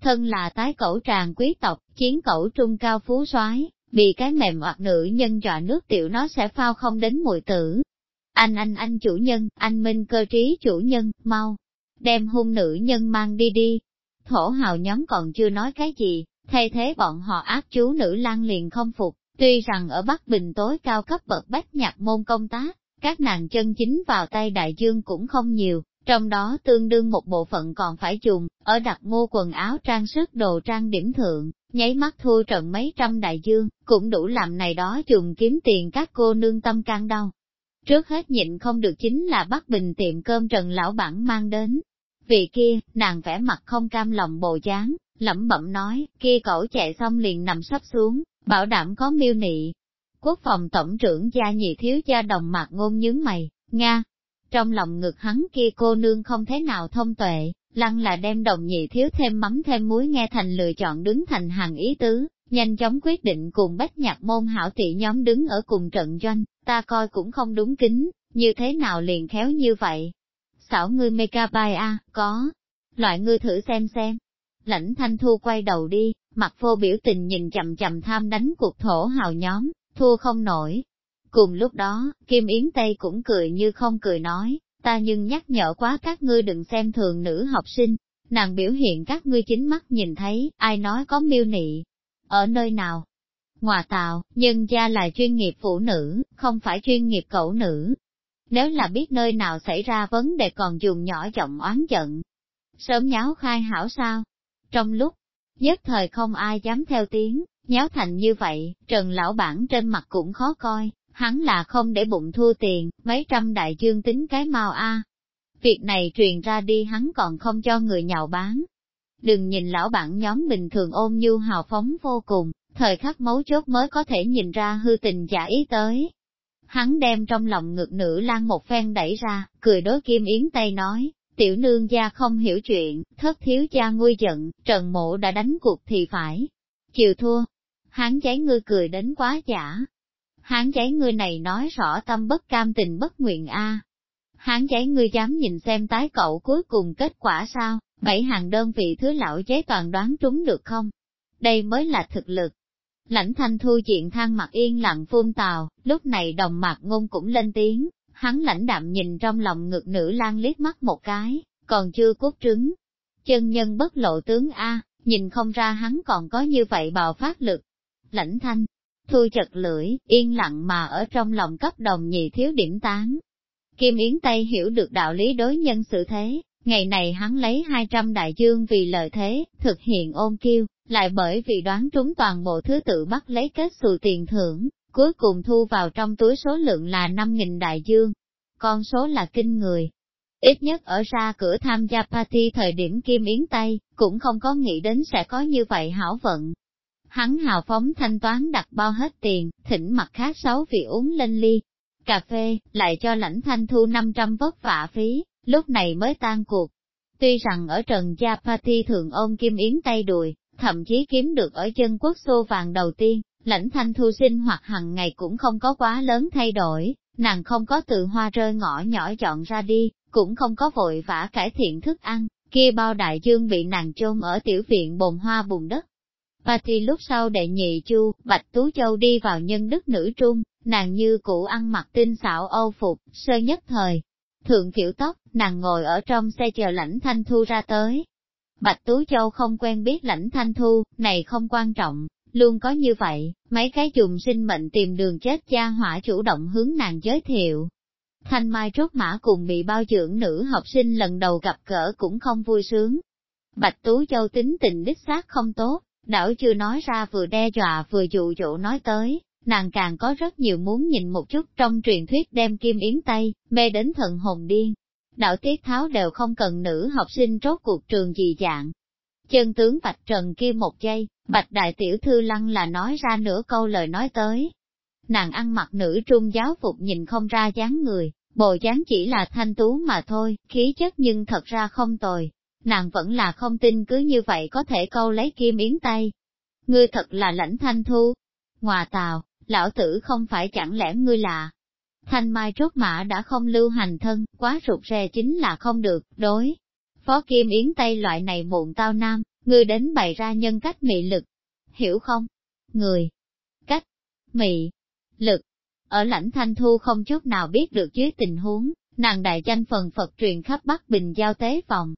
thân là tái cẩu tràng quý tộc, chiến cẩu trung cao phú soái bị cái mềm hoặc nữ nhân dọa nước tiểu nó sẽ phao không đến mùi tử. Anh anh anh chủ nhân, anh minh cơ trí chủ nhân, mau, đem hung nữ nhân mang đi đi. Thổ hào nhóm còn chưa nói cái gì, thay thế bọn họ ác chú nữ lang liền không phục, tuy rằng ở Bắc Bình tối cao cấp bậc bách nhạc môn công tác, các nàng chân chính vào tay đại dương cũng không nhiều, trong đó tương đương một bộ phận còn phải dùng, ở đặt mua quần áo trang sức đồ trang điểm thượng, nháy mắt thua trận mấy trăm đại dương, cũng đủ làm này đó dùng kiếm tiền các cô nương tâm can đau. Trước hết nhịn không được chính là bắt bình tiệm cơm trần lão bản mang đến. Vị kia, nàng vẽ mặt không cam lòng bồ dáng, lẩm bẩm nói, kia cậu chạy xong liền nằm sắp xuống, bảo đảm có miêu nị. Quốc phòng tổng trưởng gia nhị thiếu gia đồng mặt ngôn nhướng mày, Nga. Trong lòng ngực hắn kia cô nương không thế nào thông tuệ, lăng là đem đồng nhị thiếu thêm mắm thêm muối nghe thành lựa chọn đứng thành hàng ý tứ, nhanh chóng quyết định cùng bách nhạc môn hảo thị nhóm đứng ở cùng trận doanh, ta coi cũng không đúng kính, như thế nào liền khéo như vậy. Xảo ngươi megabyte a có, loại ngươi thử xem xem. Lãnh thanh thu quay đầu đi, mặt vô biểu tình nhìn chậm chậm tham đánh cuộc thổ hào nhóm, thua không nổi. Cùng lúc đó, Kim Yến Tây cũng cười như không cười nói, ta nhưng nhắc nhở quá các ngươi đừng xem thường nữ học sinh, nàng biểu hiện các ngươi chính mắt nhìn thấy, ai nói có miêu nị, ở nơi nào. Ngoà tào, nhân gia là chuyên nghiệp phụ nữ, không phải chuyên nghiệp cậu nữ. Nếu là biết nơi nào xảy ra vấn đề còn dùng nhỏ giọng oán giận. Sớm nháo khai hảo sao? Trong lúc, nhất thời không ai dám theo tiếng, nháo thành như vậy, Trần Lão Bản trên mặt cũng khó coi, hắn là không để bụng thua tiền, mấy trăm đại dương tính cái mau a. Việc này truyền ra đi hắn còn không cho người nhạo bán. Đừng nhìn lão bản nhóm bình thường ôm nhu hào phóng vô cùng, thời khắc mấu chốt mới có thể nhìn ra hư tình giả ý tới. Hắn đem trong lòng ngực nữ lan một phen đẩy ra, cười đối kim yến tây nói, tiểu nương gia không hiểu chuyện, thất thiếu gia nguôi giận, trần mộ đã đánh cuộc thì phải. Chịu thua, hắn cháy ngươi cười đến quá giả, Hắn cháy ngươi này nói rõ tâm bất cam tình bất nguyện a. Hắn cháy ngươi dám nhìn xem tái cậu cuối cùng kết quả sao, bảy hàng đơn vị thứ lão chế toàn đoán trúng được không? Đây mới là thực lực. Lãnh thanh thu diện than mặt yên lặng phun tào, lúc này đồng mạc ngôn cũng lên tiếng, hắn lãnh đạm nhìn trong lòng ngực nữ lan liếc mắt một cái, còn chưa cốt trứng. Chân nhân bất lộ tướng A, nhìn không ra hắn còn có như vậy bào phát lực. Lãnh thanh, Thu chật lưỡi, yên lặng mà ở trong lòng cấp đồng nhị thiếu điểm tán. Kim Yến Tây hiểu được đạo lý đối nhân sự thế, ngày này hắn lấy 200 đại dương vì lợi thế, thực hiện ôn kiêu, lại bởi vì đoán trúng toàn bộ thứ tự bắt lấy kết xù tiền thưởng, cuối cùng thu vào trong túi số lượng là 5.000 đại dương. Con số là kinh người. Ít nhất ở ra cửa tham gia party thời điểm Kim Yến Tây, cũng không có nghĩ đến sẽ có như vậy hảo vận, Hắn hào phóng thanh toán đặt bao hết tiền, thỉnh mặt khác sáu vị uống lên ly. Cà phê, lại cho lãnh thanh thu 500 vất vả phí, lúc này mới tan cuộc. Tuy rằng ở Trần Gia Party thường ôm Kim Yến tay đùi, thậm chí kiếm được ở chân quốc xô vàng đầu tiên, lãnh thanh thu sinh hoạt hàng ngày cũng không có quá lớn thay đổi, nàng không có tự hoa rơi ngõ nhỏ chọn ra đi, cũng không có vội vã cải thiện thức ăn, kia bao đại dương bị nàng chôn ở tiểu viện bồn hoa bùn đất, và thì lúc sau đệ nhị chu, Bạch Tú Châu đi vào nhân đức nữ trung, nàng như cũ ăn mặc tinh xảo âu phục, sơ nhất thời. Thượng kiểu tóc, nàng ngồi ở trong xe chờ lãnh thanh thu ra tới. Bạch Tú Châu không quen biết lãnh thanh thu, này không quan trọng, luôn có như vậy, mấy cái dùng sinh mệnh tìm đường chết cha hỏa chủ động hướng nàng giới thiệu. Thanh Mai trốt mã cùng bị bao trưởng nữ học sinh lần đầu gặp cỡ cũng không vui sướng. Bạch Tú Châu tính tình đích xác không tốt, Đảo chưa nói ra vừa đe dọa vừa dụ dỗ nói tới, nàng càng có rất nhiều muốn nhìn một chút trong truyền thuyết đem kim yến tây, mê đến thần hồn điên. Đạo tiết tháo đều không cần nữ học sinh rốt cuộc trường gì dạng. Chân tướng Bạch Trần kia một giây, Bạch Đại Tiểu Thư Lăng là nói ra nửa câu lời nói tới. Nàng ăn mặc nữ trung giáo phục nhìn không ra dáng người, bộ dáng chỉ là thanh tú mà thôi, khí chất nhưng thật ra không tồi, nàng vẫn là không tin cứ như vậy có thể câu lấy kim yến tay. Ngươi thật là lãnh thanh thu. Ngoà tào, lão tử không phải chẳng lẽ ngươi là. Thanh mai rốt mã đã không lưu hành thân, quá rụt rè chính là không được, đối. Phó Kim Yến Tây loại này muộn tao nam, Ngươi đến bày ra nhân cách mị lực, hiểu không? Người, cách, mị, lực, ở lãnh thanh thu không chút nào biết được dưới tình huống, nàng đại danh phần Phật truyền khắp Bắc Bình giao tế vòng.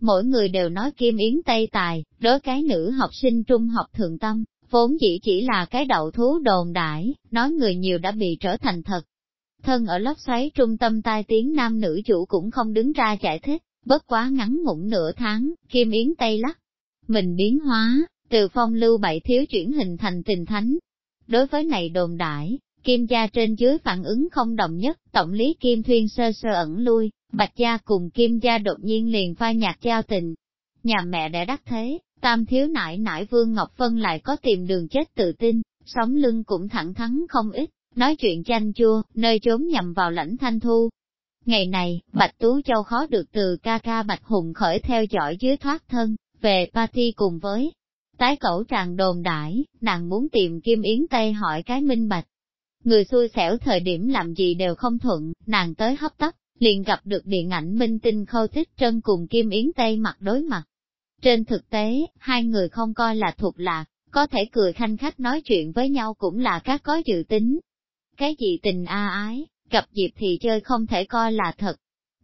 Mỗi người đều nói kim yến Tây Tài, đối cái nữ học sinh trung học thượng tâm, vốn chỉ chỉ là cái đậu thú đồn đãi, nói người nhiều đã bị trở thành thật. Thân ở lốc xoáy trung tâm tai tiếng nam nữ chủ cũng không đứng ra giải thích, bất quá ngắn ngủn nửa tháng, kim yến Tây lắc. Mình biến hóa, từ phong lưu bảy thiếu chuyển hình thành tình thánh. Đối với này đồn đại, Kim gia trên dưới phản ứng không đồng nhất, tổng lý Kim Thuyên sơ sơ ẩn lui, Bạch gia cùng Kim gia đột nhiên liền pha nhạc giao tình. Nhà mẹ đã đắc thế, tam thiếu nải nải Vương Ngọc vân lại có tìm đường chết tự tin, sống lưng cũng thẳng thắn không ít, nói chuyện chanh chua, nơi trốn nhằm vào lãnh thanh thu. Ngày này, Bạch Tú Châu khó được từ ca ca Bạch Hùng khởi theo dõi dưới thoát thân, về party cùng với tái cẩu tràng đồn đãi, nàng muốn tìm Kim Yến Tây hỏi cái minh bạch. Người xui xẻo thời điểm làm gì đều không thuận, nàng tới hấp tấp, liền gặp được điện ảnh minh tinh khâu thích trân cùng Kim Yến Tây mặt đối mặt. Trên thực tế, hai người không coi là thuộc lạc, có thể cười khanh khách nói chuyện với nhau cũng là các có dự tính. Cái gì tình a ái, gặp dịp thì chơi không thể coi là thật.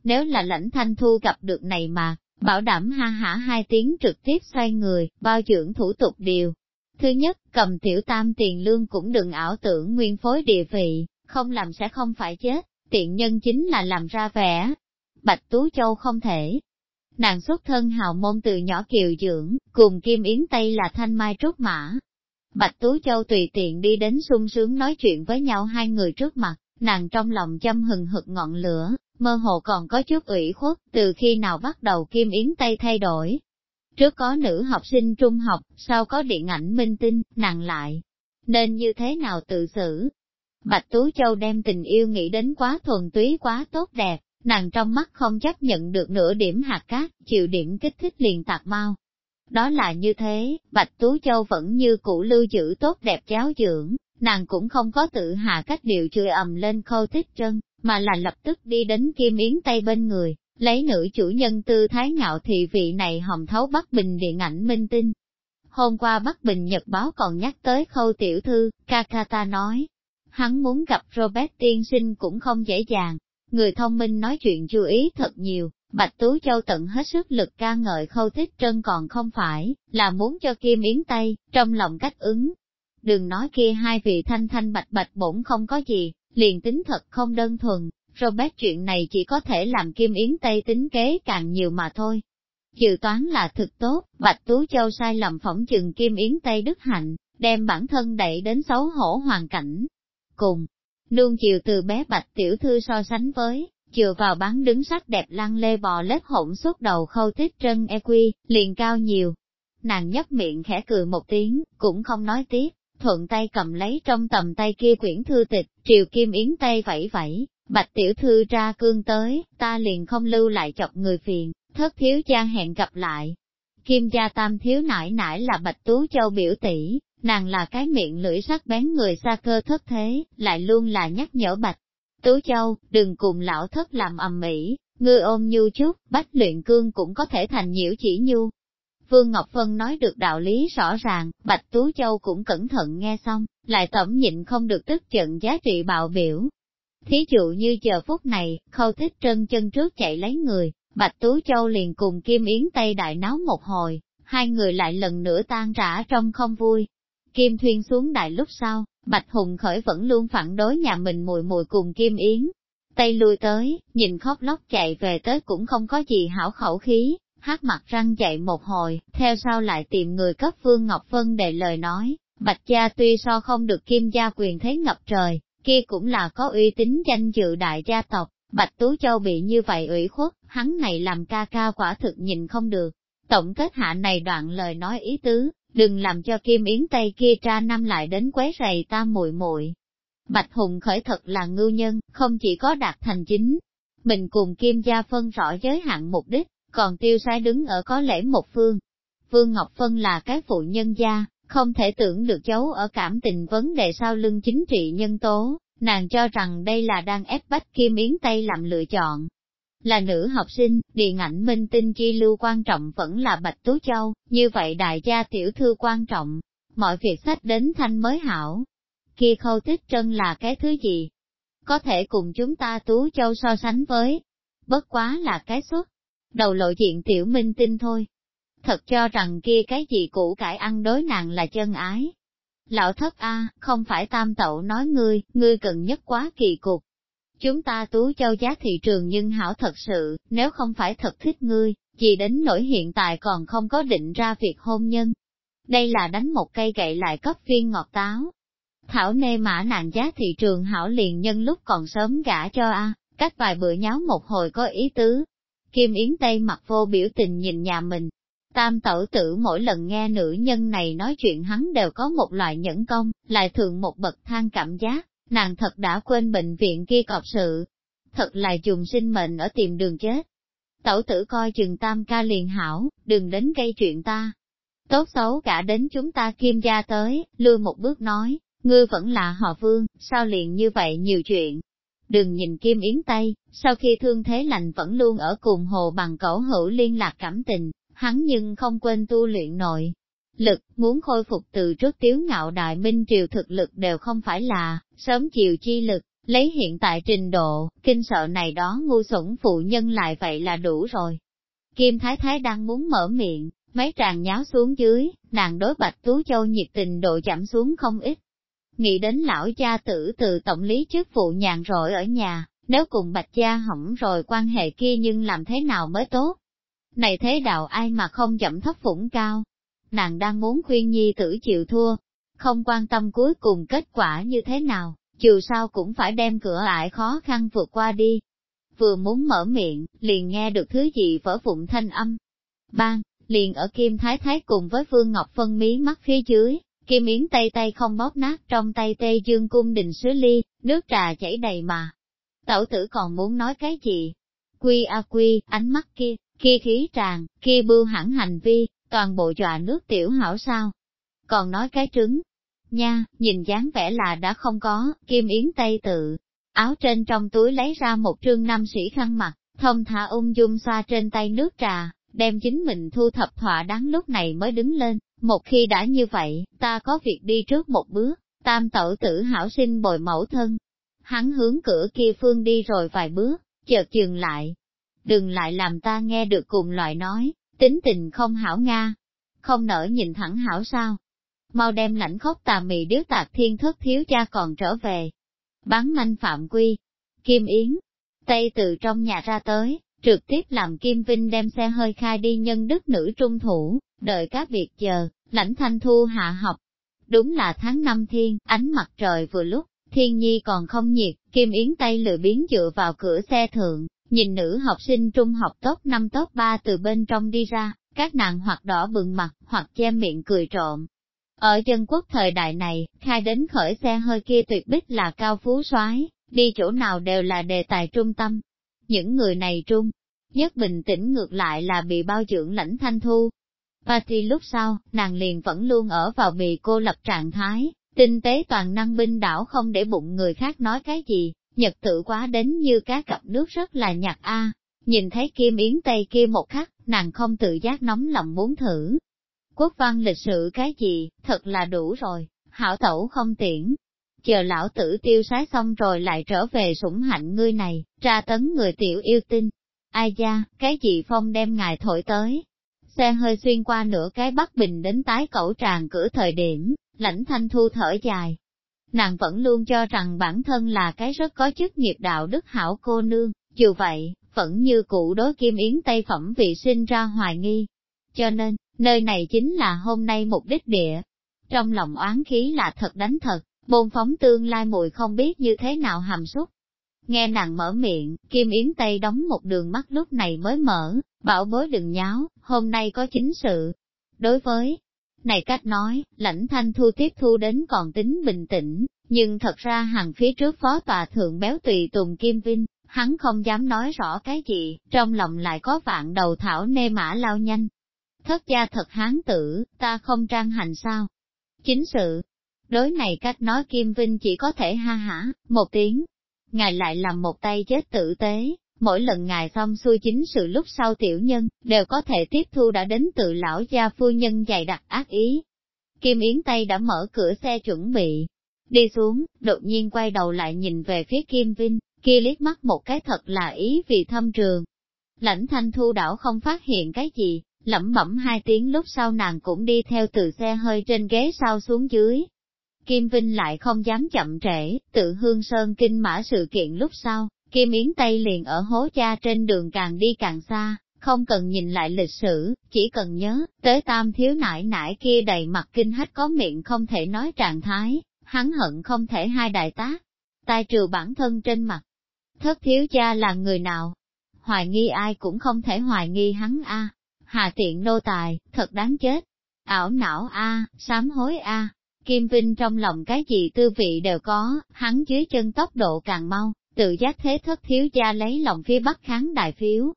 Nếu là lãnh thanh thu gặp được này mà, bảo đảm ha hả hai tiếng trực tiếp xoay người, bao dưỡng thủ tục điều. Thứ nhất, cầm tiểu tam tiền lương cũng đừng ảo tưởng nguyên phối địa vị, không làm sẽ không phải chết, tiện nhân chính là làm ra vẻ. Bạch Tú Châu không thể. Nàng xuất thân hào môn từ nhỏ kiều dưỡng, cùng Kim Yến Tây là thanh mai trúc mã. Bạch Tú Châu tùy tiện đi đến sung sướng nói chuyện với nhau hai người trước mặt, nàng trong lòng châm hừng hực ngọn lửa, mơ hồ còn có chút ủy khuất, từ khi nào bắt đầu Kim Yến Tây thay đổi, Trước có nữ học sinh trung học, sau có điện ảnh minh tinh, nàng lại. Nên như thế nào tự xử? Bạch Tú Châu đem tình yêu nghĩ đến quá thuần túy quá tốt đẹp, nàng trong mắt không chấp nhận được nửa điểm hạt cát, chịu điểm kích thích liền tạc mau. Đó là như thế, Bạch Tú Châu vẫn như cũ lưu giữ tốt đẹp giáo dưỡng, nàng cũng không có tự hạ cách điều chửi ầm lên khâu thích chân, mà là lập tức đi đến Kim Yến Tây bên người, lấy nữ chủ nhân tư thái ngạo thị vị này hồng thấu Bắc Bình điện ảnh minh tinh. Hôm qua Bắc Bình Nhật báo còn nhắc tới khâu tiểu thư, Kakata nói, hắn muốn gặp Robert tiên sinh cũng không dễ dàng, người thông minh nói chuyện chú ý thật nhiều, Bạch Tú Châu tận hết sức lực ca ngợi khâu thích trân còn không phải, là muốn cho Kim Yến Tây, trong lòng cách ứng. Đừng nói kia hai vị thanh thanh bạch bạch bổn không có gì, liền tính thật không đơn thuần, Robert chuyện này chỉ có thể làm Kim Yến Tây tính kế càng nhiều mà thôi. Dự toán là thực tốt, Bạch Tú Châu sai lầm phỏng chừng Kim Yến Tây Đức Hạnh, đem bản thân đẩy đến xấu hổ hoàn cảnh. Cùng, nương chiều từ bé Bạch Tiểu Thư so sánh với, chừa vào bán đứng sắc đẹp lăng lê bò lết hỗn suốt đầu khâu tích trân e quy, liền cao nhiều. Nàng nhấp miệng khẽ cười một tiếng, cũng không nói tiếp, thuận tay cầm lấy trong tầm tay kia quyển thư tịch, triều kim yến tay vẫy vẫy, Bạch tiểu thư ra cương tới, ta liền không lưu lại chọc người phiền, thất thiếu cha hẹn gặp lại. Kim gia tam thiếu nải nải là bạch tú châu biểu tỷ, nàng là cái miệng lưỡi sắc bén người xa cơ thất thế, lại luôn là nhắc nhở bạch. Tú châu, đừng cùng lão thất làm ầm mỹ, ngươi ôm nhu chút, bách luyện cương cũng có thể thành nhiễu chỉ nhu. Vương Ngọc Phân nói được đạo lý rõ ràng, Bạch Tú Châu cũng cẩn thận nghe xong, lại tổng nhịn không được tức giận giá trị bạo biểu, Thí dụ như giờ phút này, khâu thích trân chân trước chạy lấy người, Bạch Tú Châu liền cùng Kim Yến Tây đại náo một hồi, hai người lại lần nữa tan rã trong không vui. Kim Thuyên xuống đại lúc sau, Bạch Hùng Khởi vẫn luôn phản đối nhà mình mùi mùi cùng Kim Yến. Tây lui tới, nhìn khóc lóc chạy về tới cũng không có gì hảo khẩu khí, hát mặt răng chạy một hồi, theo sau lại tìm người cấp Vương Ngọc Vân để lời nói, Bạch gia tuy so không được Kim gia quyền thế ngập trời, kia cũng là có uy tín danh dự đại gia tộc, Bạch Tú Châu bị như vậy ủy khuất, hắn này làm ca ca quả thực nhìn không được. Tổng kết hạ này đoạn lời nói ý tứ, đừng làm cho Kim Yến Tây kia tra năm lại đến quấy rầy ta muội muội. Bạch Hùng khởi thật là ngưu nhân, không chỉ có đạt thành chính, mình cùng Kim gia phân rõ giới hạn mục đích, còn tiêu sai đứng ở có lẽ một phương. Vương Ngọc Phân là cái phụ nhân gia, không thể tưởng được giấu ở cảm tình vấn đề sau lưng chính trị nhân tố, nàng cho rằng đây là đang ép bách Kim Yến Tây làm lựa chọn. Là nữ học sinh, điện ảnh minh tinh chi lưu quan trọng vẫn là Bạch Tú Châu, như vậy đại gia tiểu thư quan trọng. Mọi việc sách đến thanh mới hảo. Kia khâu tích trân là cái thứ gì? Có thể cùng chúng ta Tú Châu so sánh với. Bất quá là cái xuất, Đầu lộ diện tiểu minh tinh thôi. Thật cho rằng kia cái gì cũ cải ăn đối nàng là chân ái. Lão thất A, không phải tam tậu nói ngươi, ngươi cần nhất quá kỳ cục. Chúng ta tú châu giá thị trường nhưng hảo thật sự, nếu không phải thật thích ngươi, chỉ đến nỗi hiện tại còn không có định ra việc hôn nhân. Đây là đánh một cây gậy lại cấp viên ngọt táo. Thảo nê mã nàng giá thị trường hảo liền nhân lúc còn sớm gả cho a, cách vài bữa nháo một hồi có ý tứ. Kim Yến Tây mặt vô biểu tình nhìn nhà mình. Tam tẩu tử mỗi lần nghe nữ nhân này nói chuyện hắn đều có một loại nhẫn công, lại thường một bậc thang cảm giác, nàng thật đã quên bệnh viện kia cọp sự. Thật là dùng sinh mệnh ở tìm đường chết. Tẩu tử coi chừng tam ca liền hảo, đừng đến gây chuyện ta. Tốt xấu cả đến chúng ta kim gia tới, lui một bước nói, ngươi vẫn là họ vương, sao liền như vậy nhiều chuyện. Đừng nhìn Kim Yến Tây, sau khi thương thế lành vẫn luôn ở cùng hồ bằng cẩu hữu liên lạc cảm tình, hắn nhưng không quên tu luyện nội. Lực, muốn khôi phục từ trước tiếu ngạo đại minh triều thực lực đều không phải là, sớm chiều chi lực, lấy hiện tại trình độ, kinh sợ này đó ngu xuẩn phụ nhân lại vậy là đủ rồi. Kim Thái Thái đang muốn mở miệng, mấy tràng nháo xuống dưới, nàng đối Bạch Tú Châu nhiệt tình độ chậm xuống không ít. Nghĩ đến lão cha tử từ tổng lý chức phụ nhàn rỗi ở nhà, nếu cùng Bạch Gia hỏng rồi quan hệ kia nhưng làm thế nào mới tốt? Này thế đạo ai mà không chậm thấp phủng cao? Nàng đang muốn khuyên nhi tử chịu thua, không quan tâm cuối cùng kết quả như thế nào, dù sao cũng phải đem cửa ải khó khăn vượt qua đi. Vừa muốn mở miệng, liền nghe được thứ gì vỡ vụn thanh âm. Bang, liền ở Kim Thái Thái cùng với Phương Ngọc phân mí mắt phía dưới, Kim Yến tay tay không bóp nát trong tay tê dương cung đình sứ ly, nước trà chảy đầy mà. Tẩu tử còn muốn nói cái gì? Quy a quy, ánh mắt kia, kia khí tràn, kia bưu hẳn hành vi, toàn bộ dọa nước tiểu hảo sao. Còn nói cái trứng, nha, nhìn dáng vẻ là đã không có, kim yến tây tự, áo trên trong túi lấy ra một trương nam sĩ khăn mặt, thông thả ung dung xoa trên tay nước trà, đem chính mình thu thập thỏa đáng lúc này mới đứng lên, một khi đã như vậy, ta có việc đi trước một bước, tam tẩu tử hảo sinh bồi mẫu thân. Hắn hướng cửa kia phương đi rồi vài bước, chợt dừng lại. Đừng lại làm ta nghe được cùng loại nói, tính tình không hảo Nga. Không nỡ nhìn thẳng hảo sao, mau đem lãnh khóc tà mị điếu tạc thiên thất thiếu cha còn trở về. bắn manh phạm quy, Kim Yến, Tây từ trong nhà ra tới, trực tiếp làm Kim Vinh đem xe hơi khai đi nhân đức nữ trung thủ, đợi các việc chờ, lãnh thanh thu hạ học. Đúng là tháng năm thiên, ánh mặt trời vừa lúc, thiên nhi còn không nhiệt, Kim Yến tay lười biến dựa vào cửa xe thượng, nhìn nữ học sinh trung học tốt năm tốt ba từ bên trong đi ra, các nàng hoặc đỏ bừng mặt, hoặc che miệng cười trộm, ở chân quốc thời đại này, khai đến khởi xe hơi kia tuyệt bích là cao phú soái đi chỗ nào đều là đề tài trung tâm. Những người này trung, nhất bình tĩnh ngược lại là bị bao dưỡng lãnh thanh thu. Party lúc sau, nàng liền vẫn luôn ở vào bị cô lập trạng thái, tinh tế toàn năng binh đảo không để bụng người khác nói cái gì, nhật tự quá đến như cá cặp nước rất là nhạt a. Nhìn thấy Kim Yến Tây kia một khắc, nàng không tự giác nóng lòng muốn thử, Quốc văn lịch sử cái gì, thật là đủ rồi, hảo tẩu không tiễn. Chờ lão tử tiêu sái xong rồi lại trở về sủng hạnh ngươi này, tra tấn người tiểu yêu tinh. Ai da, cái gì phong đem ngài thổi tới. Xe hơi xuyên qua nửa cái bắc bình đến tái cẩu tràn cửa thời điểm, lãnh thanh thu thở dài. Nàng vẫn luôn cho rằng bản thân là cái rất có chức nghiệp đạo đức hảo cô nương, dù vậy, vẫn như cụ đối kim yến tây phẩm vị sinh ra hoài nghi. Cho nên, nơi này chính là hôm nay mục đích địa. Trong lòng oán khí là thật đánh thật, bôn phóng tương lai mùi không biết như thế nào hàm xúc. Nghe nàng mở miệng, Kim Yến Tây đóng một đường mắt lúc này mới mở, bảo bối đừng nháo, hôm nay có chính sự. Đối với này cách nói, lãnh thanh thu tiếp thu đến còn tính bình tĩnh, nhưng thật ra hàng phía trước phó tòa thượng béo tùy tùng Kim Vinh, hắn không dám nói rõ cái gì, trong lòng lại có vạn đầu thảo nê mã lao nhanh, thất gia thật hán tử, ta không trang hành sao? Chính sự, đối này cách nói Kim Vinh chỉ có thể ha hả, một tiếng, ngài lại làm một tay chết tử tế, mỗi lần ngài xong xuôi chính sự lúc sau tiểu nhân, đều có thể tiếp thu đã đến từ lão gia phu nhân dày đặc ác ý. Kim Yến Tây đã mở cửa xe chuẩn bị, đi xuống, đột nhiên quay đầu lại nhìn về phía Kim Vinh, kia liếc mắt một cái thật là ý vì thâm trường. Lãnh thanh thu đảo không phát hiện cái gì, lẩm bẩm hai tiếng lúc sau nàng cũng đi theo từ xe hơi trên ghế sau xuống dưới. Kim Vinh lại không dám chậm trễ, tự hương sơn kinh mã sự kiện lúc sau, Kim Yến Tây liền ở hố cha trên đường càng đi càng xa, không cần nhìn lại lịch sử, chỉ cần nhớ, tới tam thiếu nải nải kia đầy mặt kinh hách có miệng không thể nói trạng thái, hắn hận không thể hai đại tác, tai trừ bản thân trên mặt. Thất thiếu cha là người nào? Hoài nghi ai cũng không thể hoài nghi hắn a. Hà tiện nô tài, thật đáng chết. Ảo não a, sám hối a. Kim Vinh trong lòng cái gì tư vị đều có, hắn dưới chân tốc độ càng mau, tự giác thế thất thiếu gia lấy lòng phía bắc kháng đại phiếu.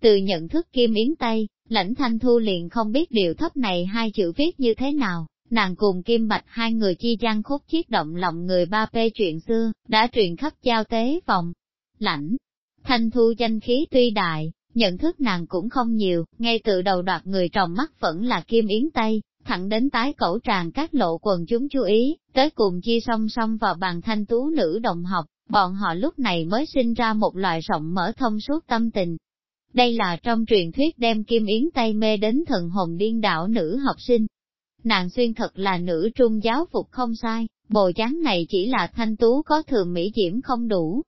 Từ nhận thức Kim Yến Tây, lãnh thanh thu liền không biết điều thấp này hai chữ viết như thế nào, nàng cùng Kim Bạch hai người chi gian khúc chiết động lòng người ba p chuyện xưa, đã truyền khắp giao tế vòng. Lãnh, thanh thu danh khí tuy đại, nhận thức nàng cũng không nhiều, ngay từ đầu đoạt người trồng mắt vẫn là Kim Yến Tây, thẳng đến tái cẩu tràng các lộ quần chúng chú ý, tới cùng chi song song vào bàn thanh tú nữ đồng học, bọn họ lúc này mới sinh ra một loại rộng mở thông suốt tâm tình. Đây là trong truyền thuyết đem Kim Yến Tây mê đến thần hồn điên đảo nữ học sinh, nàng xuyên thật là nữ trung giáo phục không sai, bồ dáng này chỉ là thanh tú có thường mỹ diễm không đủ.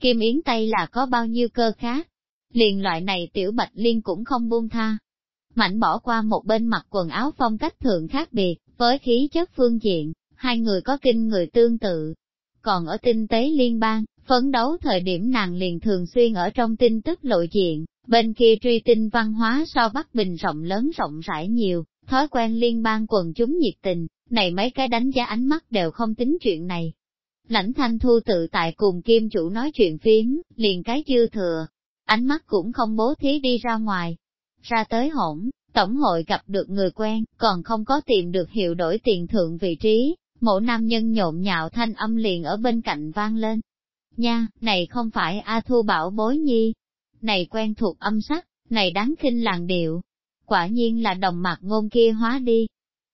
Kim Yến Tây là có bao nhiêu cơ khác, liền loại này tiểu bạch liên cũng không buông tha. Mạnh bỏ qua một bên mặt quần áo phong cách thượng khác biệt, với khí chất phương diện, hai người có kinh người tương tự. Còn ở tinh tế liên bang, phấn đấu thời điểm nàng liền thường xuyên ở trong tin tức lộ diện, bên kia truy tinh văn hóa so Bắc Bình rộng lớn rộng rãi nhiều, Thói quen liên bang quần chúng nhiệt tình, này mấy cái đánh giá ánh mắt đều không tính chuyện này. Lãnh thanh thu tự tại cùng kim chủ nói chuyện phím, liền cái dư thừa, ánh mắt cũng không bố thí đi ra ngoài. Ra tới hỗn, tổng hội gặp được người quen, còn không có tìm được hiệu đổi tiền thượng vị trí, mộ nam nhân nhộn nhạo thanh âm liền ở bên cạnh vang lên. Nha, này không phải A Thu bảo bối nhi, này quen thuộc âm sắc, này đáng khinh làng điệu, quả nhiên là đồng mặt ngôn kia hóa đi.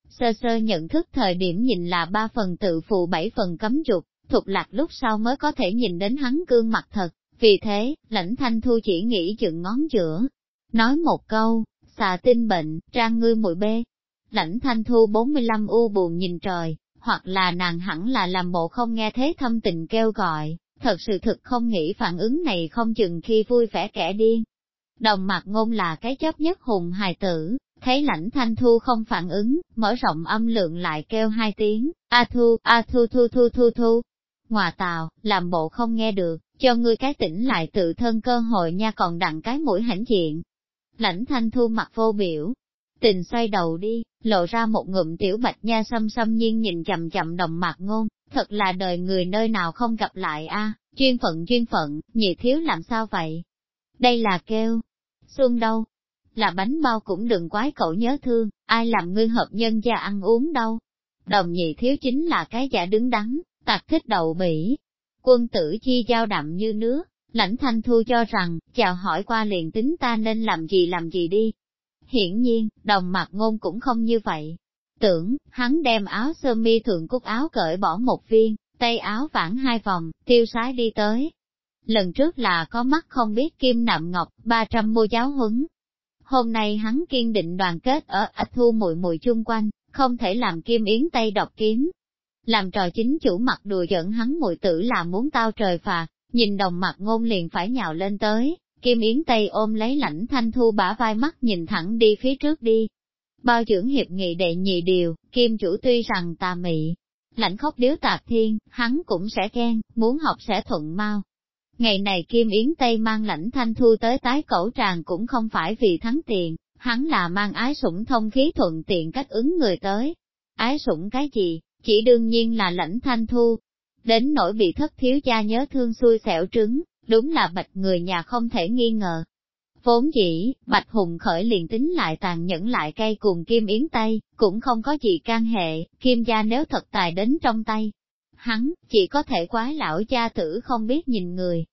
Sơ sơ nhận thức thời điểm nhìn là ba phần tự phụ bảy phần cấm dục, thuộc lạc lúc sau mới có thể nhìn đến hắn cương mặt thật, vì thế, lãnh thanh thu chỉ nghĩ chừng ngón giữa. Nói một câu, xà tinh bệnh, trang ngươi mùi bê. Lãnh thanh thu 45 u buồn nhìn trời, hoặc là nàng hẳn là làm bộ không nghe thế thâm tình kêu gọi, thật sự thực không nghĩ phản ứng này không chừng khi vui vẻ kẻ điên. Đồng mặt ngôn là cái chấp nhất hùng hài tử, thấy lãnh thanh thu không phản ứng, mở rộng âm lượng lại kêu hai tiếng, a thu, a thu thu thu thu thu. Ngoà tào, làm bộ không nghe được, cho ngươi cái tỉnh lại tự thân cơ hội nha còn đặng cái mũi hãnh diện. Lãnh thanh thu mặt vô biểu, tình xoay đầu đi, lộ ra một ngụm tiểu bạch nha xăm xăm nhiên nhìn chậm chậm đồng mặt ngôn, thật là đời người nơi nào không gặp lại a chuyên phận chuyên phận, nhị thiếu làm sao vậy? Đây là kêu, xuân đâu? Là bánh bao cũng đừng quái cậu nhớ thương, ai làm ngươi hợp nhân gia ăn uống đâu. Đồng nhị thiếu chính là cái giả đứng đắn, tạc thích đầu bỉ. Quân tử chi giao đậm như nước, lãnh thanh thu cho rằng, chào hỏi qua liền tính ta nên làm gì làm gì đi. Hiển nhiên, đồng mặt ngôn cũng không như vậy. Tưởng, hắn đem áo sơ mi thượng cúc áo cởi bỏ một viên, tay áo vãn hai vòng, tiêu sái đi tới, lần trước là có mắt không biết kim nạm ngọc, 300 mua giáo huấn. Hôm nay hắn kiên định đoàn kết ở A Thu mùi mùi chung quanh, không thể làm kim yến tay độc kiếm. Làm trò chính chủ mặt đùa giỡn hắn mùi tử là muốn tao trời phạt, nhìn đồng mặt ngôn liền phải nhào lên tới, kim yến Tây ôm lấy lãnh thanh thu bả vai mắt nhìn thẳng đi phía trước đi. Bao dưỡng hiệp nghị đệ nhị điều, kim chủ tuy rằng tà mị, lãnh khóc điếu tạc thiên, hắn cũng sẽ khen, muốn học sẽ thuận mau, Ngày này Kim Yến Tây mang lãnh thanh thu tới tái cẩu tràng cũng không phải vì thắng tiền, hắn là mang ái sủng thông khí thuận tiện cách ứng người tới. Ái sủng cái gì, chỉ đương nhiên là lãnh thanh thu. Đến nỗi bị thất thiếu cha nhớ thương xui xẻo trứng, đúng là bạch người nhà không thể nghi ngờ. Vốn dĩ, Bạch Hùng khởi liền tính lại tàn nhẫn lại cây cùng Kim Yến Tây, cũng không có gì can hệ, Kim gia nếu thật tài đến trong tay. Hắn, chỉ có thể quái lão cha tử không biết nhìn người,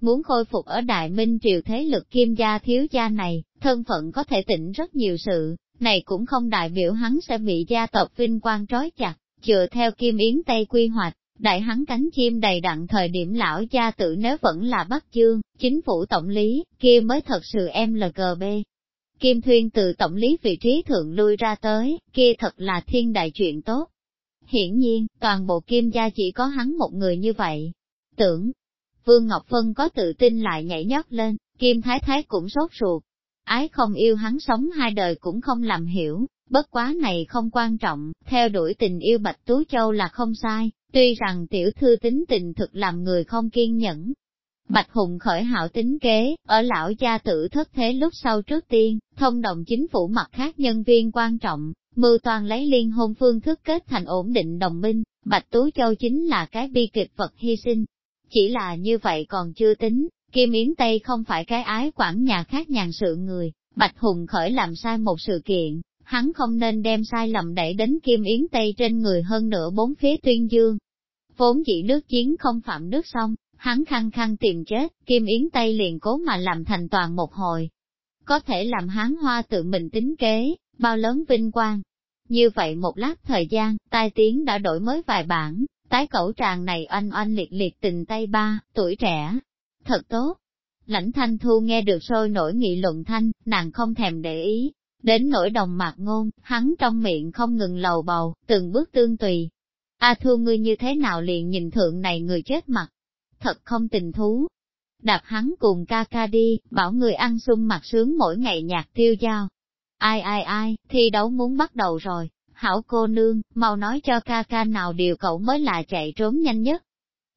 muốn khôi phục ở Đại Minh triều thế lực kim gia thiếu gia này, thân phận có thể tỉnh rất nhiều sự, này cũng không đại biểu hắn sẽ bị gia tộc vinh quang trói chặt, dựa theo kim yến Tây quy hoạch, đại hắn cánh chim đầy đặn thời điểm lão gia tự nếu vẫn là Bắc Dương, chính phủ tổng lý, kia mới thật sự em LGB. Kim Thuyên từ tổng lý vị trí thượng lui ra tới, kia thật là thiên đại chuyện tốt. Hiển nhiên, toàn bộ kim gia chỉ có hắn một người như vậy. Tưởng, Vương Ngọc Phân có tự tin lại nhảy nhót lên, Kim Thái Thái cũng sốt ruột. Ái không yêu hắn sống hai đời cũng không làm hiểu, bất quá này không quan trọng, theo đuổi tình yêu Bạch Tú Châu là không sai, tuy rằng tiểu thư tính tình thực làm người không kiên nhẫn. Bạch Hùng khởi hảo tính kế, ở lão gia tử thất thế lúc sau trước tiên, thông đồng chính phủ mặt khác nhân viên quan trọng, mưu toàn lấy liên hôn phương thức kết thành ổn định đồng minh, Bạch Tú Châu chính là cái bi kịch vật hy sinh, chỉ là như vậy còn chưa tính, Kim Yến Tây không phải cái ái quản nhà khác nhàn sự người, Bạch Hùng khởi làm sai một sự kiện, hắn không nên đem sai lầm đẩy đến Kim Yến Tây trên người hơn nữa bốn phía tuyên dương. Vốn dĩ nước chiến không phạm nước sông, hắn khăng khăng tìm chết, Kim Yến Tây liền cố mà làm thành toàn một hồi. Có thể làm hắn hoa tự mình tính kế, bao lớn vinh quang. Như vậy một lát thời gian, tai tiếng đã đổi mới vài bản, Tái cẩu tràng này oanh oanh liệt liệt tình tay ba, tuổi trẻ. Thật tốt. Lãnh thanh thu nghe được sôi nổi nghị luận thanh, nàng không thèm để ý. Đến nỗi đồng mạc ngôn, hắn trong miệng không ngừng lầu bầu, từng bước tương tùy. A thu ngươi như thế nào liền nhìn thượng này người chết mặt. Thật không tình thú. Đạp hắn cùng ca ca đi, bảo người ăn sung mặt sướng mỗi ngày nhạc tiêu giao. Ai ai ai, thi đấu muốn bắt đầu rồi hảo cô nương, mau nói cho ca ca nào điều cậu mới là chạy trốn nhanh nhất.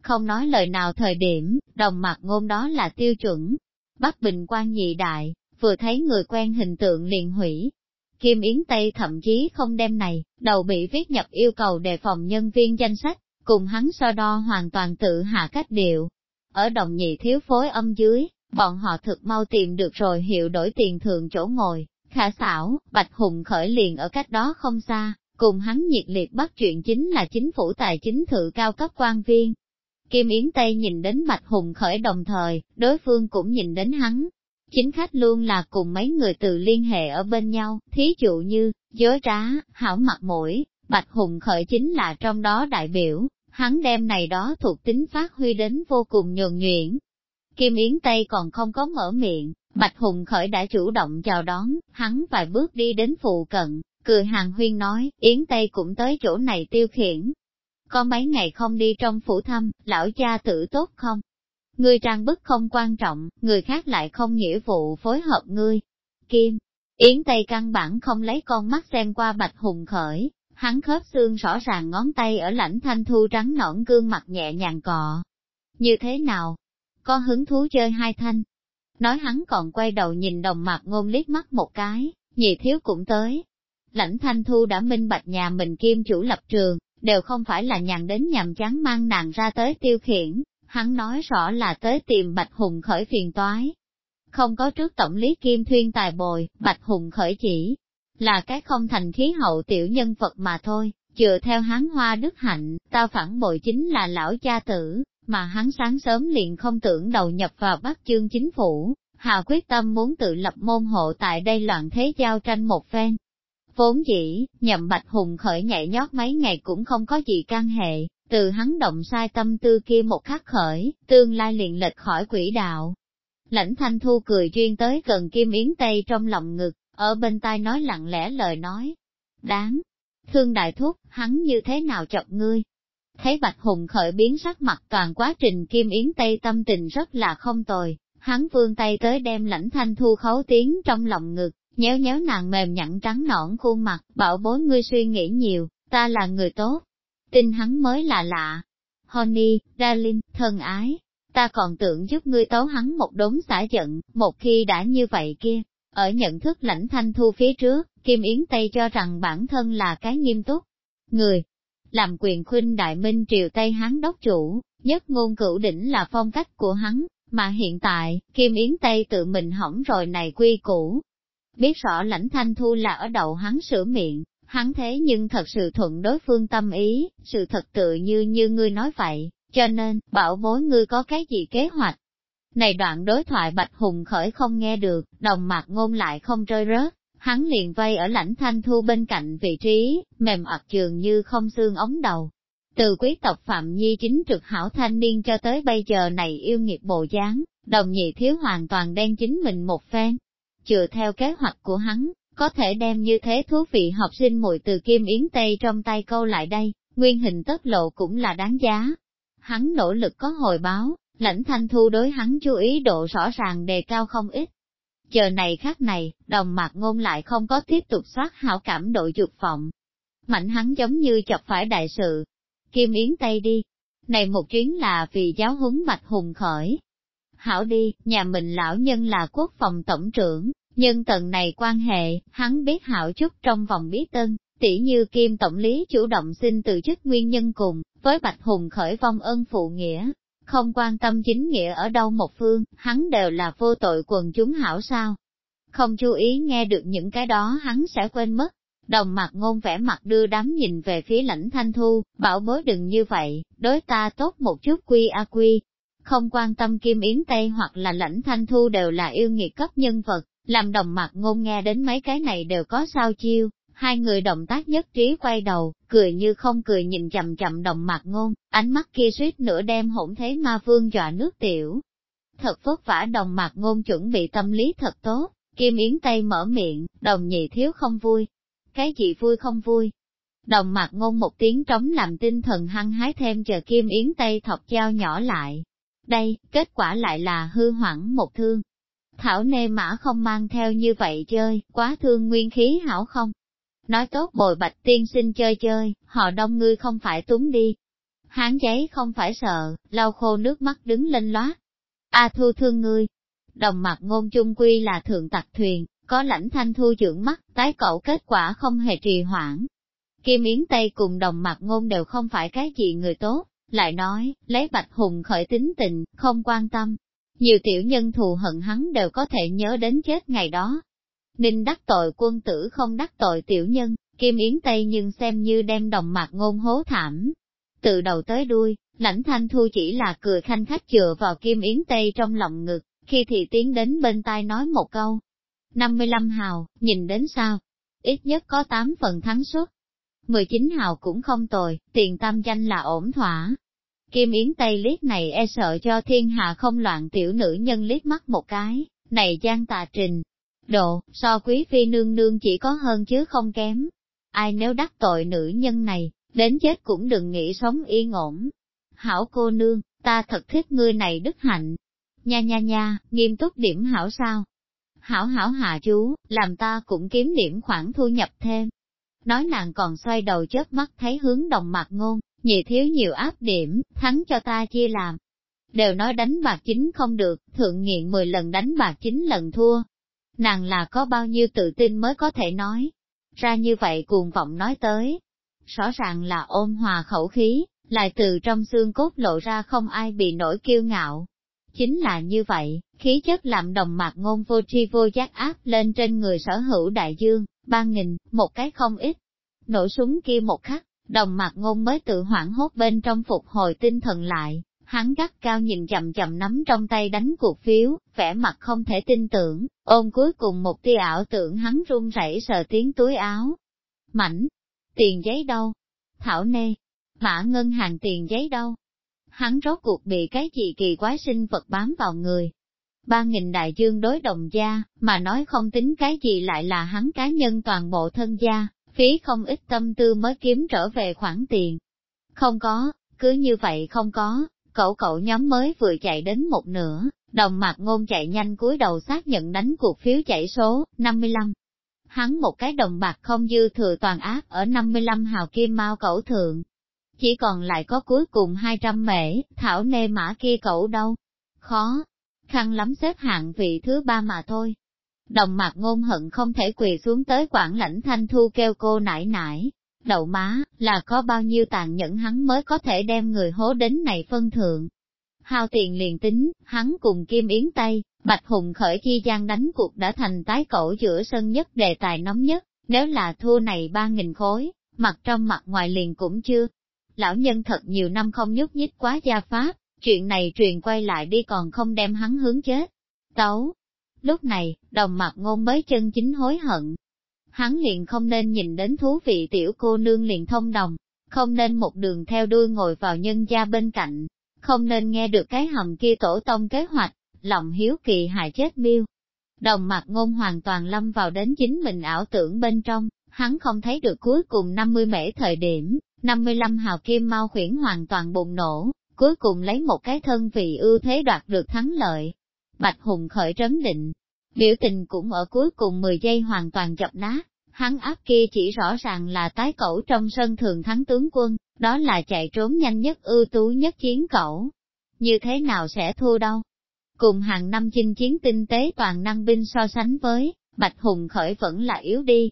Không nói lời nào thời điểm, đồng mặt ngôn đó là tiêu chuẩn. Bắc Bình quan nhị đại, vừa thấy người quen hình tượng liền hủy. Kim Yến Tây thậm chí không đem này, đầu bị viết nhập yêu cầu đề phòng nhân viên danh sách, cùng hắn so đo hoàn toàn tự hạ cách điệu. Ở đồng nhị thiếu phối âm dưới, bọn họ thực mau tìm được rồi hiệu đổi tiền thường chỗ ngồi, Khả xảo, Bạch Hùng khởi liền ở cách đó không xa, cùng hắn nhiệt liệt bắt chuyện chính là chính phủ tài chính thự cao cấp quan viên. Kim Yến Tây nhìn đến Bạch Hùng khởi đồng thời, đối phương cũng nhìn đến hắn. Chính khách luôn là cùng mấy người tự liên hệ ở bên nhau, thí dụ như, dối trá, hảo mặt mũi, Bạch Hùng khởi chính là trong đó đại biểu, hắn đem này đó thuộc tính phát huy đến vô cùng nhường nhuyễn. Kim Yến Tây còn không có mở miệng, Bạch Hùng Khởi đã chủ động chào đón, hắn vài bước đi đến phụ cận, cười hàng huyên nói, Yến Tây cũng tới chỗ này tiêu khiển. Có mấy ngày không đi trong phủ thăm, lão cha tự tốt không? Ngươi trang bức không quan trọng, người khác lại không nghĩa vụ phối hợp ngươi. Kim, Yến Tây căn bản không lấy con mắt xem qua Bạch Hùng Khởi, hắn khớp xương rõ ràng ngón tay ở lãnh thanh thu trắng nõn gương mặt nhẹ nhàng cọ. Như thế nào? Có hứng thú chơi hai thanh? nói hắn còn quay đầu nhìn đồng mặt ngôn liếc mắt một cái, nhị thiếu cũng tới. Lãnh thanh thu đã minh bạch nhà mình kim chủ lập trường, đều không phải là nhàn đến nhằm chán mang nàng ra tới tiêu khiển, hắn nói rõ là tới tìm Bạch Hùng khởi phiền toái. Không có trước tổng lý kim thuyên tài bồi, Bạch Hùng khởi chỉ là cái không thành khí hậu tiểu nhân vật mà thôi, dựa theo hắn hoa đức hạnh, ta phản bội chính là lão cha tử, mà hắn sáng sớm liền không tưởng đầu nhập vào Bắc chương chính phủ, hà quyết tâm muốn tự lập môn hộ tại đây loạn thế giao tranh một phen. Vốn dĩ, nhậm bạch hùng khởi nhảy nhót mấy ngày cũng không có gì can hệ, từ hắn động sai tâm tư kia một khắc khởi, tương lai liền lệch khỏi quỹ đạo. Lãnh thanh thu cười duyên tới gần kim yến tây trong lòng ngực, ở bên tai nói lặng lẽ lời nói. Đáng, thương đại thúc, hắn như thế nào chọc ngươi? Thấy Bạch Hùng khởi biến sắc mặt toàn quá trình Kim Yến Tây tâm tình rất là không tồi, hắn vươn tay tới đem lãnh thanh thu khấu tiếng trong lòng ngực, nhéo nhéo nàng mềm nhẵn trắng nõn khuôn mặt, bảo bối ngươi suy nghĩ nhiều, ta là người tốt. Tin hắn mới là lạ. Honey, darling, thân ái, ta còn tưởng giúp ngươi tấu hắn một đống xả giận, một khi đã như vậy kia. Ở nhận thức lãnh thanh thu phía trước, Kim Yến Tây cho rằng bản thân là cái nghiêm túc. Người, làm quyền khuynh đại minh triều Tây Hán đốc chủ, nhất ngôn cửu đỉnh là phong cách của hắn, mà hiện tại, Kim Yến Tây tự mình hỏng rồi này quy củ. Biết rõ lãnh thanh thu là ở đầu hắn sửa miệng, hắn thế nhưng thật sự thuận đối phương tâm ý, sự thật tự như như ngươi nói vậy, cho nên, bảo bối ngươi có cái gì kế hoạch. Này đoạn đối thoại Bạch Hùng khởi không nghe được, đồng mặt ngôn lại không rơi rớt, hắn liền vây ở lãnh thanh thu bên cạnh vị trí, mềm ặt trường như không xương ống đầu. Từ quý tộc Phạm Nhi chính trực hảo thanh niên cho tới bây giờ này yêu nghiệt bộ dáng, đồng nhị thiếu hoàn toàn đen chính mình một phen. Chừa theo kế hoạch của hắn, có thể đem như thế thú vị học sinh muội từ Kim Yến Tây trong tay câu lại đây, nguyên hình tất lộ cũng là đáng giá. Hắn nỗ lực có hồi báo, lãnh thanh thu đối hắn chú ý độ rõ ràng đề cao không ít. Chờ này khác này, đồng mặt ngôn lại không có tiếp tục soát hảo cảm độ dục vọng. Mạnh hắn giống như chọc phải đại sự. Kim Yến Tây đi. Này một chuyến là vì giáo huấn Bạch Hùng khởi. Hảo đi, nhà mình lão nhân là quốc phòng tổng trưởng, nhưng tận này quan hệ, hắn biết hảo chút trong vòng bí tân, tỷ như Kim Tổng lý chủ động xin từ chức nguyên nhân cùng, với Bạch Hùng khởi vong ân phụ nghĩa. Không quan tâm chính nghĩa ở đâu một phương, hắn đều là vô tội quần chúng hảo sao. Không chú ý nghe được những cái đó hắn sẽ quên mất. Đồng mặt ngôn vẻ mặt đưa đám nhìn về phía lãnh thanh thu, bảo bối đừng như vậy, đối ta tốt một chút quy a quy. Không quan tâm Kim Yến Tây hoặc là lãnh thanh thu đều là yêu nghiệt cấp nhân vật, làm đồng mặt ngôn nghe đến mấy cái này đều có sao chiêu, hai người động tác nhất trí quay đầu, cười như không cười nhìn chậm chậm đồng mặt ngôn, ánh mắt kia suýt nửa đêm hỗn thế ma vương dọa nước tiểu. Thật vất vả đồng mặt ngôn chuẩn bị tâm lý thật tốt, Kim Yến Tây mở miệng, đồng nhị thiếu không vui. Cái gì vui không vui? Đồng mặt ngôn một tiếng trống làm tinh thần hăng hái thêm chờ Kim Yến Tây thọc dao nhỏ lại. Đây, kết quả lại là hư hoảng một thương. Thảo nê mã không mang theo như vậy chơi, quá thương nguyên khí hảo không? Nói tốt bồi bạch tiên sinh chơi chơi, họ đông ngươi không phải túng đi. Hán giấy không phải sợ, lau khô nước mắt đứng lên loát. A thu thương ngươi. Đồng mặt ngôn chung quy là thượng tặc thuyền, có lãnh thanh thu dưỡng mắt, tái cậu kết quả không hề trì hoãn. Kim Yến Tây cùng đồng mặt ngôn đều không phải cái gì người tốt, lại nói, lấy bạch hùng khởi tính tình, không quan tâm, nhiều tiểu nhân thù hận hắn đều có thể nhớ đến chết ngày đó. Ninh đắc tội quân tử không đắc tội tiểu nhân, Kim Yến Tây nhưng xem như đem đồng mặt ngôn hố thảm. Từ đầu tới đuôi, lãnh thanh thu chỉ là cười khanh khách chừa vào Kim Yến Tây trong lòng ngực, khi thì tiến đến bên tai nói một câu. 55 hào, nhìn đến sao? Ít nhất có 8 phần thắng suất. 19 hào cũng không tồi, tiền tam danh là ổn thỏa, Kim Yến Tây liếc này e sợ cho thiên hạ không loạn tiểu nữ nhân liếc mắt một cái, này gian tà trình. Độ, so quý phi nương nương chỉ có hơn chứ không kém. Ai nếu đắc tội nữ nhân này, đến chết cũng đừng nghĩ sống yên ổn. Hảo cô nương, ta thật thích ngươi này đức hạnh. Nha nha nha, nghiêm túc điểm hảo sao? Hảo hảo hạ chú, làm ta cũng kiếm điểm khoản thu nhập thêm. Nói nàng còn xoay đầu chớp mắt thấy hướng đồng mặt ngôn, nhị thiếu nhiều áp điểm, thắng cho ta chia làm. Đều nói đánh bạc chính không được, thượng nghiện 10 lần đánh bạc chính lần thua. Nàng là có bao nhiêu tự tin mới có thể nói. Ra như vậy cuồng vọng nói tới. Rõ ràng là ôm hòa khẩu khí, lại từ trong xương cốt lộ ra không ai bị nổi kiêu ngạo. Chính là như vậy, khí chất làm đồng mạc ngôn vô tri vô giác áp lên trên người sở hữu đại dương, ba nghìn, một cái không ít. Nổ súng kia một khắc, Đồng mặt ngôn mới tự hoảng hốt bên trong phục hồi tinh thần lại, hắn gắt cao nhìn chậm chậm nắm trong tay đánh cuộc phiếu, vẻ mặt không thể tin tưởng, ôm cuối cùng một tia ảo tưởng hắn run rẩy sờ tiếng túi áo. Mảnh, tiền giấy đâu? Thảo nê, mã ngân hàng tiền giấy đâu? Hắn rốt cuộc bị cái gì kỳ quái sinh vật bám vào người. Ba nghìn đại dương đối đồng gia, mà nói không tính cái gì lại là hắn cá nhân toàn bộ thân gia, phí không ít tâm tư mới kiếm trở về khoản tiền. Không có, cứ như vậy không có, cậu cậu nhóm mới vừa chạy đến một nửa, đồng mặt ngôn chạy nhanh cúi đầu xác nhận đánh cuộc phiếu chạy số, 55. Hắn một cái đồng bạc không dư thừa toàn áp ở 55 hào kim mau cẩu thượng. Chỉ còn lại có cuối cùng 200 mễ, thảo nê mã kia cậu đâu. Khó, khăn lắm xếp hạng vị thứ ba mà thôi. Đồng mặt ngôn hận không thể quỳ xuống tới quản lãnh thanh thu kêu cô nải nải. Đậu má, là có bao nhiêu tàn nhẫn hắn mới có thể đem người hố đến này phân thượng. Hao tiền liền tính, hắn cùng Kim Yến Tây, Bạch Hùng khởi chi gian đánh cuộc đã thành tái cổ giữa sân nhất đề tài nóng nhất, nếu là thua này ba nghìn khối, mặt trong mặt ngoài liền cũng chưa. Lão nhân thật nhiều năm không nhúc nhích quá gia pháp, chuyện này truyền quay lại đi còn không đem hắn hướng chết. Tấu. Lúc này, đồng mặt ngôn mới chân chính hối hận. Hắn liền không nên nhìn đến thú vị tiểu cô nương liền thông đồng, không nên một đường theo đuôi ngồi vào nhân gia bên cạnh, không nên nghe được cái hầm kia tổ tông kế hoạch, lòng hiếu kỳ hại chết miêu. Đồng mặt ngôn hoàn toàn lâm vào đến chính mình ảo tưởng bên trong, hắn không thấy được cuối cùng 50 mễ thời điểm, 55 hào kim mau khuyển hoàn toàn bùng nổ, cuối cùng lấy một cái thân vị ưu thế đoạt được thắng lợi. Bạch Hùng khởi trấn định, biểu tình cũng ở cuối cùng 10 giây hoàn toàn chập nát, hắn áp kia chỉ rõ ràng là tái cẩu trong sân thường thắng tướng quân, đó là chạy trốn nhanh nhất ưu tú nhất chiến cẩu. Như thế nào sẽ thua đâu? Cùng hàng năm chinh chiến tinh tế toàn năng binh so sánh với, Bạch Hùng khởi vẫn là yếu đi.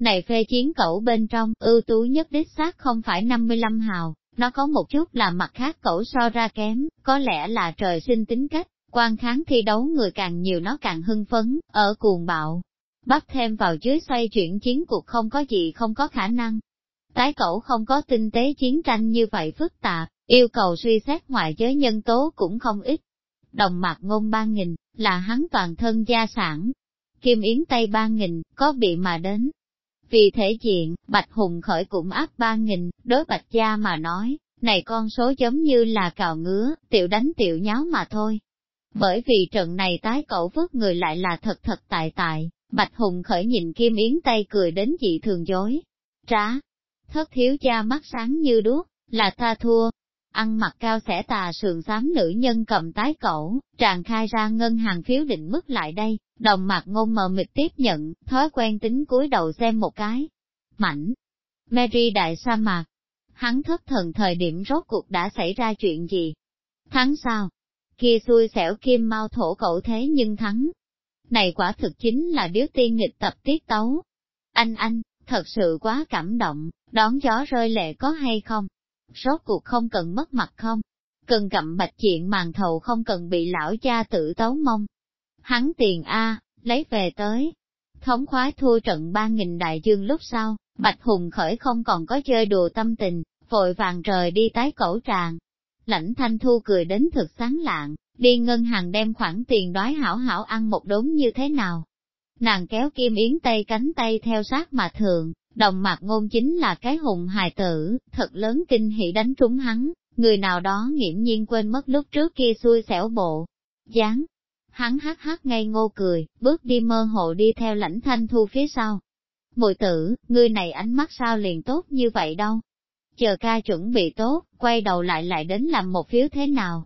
Này phê chiến cẩu bên trong, ưu tú nhất đích xác không phải 55 hào, nó có một chút là mặt khác cẩu so ra kém, có lẽ là trời sinh tính cách, quan kháng thi đấu người càng nhiều nó càng hưng phấn, ở cuồng bạo. Bắt thêm vào dưới xoay chuyển chiến cuộc không có gì không có khả năng. Tái cẩu không có tinh tế chiến tranh như vậy phức tạp, yêu cầu suy xét ngoại giới nhân tố cũng không ít. Đồng mặt ngôn ba nghìn, là hắn toàn thân gia sản. Kim Yến Tây ba nghìn, có bị mà đến, vì thể diện, Bạch Hùng khởi cũng áp ba nghìn, đối Bạch Gia mà nói, này con số giống như là cào ngứa, tiểu đánh tiểu nháo mà thôi. Bởi vì trận này tái cậu vớt người lại là thật thật tại tại, Bạch Hùng khởi nhìn Kim Yến tay cười đến dị thường dối. Trá! Thất thiếu cha mắt sáng như đuốc, là ta thua. Ăn mặc cao sẽ tà sườn xám nữ nhân cầm tái cẩu, tràn khai ra ngân hàng phiếu định mức lại đây, Đồng mặt ngôn mờ mịt tiếp nhận, thói quen tính cúi đầu xem một cái. Mảnh. Mary đại sa mạc. Hắn thất thần thời điểm rốt cuộc đã xảy ra chuyện gì? Thắng sao? Kia xui xẻo kim mau thổ cậu thế nhưng thắng. Này quả thực chính là điếu tiên nghịch tập tiết tấu. Anh anh, thật sự quá cảm động, đón gió rơi lệ có hay không? Rốt cuộc không cần mất mặt không? Cần cầm bạch chuyện màn thầu không cần bị lão cha tự tấu mông, hắn tiền A, lấy về tới. Thống khoái thua trận ba nghìn đại dương lúc sau, Bạch Hùng khởi không còn có chơi đùa tâm tình, vội vàng rời đi tái cổ tràng. Lãnh thanh thu cười đến thực sáng lạng, đi ngân hàng đem khoản tiền đói hảo hảo ăn một đống như thế nào. Nàng kéo kim yến tay cánh tay theo sát mà thường, đồng mặt ngôn chính là cái hùng hài tử, thật lớn kinh hỉ đánh trúng hắn, người nào đó nghiễm nhiên quên mất lúc trước kia xui xẻo bộ. Gián, Hắn hát hát ngây ngô cười, bước đi mơ hồ đi theo lãnh thanh thu phía sau. Mùi tử, người này ánh mắt sao liền tốt như vậy đâu? Chờ ca chuẩn bị tốt, quay đầu lại lại đến làm một phiếu thế nào?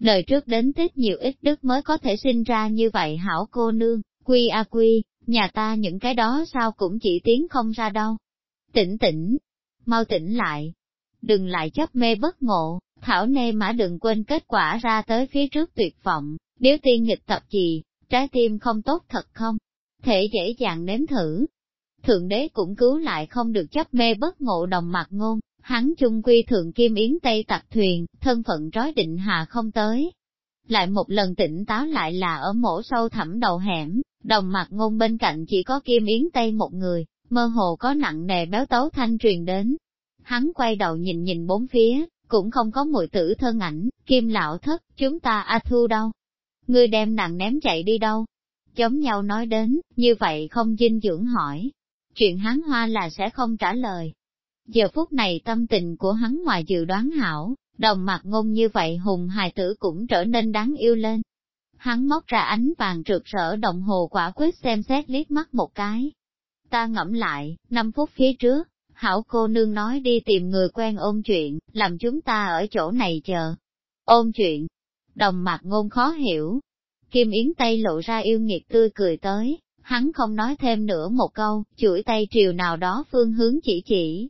Đời trước đến Tết nhiều ít đức mới có thể sinh ra như vậy hảo cô nương, quy a quy, nhà ta những cái đó sao cũng chỉ tiếng không ra đâu. Tỉnh tỉnh, mau tỉnh lại, đừng lại chấp mê bất ngộ, thảo nê mã đừng quên kết quả ra tới phía trước tuyệt vọng, nếu tiên nghịch tập gì, trái tim không tốt thật không? Thể dễ dàng nếm thử. Thượng đế cũng cứu lại không được chấp mê bất ngộ đồng mặt ngôn, hắn chung quy thượng kim yến tây tặc thuyền, thân phận trói định hà không tới. Lại một lần tỉnh táo lại là ở mổ sâu thẳm đầu hẻm, đồng mặt ngôn bên cạnh chỉ có kim yến tây một người, mơ hồ có nặng nề béo tấu thanh truyền đến. Hắn quay đầu nhìn nhìn bốn phía, cũng không có mùi tử thân ảnh, kim lão thất, chúng ta a thu đâu ngươi đem nàng ném chạy đi đâu? chống nhau nói đến, như vậy không dinh dưỡng hỏi. Chuyện hắn hoa là sẽ không trả lời. Giờ phút này tâm tình của hắn ngoài dự đoán hảo, đồng mặt ngôn như vậy hùng hài tử cũng trở nên đáng yêu lên. Hắn móc ra ánh vàng rực rỡ đồng hồ quả quyết xem xét liếc mắt một cái. Ta ngẫm lại, 5 phút phía trước, hảo cô nương nói đi tìm người quen ôm chuyện, làm chúng ta ở chỗ này chờ. Ôm chuyện, đồng mặt ngôn khó hiểu. Kim Yến Tây lộ ra yêu nghiệt tươi cười tới, hắn không nói thêm nữa một câu, chuỗi tay triều nào đó phương hướng chỉ chỉ.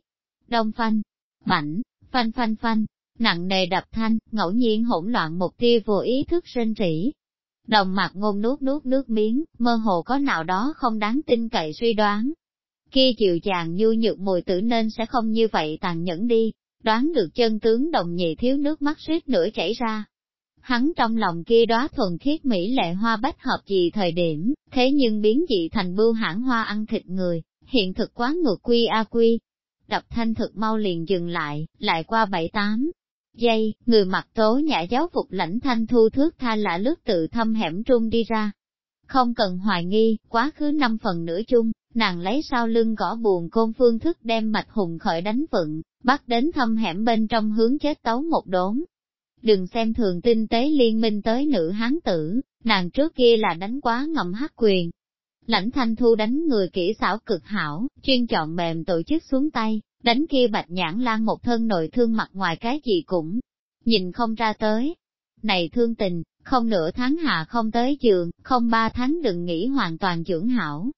Đông phanh, mảnh, phanh phanh phanh, nặng nề đập thanh, ngẫu nhiên hỗn loạn một tia vô ý thức sinh rỉ. Đồng mặt ngôn nuốt nuốt nước miếng, mơ hồ có nào đó không đáng tin cậy suy đoán. Kia chịu chàng nhu nhược mùi tử nên sẽ không như vậy tàn nhẫn đi, đoán được chân tướng đồng nhị thiếu nước mắt suýt nữa chảy ra, Hắn trong lòng kia đó thuần khiết mỹ lệ hoa bách hợp gì thời điểm, thế nhưng biến dị thành bưu hãng hoa ăn thịt người, hiện thực quá ngược quy a quy. Đập thanh thực mau liền dừng lại, lại qua bảy tám Giây, người mặc tố nhã giáo phục lãnh thanh thu thước tha lạ lướt tự thâm hẻm trung đi ra. Không cần hoài nghi, quá khứ năm phần nửa chung, nàng lấy sau lưng gõ buồn côn phương thức đem mạch hùng khởi đánh vựng, bắt đến thâm hẻm bên trong hướng chết tấu một đốn. Đừng xem thường tinh tế liên minh tới nữ hán tử, nàng trước kia là đánh quá ngầm hát quyền. Lãnh thanh thu đánh người kỹ xảo cực hảo, chuyên chọn mềm tổ chức xuống tay, đánh kia bạch nhãn lan một thân nội thương mặt ngoài cái gì cũng nhìn không ra tới. Này thương tình, không nửa tháng hạ không tới giường, không ba tháng đừng nghĩ hoàn toàn dưỡng hảo.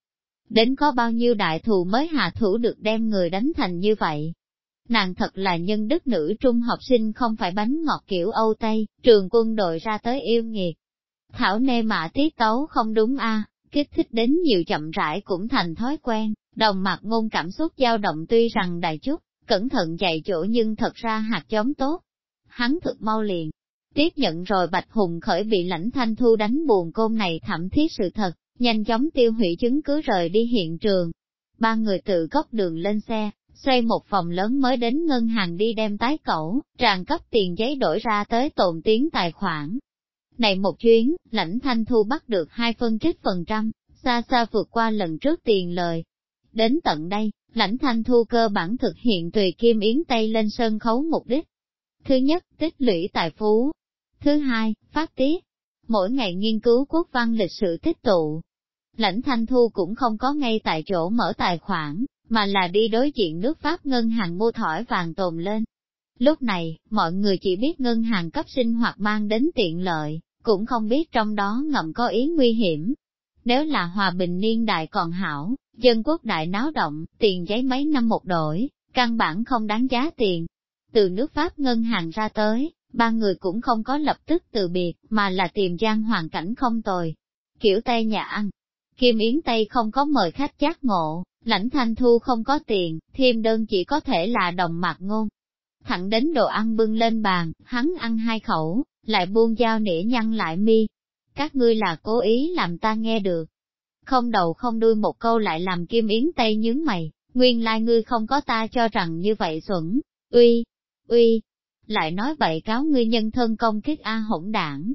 Đến có bao nhiêu đại thù mới hạ thủ được đem người đánh thành như vậy. Nàng thật là nhân đức nữ trung học sinh không phải bánh ngọt kiểu Âu Tây, trường quân đội ra tới yêu nghiệt. Thảo nê mạ tiết tấu không đúng a kích thích đến nhiều chậm rãi cũng thành thói quen, đồng mặt ngôn cảm xúc dao động tuy rằng đại chút, cẩn thận dạy chỗ nhưng thật ra hạt giống tốt. Hắn thực mau liền, tiếp nhận rồi Bạch Hùng khởi bị lãnh thanh thu đánh buồn côn này thảm thiết sự thật, nhanh chóng tiêu hủy chứng cứ rời đi hiện trường. Ba người tự góc đường lên xe, xoay một phòng lớn mới đến ngân hàng đi đem tái cẩu, tràn cấp tiền giấy đổi ra tới tồn tiếng tài khoản. Này một chuyến, lãnh thanh thu bắt được hai phân trích phần trăm, xa xa vượt qua lần trước tiền lời. Đến tận đây, lãnh thanh thu cơ bản thực hiện tùy kim yến Tây lên sân khấu mục đích. Thứ nhất, tích lũy tài phú. Thứ hai, phát tiết. Mỗi ngày nghiên cứu quốc văn lịch sử tích tụ. Lãnh thanh thu cũng không có ngay tại chỗ mở tài khoản, mà là đi đối diện nước Pháp ngân hàng mua thỏi vàng tồn lên. Lúc này, mọi người chỉ biết ngân hàng cấp sinh hoạt mang đến tiện lợi, cũng không biết trong đó ngầm có ý nguy hiểm. Nếu là hòa bình niên đại còn hảo, dân quốc đại náo động, tiền giấy mấy năm một đổi, căn bản không đáng giá tiền. Từ nước Pháp ngân hàng ra tới, ba người cũng không có lập tức từ biệt, mà là tìm gian hoàn cảnh không tồi. Kiểu Tây nhà ăn. Kim Yến Tây không có mời khách giác ngộ, lãnh thanh thu không có tiền, thêm đơn chỉ có thể là đồng mạc ngôn. Thẳng đến đồ ăn bưng lên bàn, hắn ăn hai khẩu, lại buông dao nĩa nhăn lại mi. Các ngươi là cố ý làm ta nghe được. Không đầu không đuôi một câu lại làm kim yến tây nhướng mày, nguyên lai ngươi không có ta cho rằng như vậy xuẩn, uy, uy, lại nói vậy cáo ngươi nhân thân công kích A hỗn đảng.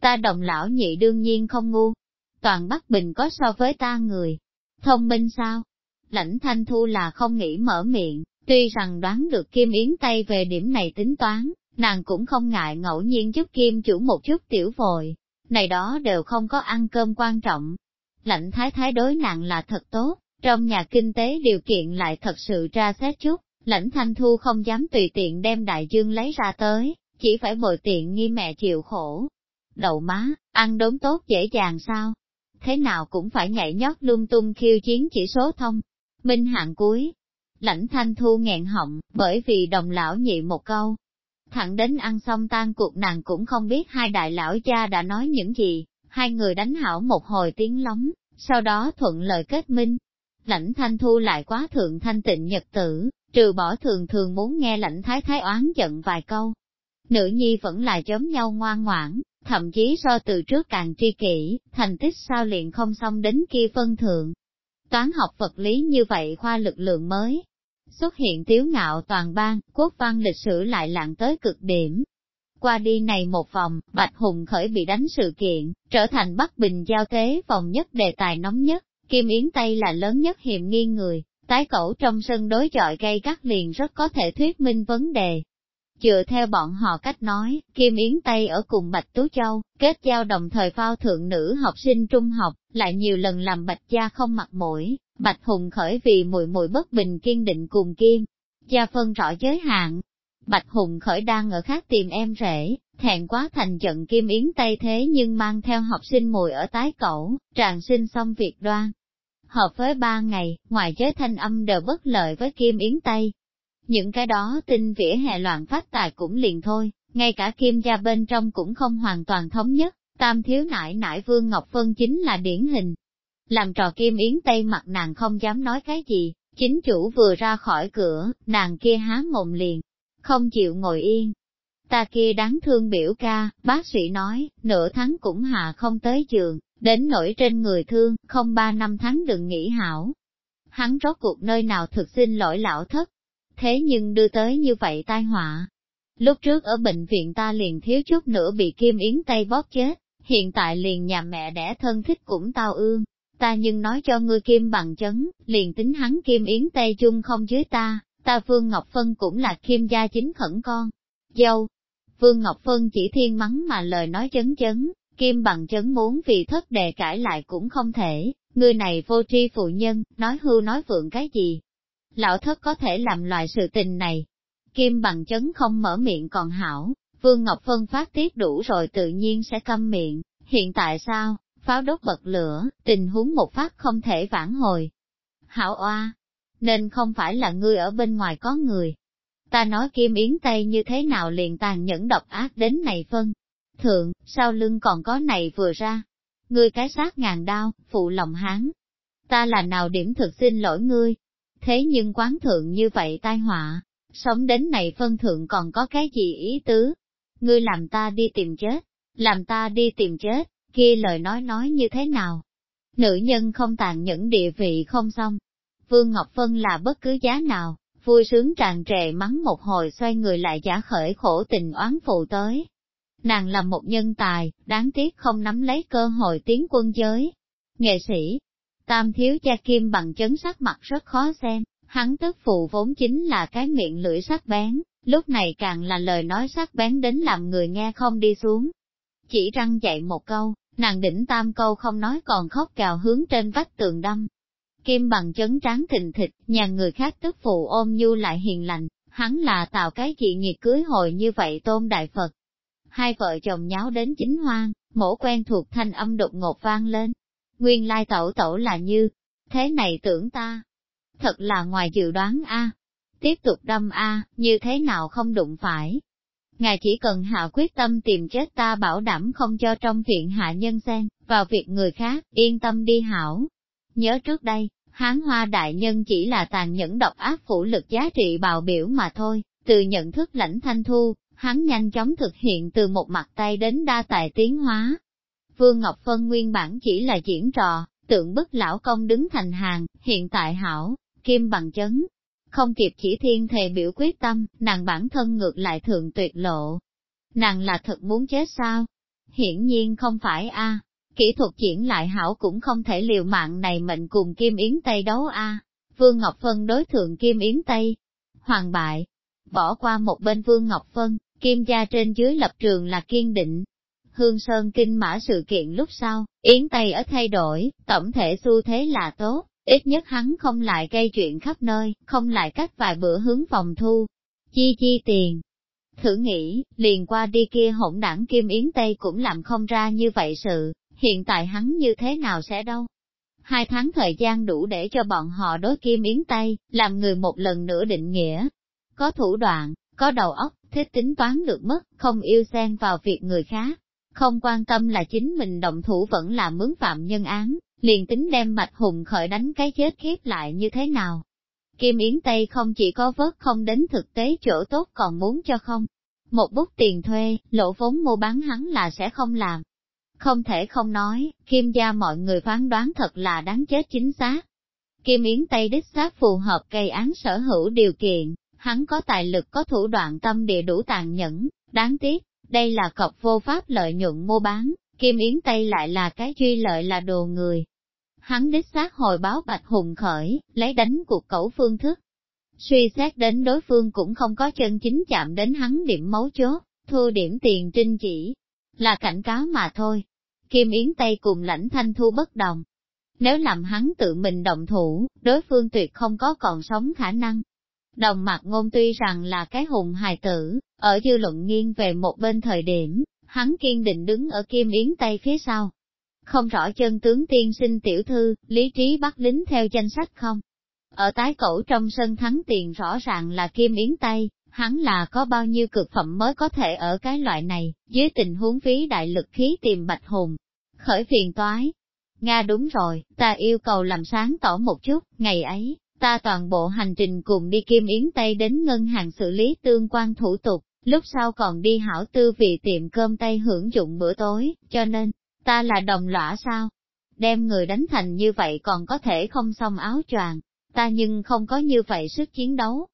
Ta đồng lão nhị đương nhiên không ngu, toàn Bắc Bình có so với ta người, thông minh sao? Lãnh thanh thu là không nghĩ mở miệng, tuy rằng đoán được Kim Yến Tây về điểm này tính toán, nàng cũng không ngại ngẫu nhiên giúp Kim chủ một chút tiểu vội, này đó đều không có ăn cơm quan trọng. Lãnh thái thái đối nàng là thật tốt, trong nhà kinh tế điều kiện lại thật sự ra xét chút, lãnh thanh thu không dám tùy tiện đem đại dương lấy ra tới, chỉ phải bồi tiện nghi mẹ chịu khổ. Đậu má, ăn đốn tốt dễ dàng sao? Thế nào cũng phải nhảy nhót lung tung khiêu chiến chỉ số thông. Minh hạng cuối. Lãnh thanh thu nghẹn họng, bởi vì đồng lão nhị một câu, Thẳng đến ăn xong tan cuộc nàng cũng không biết hai đại lão cha đã nói những gì, hai người đánh hảo một hồi tiếng lóng, sau đó thuận lời kết minh. Lãnh thanh thu lại quá thượng thanh tịnh nhật tử, trừ bỏ thường thường muốn nghe lãnh thái thái oán giận vài câu. Nữ nhi vẫn là giống nhau ngoan ngoãn, thậm chí so từ trước càng tri kỷ, thành tích sao liền không xong đến kia phân thượng. Toán học vật lý như vậy khoa lực lượng mới, xuất hiện tiếu ngạo toàn bang, quốc văn lịch sử lại lạng tới cực điểm. Qua đi này một vòng, Bạch Hùng khởi bị đánh sự kiện, trở thành Bắc Bình giao tế vòng nhất đề tài nóng nhất, Kim Yến Tây là lớn nhất hiểm nghi người, tái cẩu trong sân đối chọi gây cắt liền rất có thể thuyết minh vấn đề. Dựa theo bọn họ cách nói, Kim Yến Tây ở cùng Bạch Tú Châu, kết giao đồng thời phao thượng nữ học sinh trung học, lại nhiều lần làm Bạch Gia không mặt mũi, Bạch Hùng khởi vì mùi mùi bất bình kiên định cùng Kim. Gia phân rõ giới hạn. Bạch Hùng khởi đang ở khác tìm em rể, thẹn quá thành giận Kim Yến Tây thế nhưng mang theo học sinh mùi ở tái cẩu, tràn sinh xong việc đoan. Hợp với ba ngày, ngoài giới thanh âm đều bất lợi với Kim Yến Tây, những cái đó tin vỉa hè loạn phát tài cũng liền thôi, ngay cả kim gia bên trong cũng không hoàn toàn thống nhất, tam thiếu nải nải Vương Ngọc Phân chính là điển hình. Làm trò kim yến tây mặt nàng không dám nói cái gì, chính chủ vừa ra khỏi cửa, nàng kia há mồm liền, không chịu ngồi yên. Ta kia đáng thương biểu ca, bác sĩ nói, nửa tháng cũng hạ không tới giường, đến nổi trên người thương, không ba năm tháng đừng nghỉ hảo. Hắn rốt cuộc nơi nào thực xin lỗi lão thất, thế nhưng đưa tới như vậy tai họa. Lúc trước ở bệnh viện ta liền thiếu chút nữa bị Kim Yến Tây bóp chết, hiện tại liền nhà mẹ đẻ thân thích cũng tao ương. Ta nhưng nói cho ngươi Kim bằng chấn, liền tính hắn Kim Yến Tây chung không dưới ta, ta vương Ngọc Phân cũng là Kim gia chính khẩn con. Dâu, vương Ngọc Phân chỉ thiên mắng mà lời nói chấn chấn, Kim bằng chấn muốn vì thất đề cãi lại cũng không thể, người này vô tri phụ nhân, nói hưu nói vượng cái gì. Lão thất có thể làm loại sự tình này. Kim bằng chấn không mở miệng còn hảo, Vương Ngọc Phân phát tiết đủ rồi tự nhiên sẽ câm miệng, hiện tại sao, pháo đốt bật lửa, tình huống một phát không thể vãn hồi. Hảo oa, nên không phải là ngươi ở bên ngoài có người. Ta nói Kim Yến Tây như thế nào liền tàn nhẫn độc ác đến này phân. Thượng, sau lưng còn có này vừa ra. Ngươi cái sát ngàn đao, phụ lòng hán. Ta là nào điểm thực xin lỗi ngươi. Thế nhưng quán thượng như vậy tai họa, sống đến này phân thượng còn có cái gì ý tứ? Ngươi làm ta đi tìm chết, làm ta đi tìm chết, kia lời nói nói như thế nào? Nữ nhân không tàn nhẫn địa vị không xong. Vương Ngọc vân là bất cứ giá nào, vui sướng tràn trề mắng một hồi xoay người lại giả khởi khổ tình oán phụ tới. Nàng là một nhân tài, đáng tiếc không nắm lấy cơ hội tiến quân giới. Nghệ sĩ, tam thiếu cha kim bằng chấn sắc mặt rất khó xem, hắn tức phụ vốn chính là cái miệng lưỡi sắc bén, lúc này càng là lời nói sắc bén đến làm người nghe không đi xuống. Chỉ răng dạy một câu, nàng đỉnh tam câu không nói còn khóc cào hướng trên vách tường đâm, Kim bằng chấn tráng thình thịt, nhà người khác tức phụ ôm nhu lại hiền lành, hắn là tạo cái gì nhiệt cưới hồi như vậy tôn đại Phật. Hai vợ chồng nháo đến chính hoang, mổ quen thuộc thanh âm đột ngột vang lên. Nguyên lai tẩu tẩu là như, thế này tưởng ta. Thật là ngoài dự đoán a Tiếp tục đâm a như thế nào không đụng phải. Ngài chỉ cần hạ quyết tâm tìm chết ta bảo đảm không cho trong viện hạ nhân xen, vào việc người khác, yên tâm đi hảo, Nhớ trước đây, hán hoa đại nhân chỉ là tàn nhẫn độc ác phủ lực giá trị bào biểu mà thôi, từ nhận thức lãnh thanh thu, hắn nhanh chóng thực hiện từ một mặt tay đến đa tài tiến hóa. Vương Ngọc Phân nguyên bản chỉ là diễn trò, tượng bức lão công đứng thành hàng, hiện tại hảo, kim bằng chấn. Không kịp chỉ thiên thề biểu quyết tâm, nàng bản thân ngược lại thượng tuyệt lộ. Nàng là thật muốn chết sao? Hiển nhiên không phải a Kỹ thuật diễn lại hảo cũng không thể liều mạng này mệnh cùng Kim Yến Tây đấu a. Vương Ngọc Phân đối thượng Kim Yến Tây. Hoàng bại. Bỏ qua một bên Vương Ngọc Phân, Kim gia trên dưới lập trường là kiên định. Hương Sơn kinh mã sự kiện lúc sau, Yến Tây ở thay đổi, tổng thể xu thế là tốt, ít nhất hắn không lại gây chuyện khắp nơi, không lại cách vài bữa hướng phòng thu. Chi chi tiền, Thử nghĩ, liền qua đi kia hỗn đảng Kim Yến Tây cũng làm không ra như vậy sự, hiện tại hắn như thế nào sẽ đâu. Hai tháng thời gian đủ để cho bọn họ đối kim yến Tây làm người một lần nữa định nghĩa. Có thủ đoạn, có đầu óc, thích tính toán được mất, không yêu xen vào việc người khác. Không quan tâm là chính mình động thủ vẫn là mướn phạm nhân án, liền tính đem mạch hùng khởi đánh cái chết khiếp lại như thế nào. Kim Yến Tây không chỉ có vớt không đến thực tế chỗ tốt còn muốn cho không. Một bút tiền thuê, lỗ vốn mua bán hắn là sẽ không làm. Không thể không nói, Kim gia mọi người phán đoán thật là đáng chết chính xác. Kim Yến Tây đích xác phù hợp gây án sở hữu điều kiện, hắn có tài lực có thủ đoạn tâm địa đủ tàn nhẫn, đáng tiếc, đây là cọc vô pháp lợi nhuận mua bán, Kim Yến Tây lại là cái duy lợi là đồ người. Hắn đích xác hồi báo Bạch Hùng khởi, lấy đánh cuộc cẩu phương thức. Suy xét đến đối phương cũng không có chân chính chạm đến hắn điểm mấu chốt, thua điểm tiền trinh chỉ, là cảnh cáo mà thôi. Kim Yến Tây cùng lãnh thanh thu bất đồng. Nếu làm hắn tự mình động thủ, đối phương tuyệt không có còn sống khả năng. Đồng mặt ngôn tuy rằng là cái hùng hài tử, ở dư luận nghiêng về một bên thời điểm, hắn kiên định đứng ở Kim Yến Tây phía sau. Không rõ chân tướng tiên sinh tiểu thư, lý trí bắt lính theo danh sách không? Ở tái cổ trong sân thắng tiền rõ ràng là Kim Yến Tây, hắn là có bao nhiêu cực phẩm mới có thể ở cái loại này, dưới tình huống phí đại lực khí tìm bạch hùng. Khởi phiền toái. Nga đúng rồi, ta yêu cầu làm sáng tỏ một chút, ngày ấy, ta toàn bộ hành trình cùng đi Kim Yến Tây đến ngân hàng xử lý tương quan thủ tục, lúc sau còn đi hảo tư vị tiệm cơm Tây hưởng dụng bữa tối, cho nên, ta là đồng lõa sao? Đem người đánh thành như vậy còn có thể không xong áo choàng, ta nhưng không có như vậy sức chiến đấu.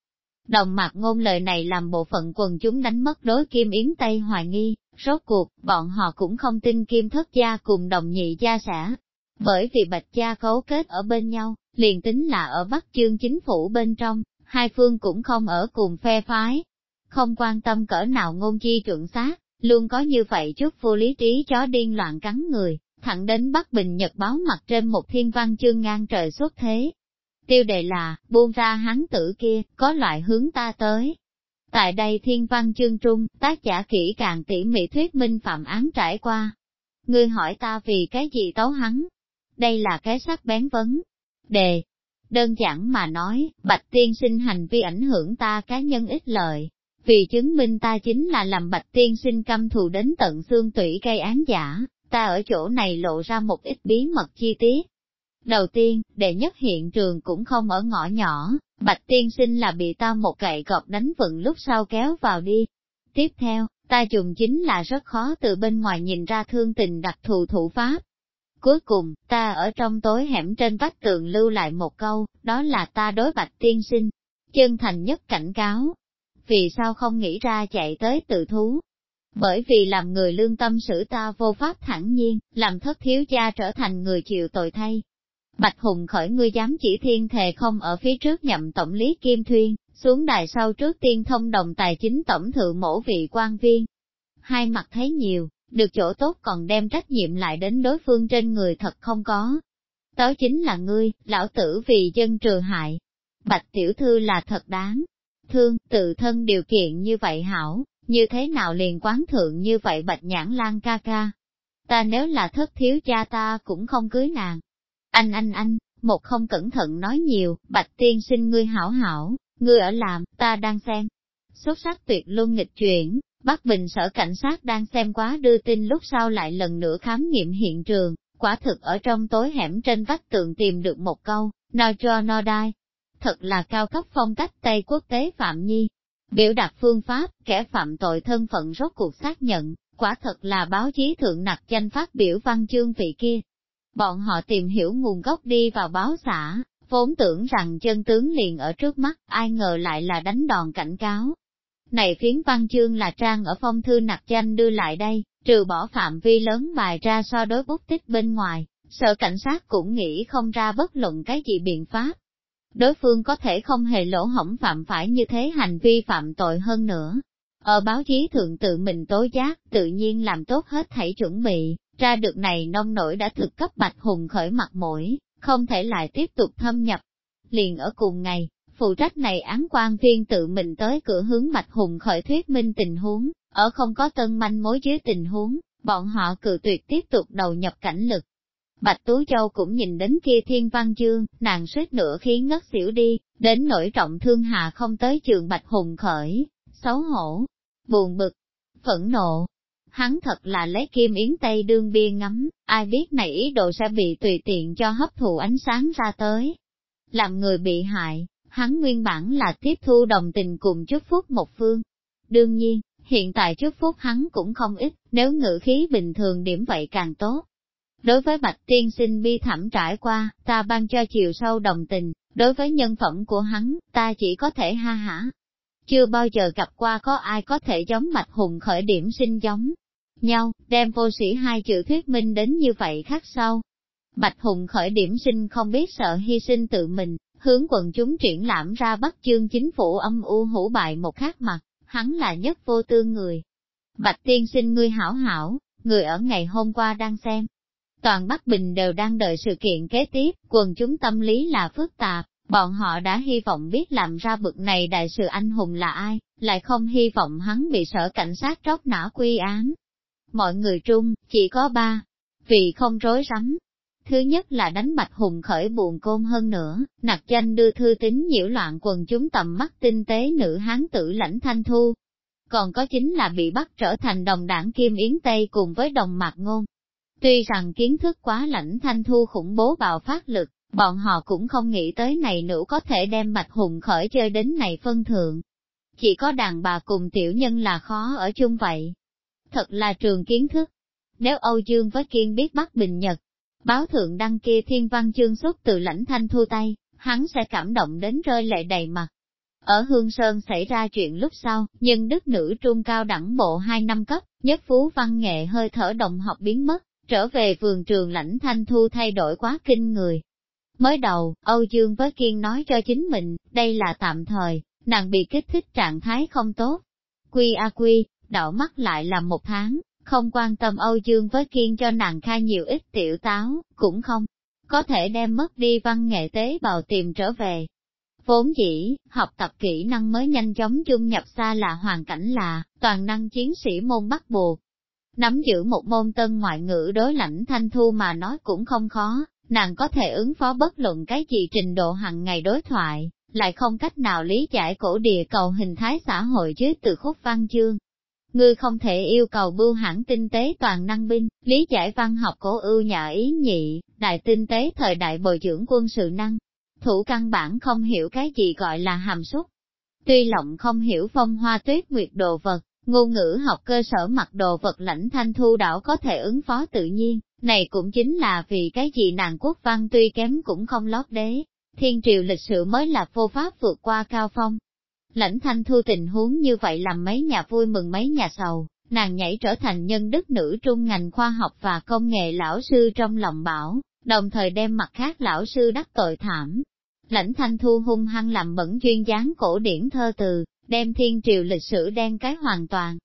Đồng mặt ngôn lời này làm bộ phận quần chúng đánh mất đối Kim Yến Tây hoài nghi, rốt cuộc, bọn họ cũng không tin Kim thất gia cùng đồng nhị gia xã, Bởi vì bạch gia cấu kết ở bên nhau, liền tính là ở Bắc chương chính phủ bên trong, hai phương cũng không ở cùng phe phái. Không quan tâm cỡ nào ngôn chi chuẩn xác, luôn có như vậy chút vô lý trí chó điên loạn cắn người, thẳng đến Bắc Bình Nhật báo mặt trên một thiên văn chương ngang trời xuất thế. Tiêu đề là, buông ra hắn tử kia, có loại hướng ta tới. Tại đây thiên văn chương trung, tác giả kỹ càng tỉ mỉ thuyết minh phạm án trải qua. Ngươi hỏi ta vì cái gì tấu hắn? Đây là cái sắc bén vấn. Đề. Đơn giản mà nói, bạch tiên sinh hành vi ảnh hưởng ta cá nhân ít lợi. Vì chứng minh ta chính là làm bạch tiên sinh căm thù đến tận xương tủy gây án giả, ta ở chỗ này lộ ra một ít bí mật chi tiết. Đầu tiên, đệ nhất hiện trường cũng không ở ngõ nhỏ, bạch tiên sinh là bị ta một gậy gọt đánh vựng lúc sau kéo vào đi. Tiếp theo, ta dùng chính là rất khó từ bên ngoài nhìn ra thương tình đặc thù thủ pháp. Cuối cùng, ta ở trong tối hẻm trên vách tường lưu lại một câu, đó là ta đối bạch tiên sinh. Chân thành nhất cảnh cáo. Vì sao không nghĩ ra chạy tới tự thú, bởi vì làm người lương tâm xử ta vô pháp thẳng nhiên, làm thất thiếu gia trở thành người chịu tội thay. Bạch Hùng khởi ngươi dám chỉ thiên thề không ở phía trước nhậm tổng lý Kim Thuyên, xuống đài sau trước tiên thông đồng tài chính tổng thượng mổ vị quan viên. Hai mặt thấy nhiều, được chỗ tốt còn đem trách nhiệm lại đến đối phương trên người thật không có. Đó chính là ngươi, lão tử vì dân trừ hại. Bạch tiểu thư là thật đáng. Thương, tự thân điều kiện như vậy hảo, như thế nào liền quán thượng như vậy bạch nhãn lan ca ca. Ta nếu là thất thiếu cha ta cũng không cưới nàng. Anh anh anh, một không cẩn thận nói nhiều, bạch tiên sinh ngươi hảo hảo, ngươi ở làm, ta đang xem. Xuất sắc tuyệt luôn nghịch chuyển, Bắc Bình sở cảnh sát đang xem quá đưa tin lúc sau lại lần nữa khám nghiệm hiện trường, quả thực ở trong tối hẻm trên vách tường tìm được một câu, no cho no die. Thật là cao cấp phong cách Tây quốc tế Phạm Nhi, Biểu đạt phương pháp, kẻ phạm tội thân phận rốt cuộc xác nhận, quả thật là báo chí thượng nặc danh phát biểu văn chương vị kia. Bọn họ tìm hiểu nguồn gốc đi vào báo xã, vốn tưởng rằng chân tướng liền ở trước mắt, ai ngờ lại là đánh đòn cảnh cáo. Này phiến văn chương là trang ở phong thư nặc danh đưa lại đây, trừ bỏ phạm vi lớn bài ra so đối bút tích bên ngoài, sở cảnh sát cũng nghĩ không ra bất luận cái gì biện pháp đối phương có thể không hề lỗ hổng phạm phải như thế hành vi phạm tội hơn nữa. Ở báo chí thượng tự mình tố giác, tự nhiên làm tốt hết thảy chuẩn bị, ra được này nông nổi đã thực cấp Bạch Hùng khởi mặt mũi, không thể lại tiếp tục thâm nhập. Liền ở cùng ngày, phụ trách này án quan viên tự mình tới cửa hướng Bạch Hùng khởi thuyết minh tình huống, ở không có tân manh mối dưới tình huống, bọn họ cự tuyệt tiếp tục đầu nhập cảnh lực, Bạch Tú Châu cũng nhìn đến kia thiên văn chương, nàng suýt nữa khí ngất xỉu đi, đến nỗi trọng thương hạ không tới trường Bạch Hùng khởi, xấu hổ, buồn bực, phẫn nộ. Hắn thật là lấy kim yến tây đương bia ngắm, ai biết này ý đồ sẽ bị tùy tiện cho hấp thụ ánh sáng ra tới. Làm người bị hại, hắn nguyên bản là tiếp thu đồng tình cùng chúc phúc một phương. Đương nhiên, hiện tại chúc phúc hắn cũng không ít, nếu ngữ khí bình thường điểm vậy càng tốt. Đối với bạch tiên sinh bi thảm trải qua, ta ban cho chiều sâu đồng tình, đối với nhân phẩm của hắn, ta chỉ có thể ha hả. Chưa bao giờ gặp qua có ai có thể giống bạch hùng khởi điểm sinh giống nhau, đem vô sĩ hai chữ thuyết minh đến như vậy khác sau. Bạch hùng khởi điểm sinh không biết sợ hy sinh tự mình, hướng quần chúng triển lãm ra bắt chương chính phủ âm u hủ bại một khác mặt, hắn là nhất vô tư người. Bạch tiên sinh ngươi hảo hảo, người ở ngày hôm qua đang xem, Toàn Bắc Bình đều đang đợi sự kiện kế tiếp, quần chúng tâm lý là phức tạp, bọn họ đã hy vọng biết làm ra bực này đại sự anh hùng là ai, lại không hy vọng hắn bị sở cảnh sát tróc nã quy án. Mọi người trung, chỉ có ba, vì không rối rắm. Thứ nhất là đánh bạch hùng khởi buồn côn hơn nữa, nặc danh đưa thư tín nhiễu loạn quần chúng tầm mắt tinh tế nữ hán tử lãnh thanh thu. Còn có chính là bị bắt trở thành đồng đảng Kim Yến Tây cùng với đồng mạc ngôn, Tuy rằng kiến thức quá lãnh thanh thu khủng bố bạo phát lực, bọn họ cũng không nghĩ tới này nữ có thể đem mạch Hùng khởi chơi đến này phân thượng. Chỉ có đàn bà cùng tiểu nhân là khó ở chung vậy. Thật là trường kiến thức. Nếu Âu Dương với Kiên biết bắt Bình Nhật, báo thượng đăng kia thiên văn chương xuất từ lãnh thanh thu tay, hắn sẽ cảm động đến rơi lệ đầy mặt. Ở Hương Sơn xảy ra chuyện lúc sau, nhưng đức nữ trung cao đẳng bộ 2 năm cấp, nhất phú văn nghệ hơi thở đồng học biến mất, trở về vườn trường lãnh thanh thu thay đổi quá kinh người. Mới đầu, Âu Dương với Kiên nói cho chính mình, đây là tạm thời, nàng bị kích thích trạng thái không tốt. Quy a quy, đảo mắt lại là một tháng, không quan tâm Âu Dương với Kiên cho nàng khai nhiều ít tiểu táo, cũng không có thể đem mất đi văn nghệ tế bào tìm trở về. Vốn dĩ, học tập kỹ năng mới nhanh chóng dung nhập xa là hoàn cảnh là, toàn năng chiến sĩ môn bắt buộc. Nắm giữ một môn tân ngoại ngữ đối lãnh thanh thu mà nói cũng không khó, nàng có thể ứng phó bất luận cái gì trình độ hàng ngày đối thoại, lại không cách nào lý giải cổ địa cầu hình thái xã hội dưới từ khúc văn chương. Ngươi không thể yêu cầu bưu hãng tinh tế toàn năng binh, lý giải văn học cổ ưu nhà ý nhị, đại tinh tế thời đại bồi dưỡng quân sự năng. Thủ căn bản không hiểu cái gì gọi là hàm xúc. Tuy lộng không hiểu phong hoa tuyết nguyệt đồ vật, ngôn ngữ học cơ sở mặt đồ vật lãnh thanh thu đảo có thể ứng phó tự nhiên, này cũng chính là vì cái gì nàng quốc văn tuy kém cũng không lót đế. Thiên triều lịch sử mới là vô pháp vượt qua cao phong, Lãnh thanh thu tình huống như vậy làm mấy nhà vui mừng mấy nhà sầu, nàng nhảy trở thành nhân đức nữ trung ngành khoa học và công nghệ lão sư trong lòng bảo, đồng thời đem mặt khác lão sư đắc tội thảm. Lãnh thanh thu hung hăng làm bẩn chuyên dáng cổ điển thơ từ, đem thiên triều lịch sử đen cái hoàn toàn.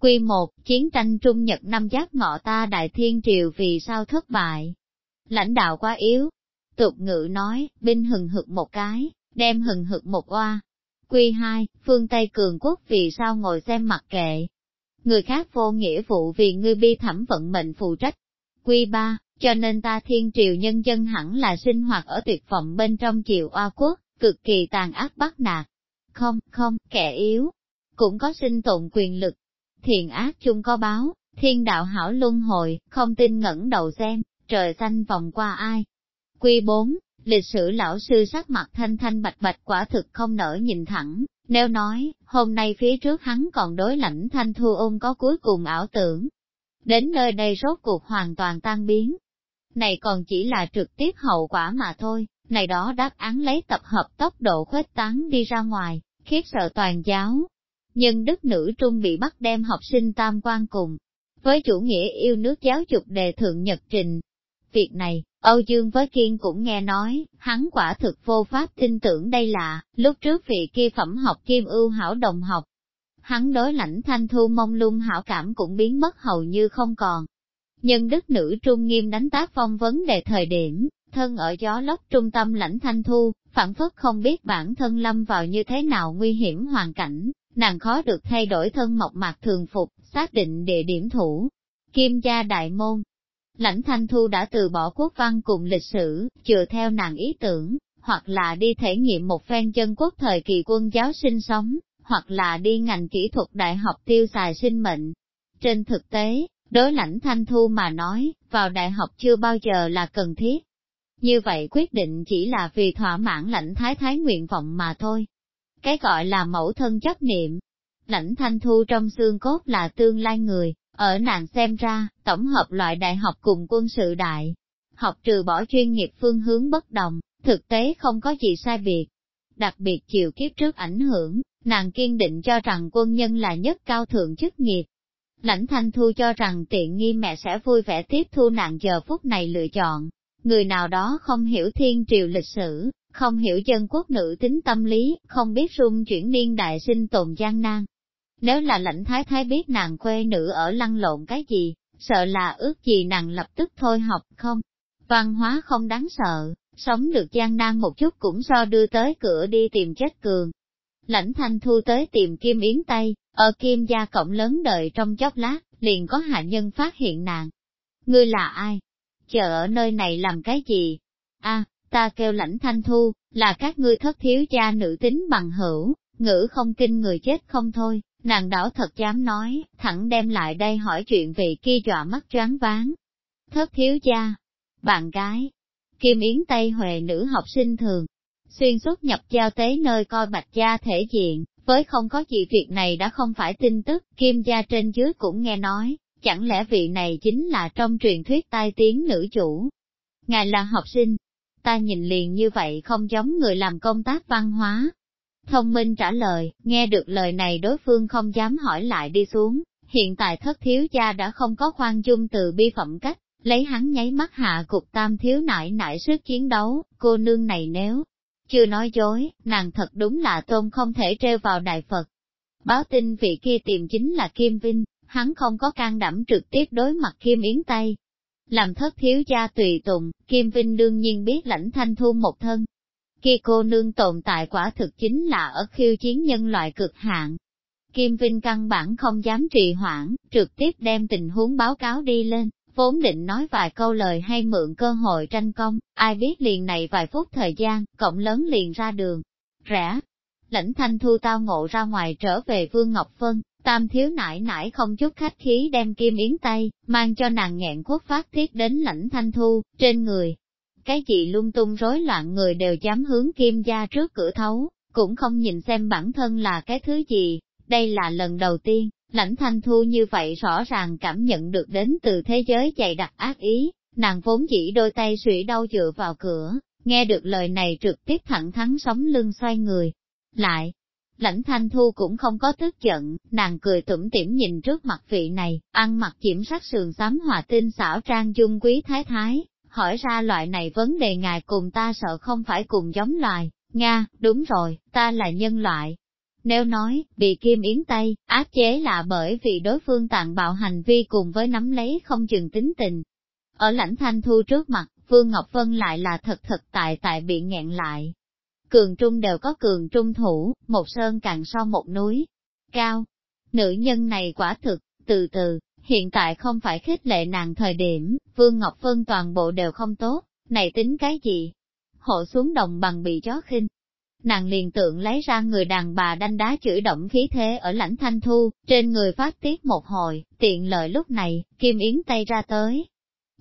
Quy một, chiến tranh Trung Nhật năm giáp ngọ ta đại thiên triều vì sao thất bại. Lãnh đạo quá yếu. Tục ngữ nói, binh hừng hực một cái, đem hừng hực một oa, Quy 2, phương Tây Cường Quốc vì sao ngồi xem mặt kệ. Người khác vô nghĩa vụ vì ngươi bi thẩm vận mệnh phụ trách. Quy 3, cho nên ta thiên triều nhân dân hẳn là sinh hoạt ở tuyệt vọng bên trong triều oa quốc, cực kỳ tàn ác bắt nạt. Không, không, kẻ yếu, cũng có sinh tồn quyền lực. Thiện ác chung có báo, thiên đạo hảo luân hồi, không tin ngẩng đầu xem, trời xanh vòng qua ai. Quy 4, Lịch sử lão sư sắc mặt thanh thanh bạch bạch quả thực không nở nhìn thẳng, nếu nói, hôm nay phía trước hắn còn đối lãnh thanh thu ôn có cuối cùng ảo tưởng. Đến nơi đây rốt cuộc hoàn toàn tan biến. Này còn chỉ là trực tiếp hậu quả mà thôi, này đó đáp án lấy tập hợp tốc độ khuếch tán đi ra ngoài, khiếp sợ toàn giáo. Nhưng đức nữ trung bị bắt đem học sinh tam quan cùng, với chủ nghĩa yêu nước giáo dục đề thượng nhật trình. Việc này, Âu Dương với Kiên cũng nghe nói, hắn quả thực vô pháp tin tưởng đây là, lúc trước vị kia phẩm học kim ưu hảo đồng học. Hắn đối lãnh thanh thu mong lung hảo cảm cũng biến mất hầu như không còn. Nhân đức nữ trung nghiêm đánh tác phong vấn đề thời điểm, thân ở gió lốc trung tâm lãnh thanh thu, phản phất không biết bản thân lâm vào như thế nào nguy hiểm hoàn cảnh, nàng khó được thay đổi thân mộc mạc thường phục, xác định địa điểm thủ. Kim gia đại môn, Lãnh Thanh Thu đã từ bỏ quốc văn cùng lịch sử, chừa theo nàng ý tưởng, hoặc là đi thể nghiệm một phen chân quốc thời kỳ quân giáo sinh sống, hoặc là đi ngành kỹ thuật đại học tiêu xài sinh mệnh. Trên thực tế, đối lãnh Thanh Thu mà nói, vào đại học chưa bao giờ là cần thiết. Như vậy quyết định chỉ là vì thỏa mãn lãnh thái thái nguyện vọng mà thôi. Cái gọi là mẫu thân chấp niệm. Lãnh Thanh Thu trong xương cốt là tương lai người, ở nàng xem ra, tổng hợp loại đại học cùng quân sự đại, học trừ bỏ chuyên nghiệp phương hướng bất đồng, thực tế không có gì sai biệt. Đặc biệt chịu kiếp trước ảnh hưởng, nàng kiên định cho rằng quân nhân là nhất cao thượng chức nghiệp. Lãnh thanh thu cho rằng tiện nghi mẹ sẽ vui vẻ tiếp thu nàng giờ phút này lựa chọn. Người nào đó không hiểu thiên triều lịch sử, không hiểu dân quốc nữ tính tâm lý, không biết rung chuyển niên đại sinh tồn gian nan, nếu là lãnh thái thái biết nàng quê nữ ở lăn lộn cái gì, sợ là ước gì nàng lập tức thôi học không. Văn hóa không đáng sợ, sống được gian nan một chút cũng so đưa tới cửa đi tìm chết cường. Lãnh thanh thu tới tìm Kim Yến Tây, ở Kim gia cổng lớn đợi trong chốc lát, liền có hạ nhân phát hiện nàng. Ngươi là ai? Chờ ở nơi này làm cái gì? a ta kêu lãnh thanh thu, là các ngươi thất thiếu cha nữ tính bằng hữu, ngữ không kinh người chết không thôi, Nàng đảo thật dám nói, thẳng đem lại đây hỏi chuyện vị kia dọa mắt choáng váng. Thất thiếu gia, bạn gái, Kim Yến Tây Huệ nữ học sinh thường, xuyên suốt nhập giao tế nơi coi bạch gia thể diện, với không có gì việc này đã không phải tin tức, Kim gia trên dưới cũng nghe nói, chẳng lẽ vị này chính là trong truyền thuyết tai tiếng nữ chủ. Ngài là học sinh, ta nhìn liền như vậy không giống người làm công tác văn hóa. Thông minh trả lời, nghe được lời này đối phương không dám hỏi lại đi xuống, hiện tại thất thiếu gia đã không có khoan dung từ bi phẩm cách, lấy hắn nháy mắt hạ cục tam thiếu nại nại sức chiến đấu, cô nương này nếu chưa nói dối, nàng thật đúng là tôn không thể treo vào đại Phật. Báo tin vị kia tìm chính là Kim Vinh, hắn không có can đảm trực tiếp đối mặt Kim Yến Tây. Làm thất thiếu gia tùy tùng, Kim Vinh đương nhiên biết lãnh thanh thu một thân. Kia cô nương tồn tại quả thực chính là ở khiêu chiến nhân loại cực hạn. Kim Vinh căn bản không dám trì hoãn, trực tiếp đem tình huống báo cáo đi lên, vốn định nói vài câu lời hay mượn cơ hội tranh công, ai biết liền này vài phút thời gian, cộng lớn liền ra đường. Rẽ, lãnh thanh thu tao ngộ ra ngoài trở về Vương Ngọc vân tam thiếu nải nải không chút khách khí đem kim yến tay, mang cho nàng nghẹn quốc phát thiết đến lãnh thanh thu, trên người. Cái gì lung tung rối loạn người đều dám hướng kim gia trước cửa thấu, cũng không nhìn xem bản thân là cái thứ gì, đây là lần đầu tiên, lãnh thanh thu như vậy rõ ràng cảm nhận được đến từ thế giới dày đặc ác ý, nàng vốn chỉ đôi tay sủy đau dựa vào cửa, nghe được lời này trực tiếp thẳng thắn sống lưng xoay người. Lại, lãnh thanh thu cũng không có tức giận, nàng cười tủm tỉm nhìn trước mặt vị này, ăn mặc kiểm sắc sườn xám hòa tinh xảo trang dung quý thái thái, hỏi ra loại này vấn đề ngài cùng ta sợ không phải cùng giống loài, Nga, đúng rồi, ta là nhân loại, nếu nói, bị Kim Yến Tây, áp chế là bởi vì đối phương tàn bạo hành vi cùng với nắm lấy không chừng tính tình. Ở lãnh thanh thu trước mặt, vương Ngọc Vân lại là thật thật tại tại bị nghẹn lại. Cường trung đều có cường trung thủ, một sơn càng so một núi. Cao. Nữ nhân này quả thực, từ từ, hiện tại không phải khích lệ nàng thời điểm, Vương Ngọc Vân toàn bộ đều không tốt, này tính cái gì? Hộ xuống đồng bằng bị chó khinh, nàng liền tượng lấy ra người đàn bà đanh đá chửi động khí thế ở lãnh thanh thu, trên người phát tiết một hồi, tiện lợi lúc này, Kim Yến Tây ra tới.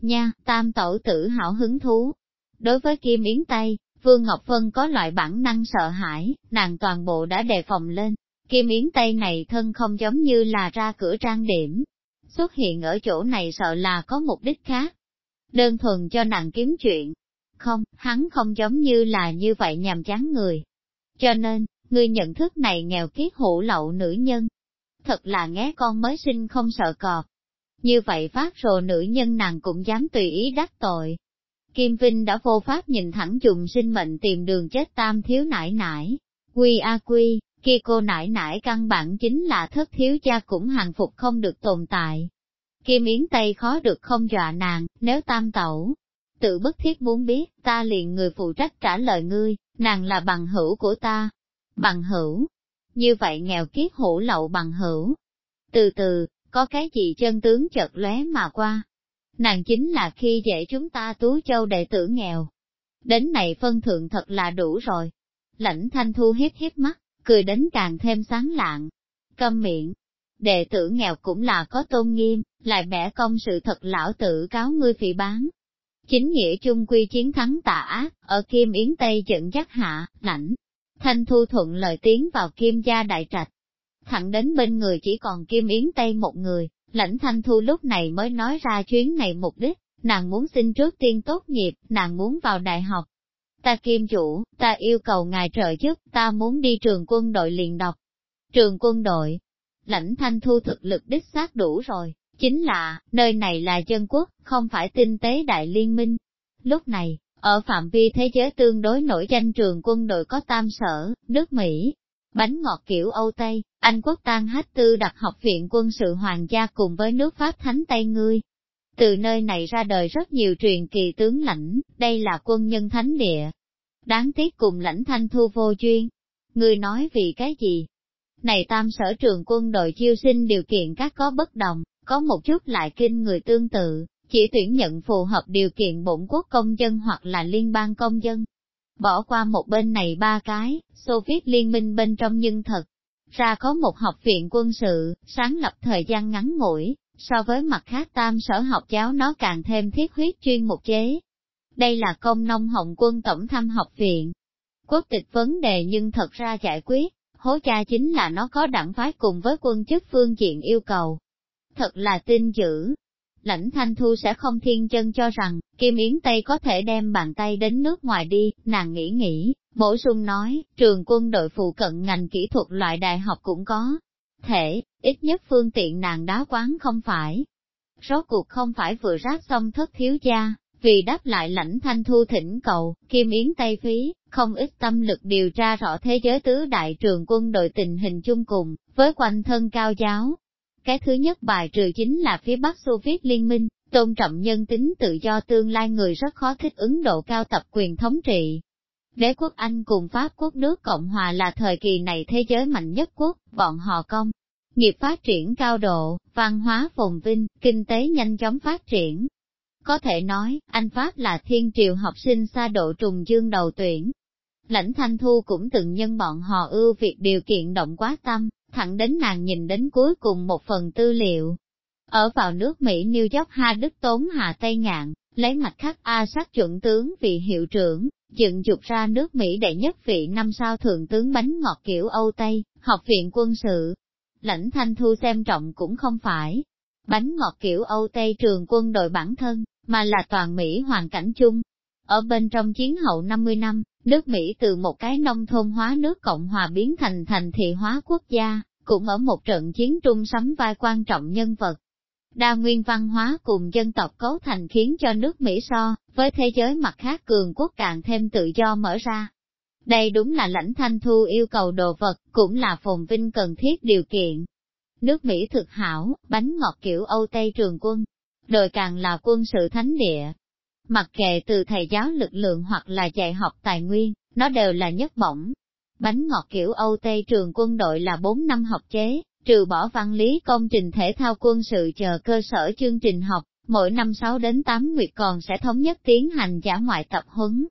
Nha, tam tổ tử hảo hứng thú. Đối với Kim Yến Tây, Vương Ngọc Vân có loại bản năng sợ hãi, nàng toàn bộ đã đề phòng lên. Kim Yến Tây này thân không giống như là ra cửa trang điểm. Xuất hiện ở chỗ này sợ là có mục đích khác. Đơn thuần cho nàng kiếm chuyện. Không, hắn không giống như là như vậy nhằm chán người. Cho nên, người nhận thức này nghèo kiết hủ lậu nữ nhân. Thật là nghe con mới sinh không sợ cọp. Như vậy phát rồ nữ nhân nàng cũng dám tùy ý đắc tội. Kim Vinh đã vô pháp nhìn thẳng dùng sinh mệnh tìm đường chết tam thiếu nải nải. Quy a quy, kia cô nải nải căn bản chính là thất thiếu cha cũng hàng phục không được tồn tại. Kim Yến Tây khó được không dọa nàng, nếu tam tẩu, tự bất thiết muốn biết, ta liền người phụ trách trả lời ngươi, nàng là bằng hữu của ta. Bằng hữu, như vậy nghèo kiết hủ lậu bằng hữu. Từ từ, có cái gì chân tướng chợt lóe mà qua. Nàng chính là khi dễ chúng ta tú châu đệ tử nghèo. Đến này phân thượng thật là đủ rồi. Lãnh thanh thu hiếp hiếp mắt, cười đến càng thêm sáng lạng. Câm miệng, đệ tử nghèo cũng là có tôn nghiêm, lại bẻ công sự thật lão tử cáo ngươi phỉ bán, Chính nghĩa chung quy chiến thắng tả ác, ở Kim Yến Tây dẫn dắt hạ, lãnh. Thanh Thu thuận lời tiến vào Kim gia đại trạch. Thẳng đến bên người chỉ còn Kim Yến Tây một người, lãnh Thanh Thu lúc này mới nói ra chuyến này mục đích, nàng muốn xin trước tiên tốt nghiệp, nàng muốn vào đại học. Ta Kim chủ, ta yêu cầu ngài trợ giúp, ta muốn đi trường quân đội liền đọc. Trường quân đội, lãnh Thanh Thu thực lực đích xác đủ rồi, Chính là, nơi này là dân quốc, không phải tinh tế đại liên minh. Lúc này, ở phạm vi thế giới tương đối nổi danh trường quân đội có tam sở, nước Mỹ, bánh ngọt kiểu Âu Tây, Anh quốc tan hát tư đặt học viện quân sự hoàng gia cùng với nước Pháp Thánh Tây Ngươi. Từ nơi này ra đời rất nhiều truyền kỳ tướng lãnh, đây là quân nhân thánh địa. Đáng tiếc cùng lãnh thanh thu vô duyên. Ngươi nói vì cái gì? Này tam sở trường quân đội chiêu sinh điều kiện các có bất đồng, có một chút lại kinh người tương tự, chỉ tuyển nhận phù hợp điều kiện bổn quốc công dân hoặc là liên bang công dân. Bỏ qua một bên này ba cái, Soviet liên minh bên trong nhưng thật, ra có một học viện quân sự, sáng lập thời gian ngắn ngủi, so với mặt khác tam sở học giáo nó càng thêm thiết huyết chuyên một chế. Đây là công nông hồng quân tổng thăm học viện. Quốc tịch vấn đề nhưng thật ra giải quyết, hố cha chính là nó có đẳng phái cùng với quân chức phương diện yêu cầu, thật là tin dữ. Lãnh Thanh Thu sẽ không thiên chân cho rằng, Kim Yến Tây có thể đem bàn tay đến nước ngoài đi, nàng nghĩ nghĩ, Bổ sung nói, trường quân đội phụ cận ngành kỹ thuật loại đại học cũng có. Thể, ít nhất phương tiện nàng đá quán không phải. Rốt cuộc không phải vừa rác xong thất thiếu gia, vì đáp lại lãnh thanh thu thỉnh cầu, kim yến Tây Phí, không ít tâm lực điều tra rõ thế giới tứ đại trường quân đội tình hình chung cùng, với quanh thân cao giáo. Cái thứ nhất bài trừ chính là phía Bắc Xô Viết Liên minh, tôn trọng nhân tính tự do tương lai người rất khó thích ứng độ cao tập quyền thống trị. Đế quốc Anh cùng Pháp quốc nước Cộng Hòa là thời kỳ này thế giới mạnh nhất quốc, bọn họ công. Nghiệp phát triển cao độ, văn hóa phồn vinh, kinh tế nhanh chóng phát triển, có thể nói, Anh Pháp là thiên triều học sinh xa độ trùng dương đầu tuyển. Lãnh Thanh Thu cũng từng nhân bọn họ ưu việc điều kiện động quá tâm, thẳng đến nàng nhìn đến cuối cùng một phần tư liệu. Ở vào nước Mỹ New York Ha Đức Tốn Hà Tây Ngạn, lấy mạch khắc A sát chuẩn tướng vị hiệu trưởng, dựng dục ra nước Mỹ đệ nhất vị năm sao thượng tướng bánh ngọt kiểu Âu Tây, học viện quân sự. Lãnh Thanh Thu xem trọng cũng không phải. Bánh ngọt kiểu Âu Tây trường quân đội bản thân, mà là toàn Mỹ hoàn cảnh chung. Ở bên trong chiến hậu 50 năm, nước Mỹ từ một cái nông thôn hóa nước Cộng hòa biến thành thành thị hóa quốc gia, cũng ở một trận chiến trung sắm vai quan trọng nhân vật. Đa nguyên văn hóa cùng dân tộc cấu thành khiến cho nước Mỹ so, với thế giới mặt khác cường quốc càng thêm tự do mở ra. Đây đúng là lãnh thanh thu yêu cầu đồ vật, cũng là phồn vinh cần thiết điều kiện. Nước Mỹ thực hảo, bánh ngọt kiểu Âu Tây trường quân, đội càng là quân sự thánh địa. Mặc kệ từ thầy giáo lực lượng hoặc là dạy học tài nguyên, nó đều là nhất bổng. Bánh ngọt kiểu Âu Tây trường quân đội là 4 năm học chế, trừ bỏ văn lý công trình thể thao quân sự chờ cơ sở chương trình học, mỗi năm 6 đến 8 nguyệt còn sẽ thống nhất tiến hành giả ngoại tập huấn.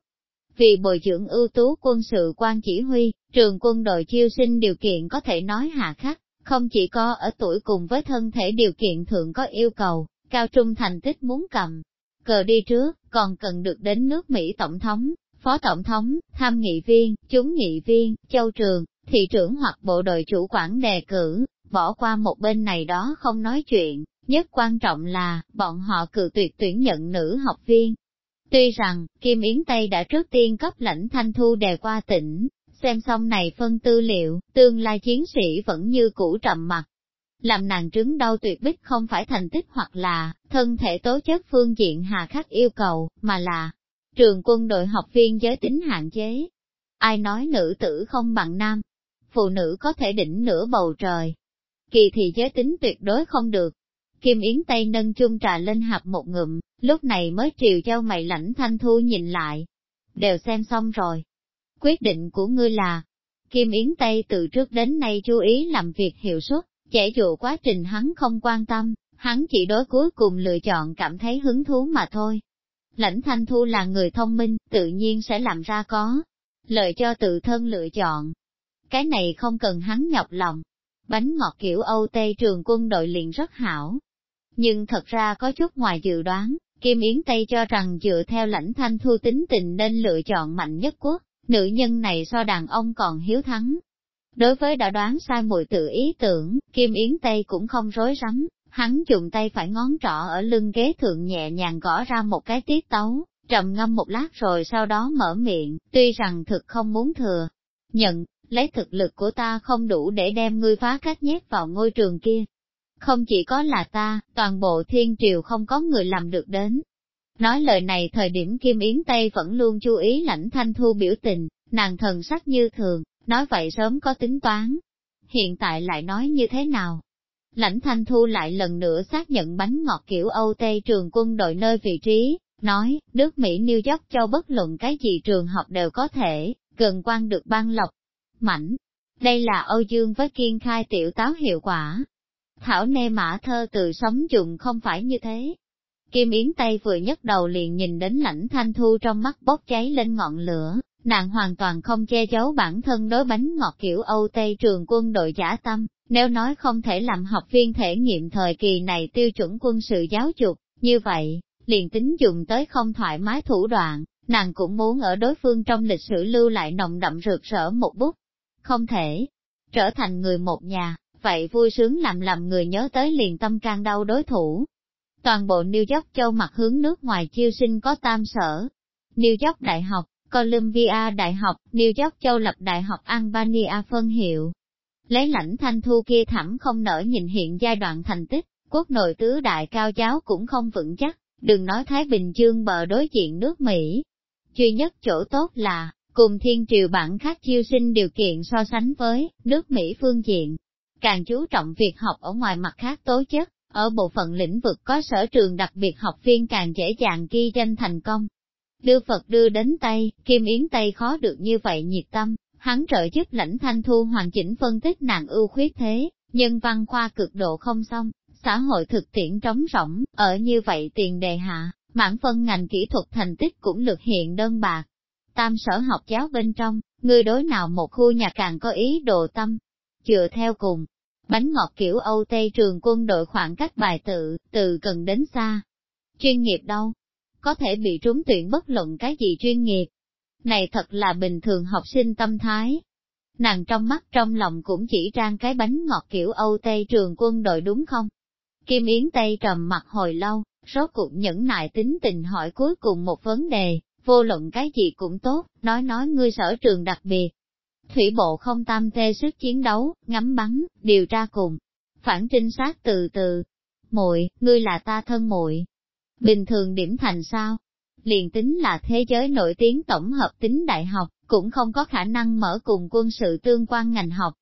Vì bồi dưỡng ưu tú quân sự quan chỉ huy, trường quân đội chiêu sinh điều kiện có thể nói hạ khắc, không chỉ có ở tuổi cùng với thân thể điều kiện thượng có yêu cầu, cao trung thành tích muốn cầm. Cờ đi trước, còn cần được đến nước Mỹ Tổng thống, Phó Tổng thống, tham nghị viên, chúng nghị viên, châu trường, thị trưởng hoặc bộ đội chủ quản đề cử, bỏ qua một bên này đó không nói chuyện, nhất quan trọng là, bọn họ cự tuyệt tuyển nhận nữ học viên. Tuy rằng, Kim Yến Tây đã trước tiên cấp lãnh thanh thu đề qua tỉnh, xem xong này phân tư liệu, tương lai chiến sĩ vẫn như cũ trầm mặt, làm nàng trứng đau tuyệt bích không phải thành tích hoặc là thân thể tố chất phương diện hà khắc yêu cầu, mà là trường quân đội học viên giới tính hạn chế. Ai nói nữ tử không bằng nam? Phụ nữ có thể đỉnh nửa bầu trời. Kỳ thì giới tính tuyệt đối không được. Kim Yến Tây nâng chung trà lên hạp một ngụm, lúc này mới triều cho mày lãnh thanh thu nhìn lại. Đều xem xong rồi. Quyết định của ngươi là, Kim Yến Tây từ trước đến nay chú ý làm việc hiệu suất, Chẻ dụ quá trình hắn không quan tâm, hắn chỉ đối cuối cùng lựa chọn cảm thấy hứng thú mà thôi. Lãnh Thanh Thu là người thông minh, tự nhiên sẽ làm ra có. Lợi cho tự thân lựa chọn. Cái này không cần hắn nhọc lòng. Bánh ngọt kiểu Âu Tây trường quân đội liền rất hảo. Nhưng thật ra có chút ngoài dự đoán, Kim Yến Tây cho rằng dựa theo lãnh thanh thu tính tình nên lựa chọn mạnh nhất quốc, nữ nhân này so đàn ông còn hiếu thắng, Đối với đã đoán sai mùi tự ý tưởng, Kim Yến Tây cũng không rối rắm, hắn dùng tay phải ngón trỏ ở lưng ghế thượng nhẹ nhàng gõ ra một cái tiết tấu, trầm ngâm một lát rồi sau đó mở miệng, tuy rằng thực không muốn thừa. Nhận, lấy thực lực của ta không đủ để đem ngươi phá cách nhét vào ngôi trường kia. Không chỉ có là ta, toàn bộ thiên triều không có người làm được đến. Nói lời này thời điểm Kim Yến Tây vẫn luôn chú ý lãnh thanh thu biểu tình, nàng thần sắc như thường, nói vậy sớm có tính toán. Hiện tại lại nói như thế nào? Lãnh Thanh Thu lại lần nữa xác nhận bánh ngọt kiểu Âu Tây trường quân đội nơi vị trí, nói, nước Mỹ New York cho bất luận cái gì trường học đều có thể, gần quan được ban lọc. Mảnh, đây là Âu Dương với kiên khai tiểu táo hiệu quả. Thảo nê mã thơ từ sống dùng không phải như thế. Kim Yến Tây vừa nhấc đầu liền nhìn đến lãnh thanh thu trong mắt bốc cháy lên ngọn lửa, Nàng hoàn toàn không che giấu bản thân đối bánh ngọt kiểu Âu Tây trường quân đội giả tâm, nếu nói không thể làm học viên thể nghiệm thời kỳ này tiêu chuẩn quân sự giáo dục, như vậy, liền tính dùng tới không thoải mái thủ đoạn, nàng cũng muốn ở đối phương trong lịch sử lưu lại nồng đậm rực rỡ một bút. Không thể trở thành người một nhà, vậy vui sướng làm làm người nhớ tới liền tâm can đau đối thủ. Toàn bộ New York châu mặt hướng nước ngoài chiêu sinh có tam sở. New York Đại học, Columbia Đại học, New York Châu lập Đại học Albania phân hiệu. Lấy lãnh thanh thu kia thẳm không nở nhìn hiện giai đoạn thành tích, quốc nội tứ đại cao giáo cũng không vững chắc, đừng nói Thái Bình Dương bờ đối diện nước Mỹ. Duy nhất chỗ tốt là, cùng thiên triều bản khác chiêu sinh điều kiện so sánh với nước Mỹ phương diện. Càng chú trọng việc học ở ngoài mặt khác tố chất, ở bộ phận lĩnh vực có sở trường đặc biệt học viên càng dễ dàng ghi danh thành công. Đưa Phật đưa đến Tây, Kim Yến Tây khó được như vậy nhiệt tâm, hắn trợ giúp lãnh thanh thu hoàn chỉnh phân tích nạn ưu khuyết thế, nhân văn khoa cực độ không xong, xã hội thực tiễn trống rỗng, ở như vậy tiền đề hạ, mảng phân ngành kỹ thuật thành tích cũng lực hiện đơn bạc. Tam sở học giáo bên trong, người đối nào một khu nhà càng có ý đồ tâm, chừa theo cùng. Bánh ngọt kiểu Âu Tây trường quân đội khoảng cách bài tự, từ gần đến xa. Chuyên nghiệp đâu? Có thể bị trúng tuyển bất luận cái gì chuyên nghiệp. Này thật là bình thường học sinh tâm thái. Nàng trong mắt trong lòng cũng chỉ trang cái bánh ngọt kiểu Âu Tây trường quân đội đúng không? Kim Yến Tây trầm mặt hồi lâu, rốt cuộc nhẫn nại tính tình hỏi cuối cùng một vấn đề, vô luận cái gì cũng tốt, nói nói ngươi sở trường đặc biệt. Thủy bộ không tam tê sức chiến đấu, ngắm bắn, điều tra cùng. Phản trinh sát từ từ. muội ngươi là ta thân muội Bình thường điểm thành sao? Liền tính là thế giới nổi tiếng tổng hợp tính đại học, cũng không có khả năng mở cùng quân sự tương quan ngành học.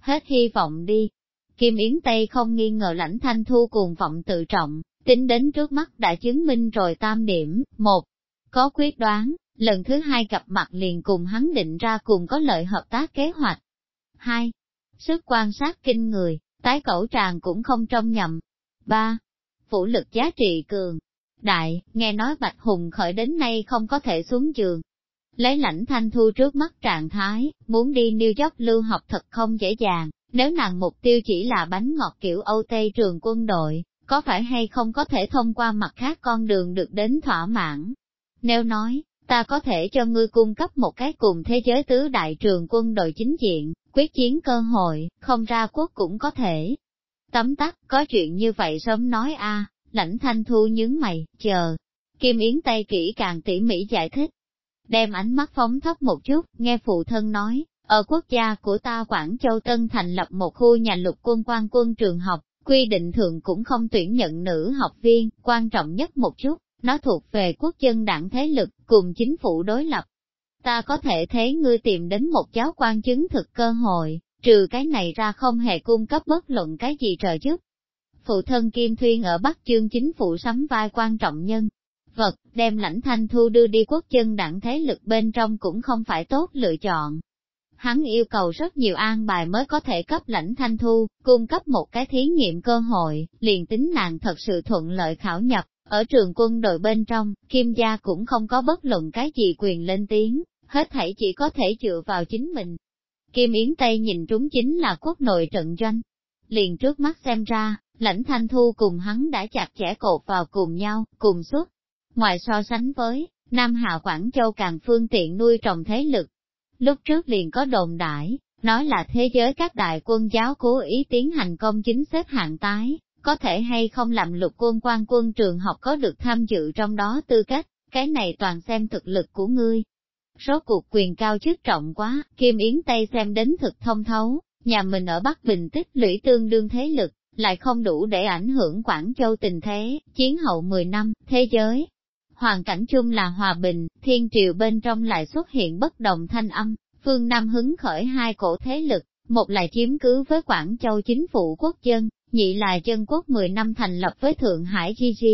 Hết hy vọng đi, Kim Yến Tây không nghi ngờ lãnh thanh thu cùng vọng tự trọng, tính đến trước mắt đã chứng minh rồi tam điểm, một, có quyết đoán, lần thứ hai gặp mặt liền cùng hắn định ra cùng có lợi hợp tác kế hoạch. Hai, sức quan sát kinh người, tái cẩu tràng cũng không trong nhầm. Ba, vũ lực giá trị cường. Đại, nghe nói Bạch Hùng khởi đến nay không có thể xuống giường. Lấy lãnh thanh thu trước mắt trạng thái, muốn đi New York lưu học thật không dễ dàng, nếu nàng mục tiêu chỉ là bánh ngọt kiểu Âu Tây trường quân đội, có phải hay không có thể thông qua mặt khác con đường được đến thỏa mãn? Nếu nói, ta có thể cho ngươi cung cấp một cái cùng thế giới tứ đại trường quân đội chính diện, quyết chiến cơ hội, không ra quốc cũng có thể. Tấm tắc, có chuyện như vậy sớm nói a lãnh thanh thu nhướng mày, chờ. Kim Yến Tây kỹ càng tỉ mỉ giải thích. Đem ánh mắt phóng thấp một chút, nghe phụ thân nói, ở quốc gia của ta Quảng Châu Tân thành lập một khu nhà lục quân quan quân trường học, quy định thường cũng không tuyển nhận nữ học viên, quan trọng nhất một chút, nó thuộc về quốc dân đảng thế lực, cùng chính phủ đối lập. Ta có thể thấy ngươi tìm đến một giáo quan chứng thực cơ hội, trừ cái này ra không hề cung cấp bất luận cái gì trợ giúp. Phụ thân Kim Thuyên ở Bắc Chương chính phủ sắm vai quan trọng nhân. Vật, đem lãnh thanh thu đưa đi quốc dân đảng thế lực bên trong cũng không phải tốt lựa chọn hắn yêu cầu rất nhiều an bài mới có thể cấp lãnh thanh thu, cung cấp một cái thí nghiệm cơ hội, liền tính nàng thật sự thuận lợi khảo nhập, ở trường quân đội bên trong, Kim Gia cũng không có bất luận cái gì quyền lên tiếng, hết thảy chỉ có thể dựa vào chính mình. Kim Yến Tây nhìn trúng chính là quốc nội trận doanh. Liền trước mắt xem ra, lãnh thanh thu cùng hắn đã chặt chẽ cột vào cùng nhau, cùng xuất. Ngoài so sánh với, Nam Hạ Quảng Châu càng phương tiện nuôi trồng thế lực, Lúc trước liền có đồn đại, nói là thế giới các đại quân giáo cố ý tiến hành công chính xếp hạng tái, có thể hay không làm lục quân quan quân trường học có được tham dự trong đó tư cách, cái này toàn xem thực lực của ngươi. Số cuộc quyền cao chức trọng quá, Kim Yến Tây xem đến thực thông thấu, nhà mình ở Bắc Bình tích lũy tương đương thế lực, lại không đủ để ảnh hưởng Quảng Châu tình thế, chiến hậu 10 năm, thế giới, hoàn cảnh chung là hòa bình, thiên triều bên trong lại xuất hiện bất đồng thanh âm, phương Nam hứng khởi hai cổ thế lực, một là chiếm cứ với Quảng Châu chính phủ quốc dân, nhị là dân quốc 10 năm thành lập với Thượng Hải GG.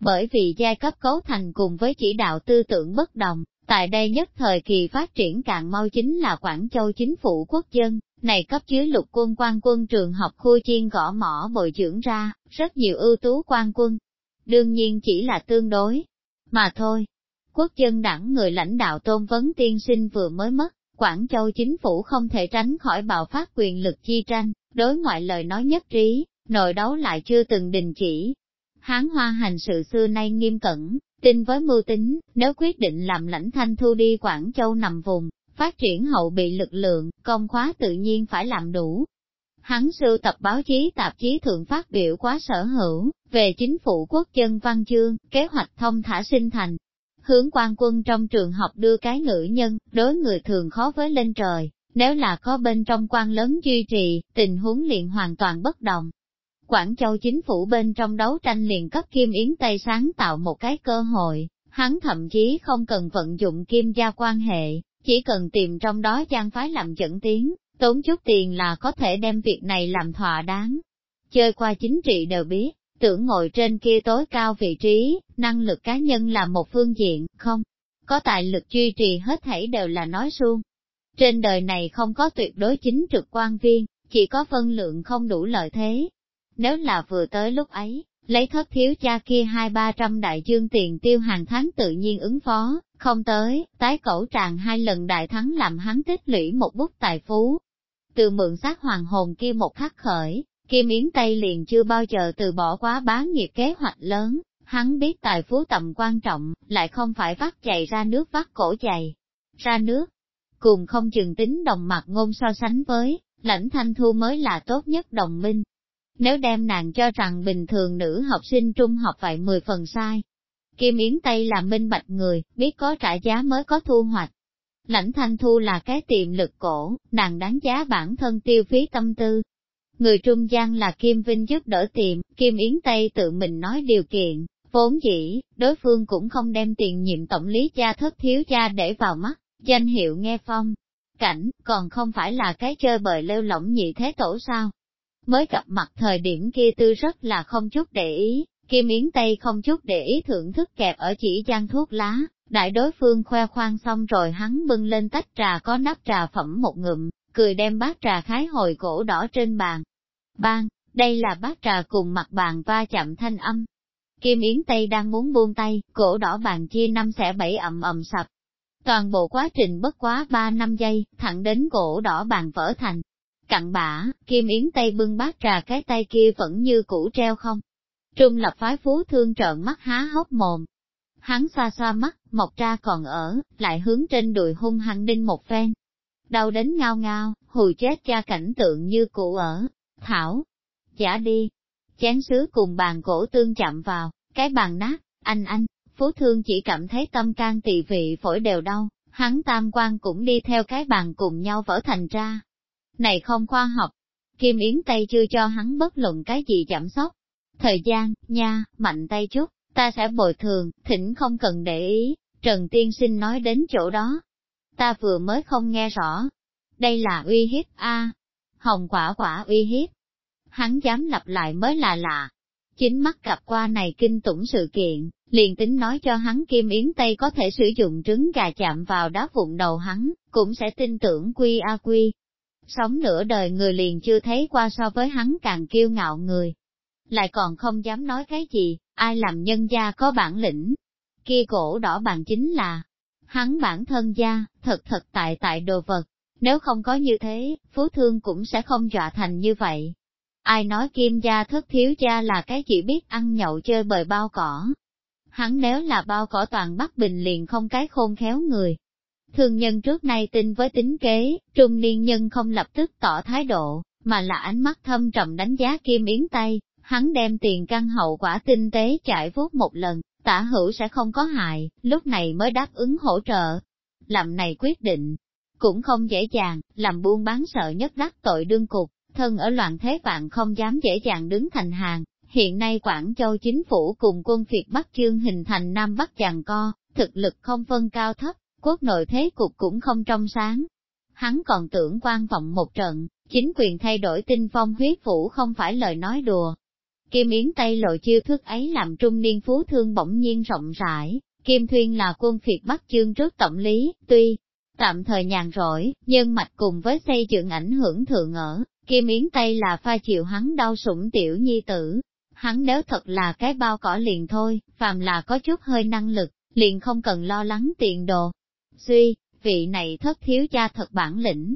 Bởi vì giai cấp cấu thành cùng với chỉ đạo tư tưởng bất đồng, tại đây nhất thời kỳ phát triển càng mau chính là Quảng Châu chính phủ quốc dân, này cấp dưới lục quân quan quân trường học khu chiên gõ mỏ bồi dưỡng ra, rất nhiều ưu tú quan quân. Đương nhiên chỉ là tương đối, mà thôi. Quốc dân đảng người lãnh đạo tôn vấn tiên sinh vừa mới mất, Quảng Châu chính phủ không thể tránh khỏi bạo phát quyền lực chi tranh, đối ngoại lời nói nhất trí, nội đấu lại chưa từng đình chỉ. Hán hoa hành sự xưa nay nghiêm cẩn, tin với mưu tính, nếu quyết định làm lãnh thanh thu đi Quảng Châu nằm vùng, phát triển hậu bị lực lượng, công khóa tự nhiên phải làm đủ. Hắn sưu tập báo chí tạp chí thượng phát biểu quá sở hữu, về chính phủ quốc dân văn chương, kế hoạch thông thả sinh thành, hướng quan quân trong trường học đưa cái nữ nhân, đối người thường khó với lên trời, nếu là có bên trong quan lớn duy trì, tình huống liền hoàn toàn bất đồng. Quảng Châu chính phủ bên trong đấu tranh liền cấp Kim Yến Tây sáng tạo một cái cơ hội, hắn thậm chí không cần vận dụng kim gia quan hệ, chỉ cần tìm trong đó trang phái làm dẫn tiếng, tốn chút tiền là có thể đem việc này làm thỏa đáng. Chơi qua chính trị đều biết, tưởng ngồi trên kia tối cao vị trí, năng lực cá nhân là một phương diện, không. Có tài lực duy trì hết thảy đều là nói suông. Trên đời này không có tuyệt đối chính trực quan viên, chỉ có phân lượng không đủ lợi thế. Nếu là vừa tới lúc ấy, lấy thất thiếu cha kia hai ba trăm đại dương tiền tiêu hàng tháng tự nhiên ứng phó, không tới, tái cẩu tràng hai lần đại thắng làm hắn tích lũy một bút tài phú. Từ mượn sát hoàng hồn kia một khắc khởi, Kim Yến Tây liền chưa bao giờ từ bỏ quá bá nghiệp kế hoạch lớn, hắn biết tài phú tầm quan trọng, lại không phải vắt chạy ra nước vắt cổ chạy ra nước. Cùng không chừng tính đồng mặt ngôn so sánh với, lãnh thanh thu mới là tốt nhất đồng minh. Nếu đem nàng cho rằng bình thường nữ học sinh trung học vậy mười phần sai. Kim Yến Tây là minh bạch người, biết có trả giá mới có thu hoạch. Lãnh thanh thu là cái tiềm lực cổ, nàng đáng giá bản thân tiêu phí tâm tư, Người trung gian là Kim Vinh giúp đỡ tiệm, Kim Yến Tây tự mình nói điều kiện, vốn dĩ, đối phương cũng không đem tiền nhiệm tổng lý cha thất thiếu cha để vào mắt, danh hiệu nghe phong. Cảnh, còn không phải là cái chơi bời lêu lỏng nhị thế tổ sao. Mới gặp mặt thời điểm kia tư rất là không chút để ý, Kim Yến Tây không chút để ý thưởng thức kẹp ở chỉ gian thuốc lá, đại đối phương khoe khoang xong rồi hắn bưng lên tách trà có nắp trà phẩm một ngụm, cười đem bát trà khái hồi cổ đỏ trên bàn. Bang, đây là bát trà cùng mặt bàn va chạm thanh âm. Kim Yến Tây đang muốn buông tay, cổ đỏ bàn chia năm xẻ bảy ầm ầm sập. Toàn bộ quá trình bất quá ba năm giây, thẳng đến cổ đỏ bàn vỡ thành. Cặn bã, Kim Yến Tây bưng bát trà cái tay kia vẫn như cũ treo không. Trung lập phái phú thương trợn mắt há hốc mồm. Hắn xoa xoa mắt, mọc ra còn ở, lại hướng trên đùi hung hăng đinh một phen, đau đến ngao ngao, hùi chết cha cảnh tượng như cũ ở. Thảo, giả đi, chén sứ cùng bàn cổ tương chạm vào, cái bàn nát, anh anh, phú thương chỉ cảm thấy tâm can tỳ vị phổi đều đau, hắn tam quan cũng đi theo cái bàn cùng nhau vỡ thành ra. Này không khoa học, Kim Yến Tây chưa cho hắn bất luận cái gì giảm sóc. Thời gian, nha, mạnh tay chút, ta sẽ bồi thường, thỉnh không cần để ý, Trần Tiên Sinh nói đến chỗ đó, ta vừa mới không nghe rõ. Đây là uy hiếp a Hồng quả quả uy hiếp. Hắn dám lặp lại mới là lạ. Chính mắt gặp qua này kinh tủng sự kiện, liền tính nói cho hắn Kim Yến Tây có thể sử dụng trứng gà chạm vào đá vụn đầu hắn, cũng sẽ tin tưởng quy a quy. Sống nửa đời người liền chưa thấy qua so với hắn càng kiêu ngạo người. Lại còn không dám nói cái gì, ai làm nhân gia có bản lĩnh. Kia cổ đỏ bàn chính là, hắn bản thân gia, thật thật tại tại đồ vật. Nếu không có như thế, phú thương cũng sẽ không dọa thành như vậy. Ai nói kim gia thất thiếu gia là cái chỉ biết ăn nhậu chơi bời bao cỏ. Hắn nếu là bao cỏ toàn Bắc Bình liền không cái khôn khéo người. Thương nhân trước nay tin với tính kế, trung niên nhân không lập tức tỏ thái độ, mà là ánh mắt thâm trầm đánh giá kim yến tay, hắn đem tiền căn hậu quả tinh tế chạy vuốt một lần, tả hữu sẽ không có hại, lúc này mới đáp ứng hỗ trợ. Làm này quyết định, cũng không dễ dàng, làm buôn bán sợ nhất đắc tội đương cục, thân ở loạn thế vạn không dám dễ dàng đứng thành hàng. Hiện nay Quảng Châu chính phủ cùng quân phiệt Bắc Chương hình thành Nam Bắc chàng co, thực lực không phân cao thấp, quốc nội thế cục cũng không trong sáng. Hắn còn tưởng quan vọng một trận, chính quyền thay đổi tinh phong huyết phủ không phải lời nói đùa, Kim Yến Tây lộ chiêu thức ấy làm trung niên phú thương bỗng nhiên rộng rãi, Kim Thuyên là quân phiệt Bắc chương trước tổng lý, tuy tạm thời nhàn rỗi, nhưng mạch cùng với xây dựng ảnh hưởng thượng ở, Kim Yến Tây là pha chịu hắn đau sủng tiểu nhi tử. Hắn nếu thật là cái bao cỏ liền thôi, phàm là có chút hơi năng lực, liền không cần lo lắng tiền đồ. Suy, vị này thất thiếu cha thật bản lĩnh.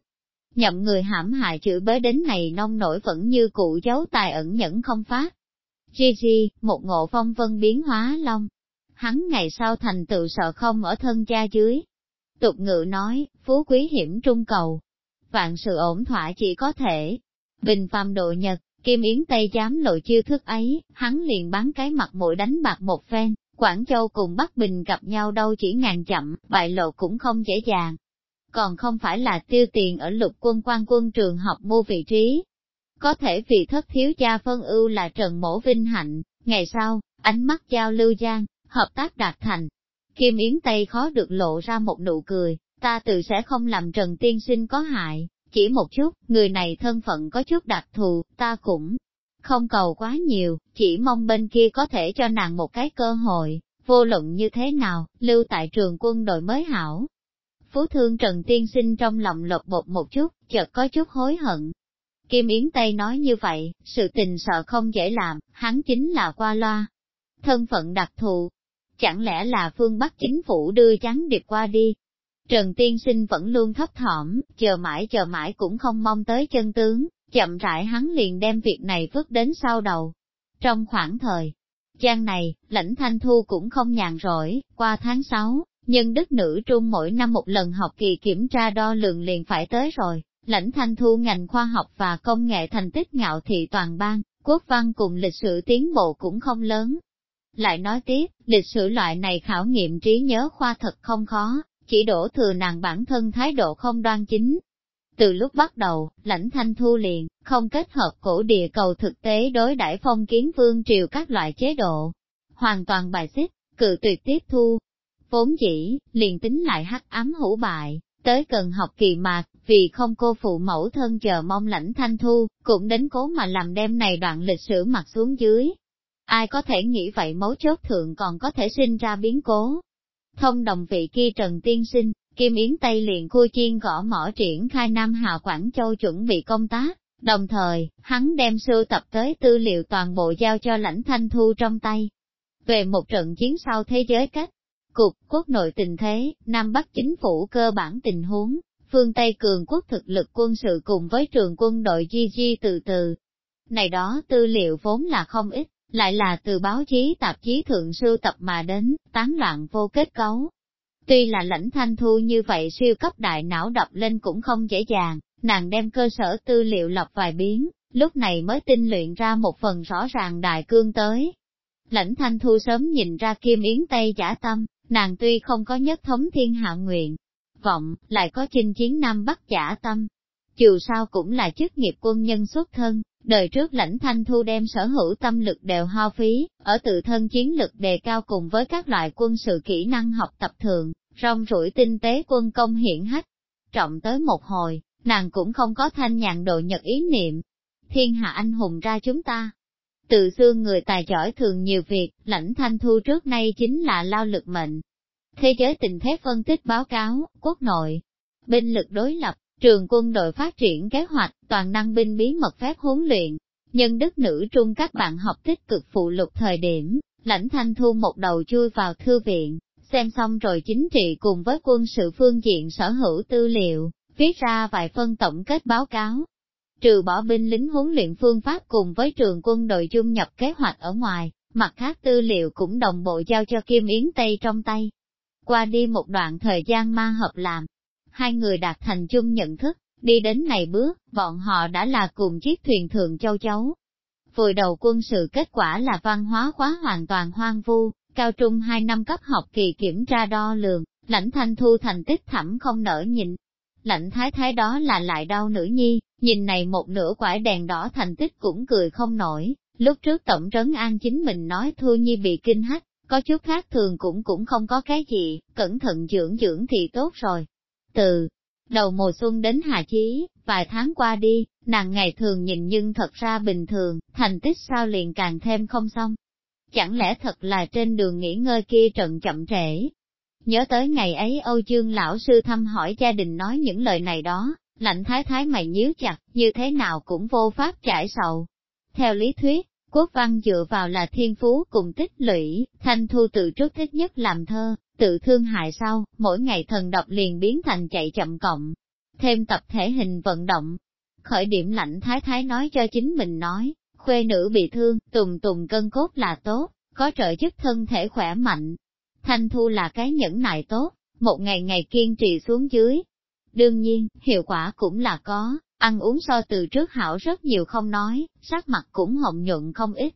Nhậm người hãm hại chữ bới đến này nông nổi vẫn như cụ giấu tài ẩn nhẫn không phát, Gigi, một ngộ phong vân biến hóa long. Hắn ngày sau thành tựu sợ không ở thân cha dưới. Tục ngữ nói, phú quý hiểm trung cầu. Vạn sự ổn thỏa chỉ có thể. Bình phàm độ nhật, Kim Yến Tây dám lộ chiêu thức ấy, hắn liền bán cái mặt mũi đánh bạc một phen, Quảng Châu cùng Bắc Bình gặp nhau đâu chỉ ngàn chậm, bại lộ cũng không dễ dàng. Còn không phải là tiêu tiền ở lục quân quan quân trường học mua vị trí. Có thể vì thất thiếu gia phân ưu là Trần Mổ Vinh Hạnh, ngày sau, ánh mắt giao lưu gian, hợp tác đạt thành. Kim Yến Tây khó được lộ ra một nụ cười, ta tự sẽ không làm Trần Tiên Sinh có hại, chỉ một chút, người này thân phận có chút đặc thù, ta cũng không cầu quá nhiều, chỉ mong bên kia có thể cho nàng một cái cơ hội, vô luận như thế nào, lưu tại trường quân đội mới hảo. Phú thương Trần Tiên Sinh trong lòng lột bột một chút, chợt có chút hối hận. Kim Yến Tây nói như vậy, sự tình sợ không dễ làm, hắn chính là qua loa. Thân phận đặc thù, chẳng lẽ là phương Bắc chính phủ đưa trắng điệp qua đi. Trần Tiên Sinh vẫn luôn thấp thỏm, chờ mãi chờ mãi cũng không mong tới chân tướng, chậm rãi hắn liền đem việc này vứt đến sau đầu. Trong khoảng thời gian này, lãnh thanh thu cũng không nhàn rỗi, qua tháng 6, nhưng đức nữ trung mỗi năm một lần học kỳ kiểm tra đo lường liền phải tới rồi, lãnh thanh thu ngành khoa học và công nghệ thành tích ngạo thị toàn bang quốc văn cùng lịch sử tiến bộ cũng không lớn. Lại nói tiếp, lịch sử loại này khảo nghiệm trí nhớ khoa thật không khó, chỉ đổ thừa nàng bản thân thái độ không đoan chính, từ lúc bắt đầu, lãnh thanh thu liền, không kết hợp cổ địa cầu thực tế đối đãi phong kiến vương triều các loại chế độ. Hoàn toàn bài xích, cự tuyệt tiếp thu. Vốn dĩ, liền tính lại hắc ám hữu bại, tới cần học kỳ mạc, vì không cô phụ mẫu thân chờ mong lãnh thanh thu, cũng đến cố mà làm đem này đoạn lịch sử mặt xuống dưới. Ai có thể nghĩ vậy mấu chốt thượng còn có thể sinh ra biến cố. Thông đồng vị kia Trần Tiên Sinh, Kim Yến Tây liền khu chiên gõ mỏ triển khai Nam Hà Quảng Châu chuẩn bị công tác, đồng thời, hắn đem sưu tập tới tư liệu toàn bộ giao cho lãnh thanh thu trong tay. Về một trận chiến sau thế giới cách, cục quốc nội tình thế, Nam Bắc chính phủ cơ bản tình huống, phương Tây cường quốc thực lực quân sự cùng với trường quân đội di di từ từ. Này đó tư liệu vốn là không ít, lại là từ báo chí tạp chí thượng sưu tập mà đến, tán loạn vô kết cấu, Tuy là lãnh thanh thu như vậy siêu cấp đại não đập lên cũng không dễ dàng, nàng đem cơ sở tư liệu lọc vài biến, lúc này mới tinh luyện ra một phần rõ ràng đại cương tới. Lãnh thanh thu sớm nhìn ra kim yến tây giả tâm, nàng tuy không có nhất thống thiên hạ nguyện, vọng, lại có chinh chiến Nam Bắc giả tâm. Dù sao cũng là chức nghiệp quân nhân xuất thân, đời trước lãnh thanh thu đem sở hữu tâm lực đều hao phí, ở tự thân chiến lực đề cao cùng với các loại quân sự kỹ năng học tập thường, rong rủi tinh tế quân công hiển hách. Trọng tới một hồi, nàng cũng không có thanh nhàn độ nhật ý niệm. Thiên hạ anh hùng ra chúng ta. Từ xưa người tài giỏi thường nhiều việc, lãnh thanh thu trước nay chính là lao lực mệnh. Thế giới tình thế phân tích báo cáo, quốc nội, binh lực đối lập, trường quân đội phát triển kế hoạch, toàn năng binh bí mật phép huấn luyện. Nhân đức nữ trung các bạn học tích cực phụ lục thời điểm, lãnh thanh thu một đầu chui vào thư viện, xem xong rồi chính trị cùng với quân sự phương diện sở hữu tư liệu, viết ra vài phân tổng kết báo cáo. Trừ bỏ binh lính huấn luyện phương pháp cùng với trường quân đội chung nhập kế hoạch ở ngoài, mặt khác tư liệu cũng đồng bộ giao cho Kim Yến Tây trong tay. Qua đi một đoạn thời gian ma hợp làm, hai người đạt thành chung nhận thức, đi đến này bước, bọn họ đã là cùng chiếc thuyền thường châu chấu. Vùi đầu quân sự kết quả là văn hóa khóa hoàn toàn hoang vu, cao trung 2 năm cấp học kỳ kiểm tra đo lường, lãnh thanh thu thành tích thẳm không nở nhìn. Lãnh thái thái đó là lại đau nữ nhi, nhìn này một nửa quải đèn đỏ thành tích cũng cười không nổi, lúc trước tổng trấn an chính mình nói thu nhi bị kinh hách, có chút khác thường cũng cũng không có cái gì, cẩn thận dưỡng dưỡng thì tốt rồi. Từ đầu mùa xuân đến hạ chí, vài tháng qua đi, nàng ngày thường nhìn nhưng thật ra bình thường, thành tích sao liền càng thêm không xong, Chẳng lẽ thật là trên đường nghỉ ngơi kia trận chậm trễ? Nhớ tới ngày ấy Âu Dương lão sư thăm hỏi gia đình nói những lời này đó, lạnh thái thái mày nhíu chặt, như thế nào cũng vô pháp trải sầu. Theo lý thuyết, quốc văn dựa vào là thiên phú cùng tích lũy, thanh thu tự trước thích nhất làm thơ, tự thương hại sau, mỗi ngày thần đọc liền biến thành chạy chậm cộng, thêm tập thể hình vận động. Khởi điểm lạnh thái thái nói cho chính mình nói, khuê nữ bị thương, tùng tùng cân cốt là tốt, có trợ giúp thân thể khỏe mạnh. Thanh thu là cái nhẫn nại tốt, một ngày ngày kiên trì xuống dưới. Đương nhiên, hiệu quả cũng là có, ăn uống so từ trước hảo rất nhiều không nói, sắc mặt cũng hồng nhuận không ít.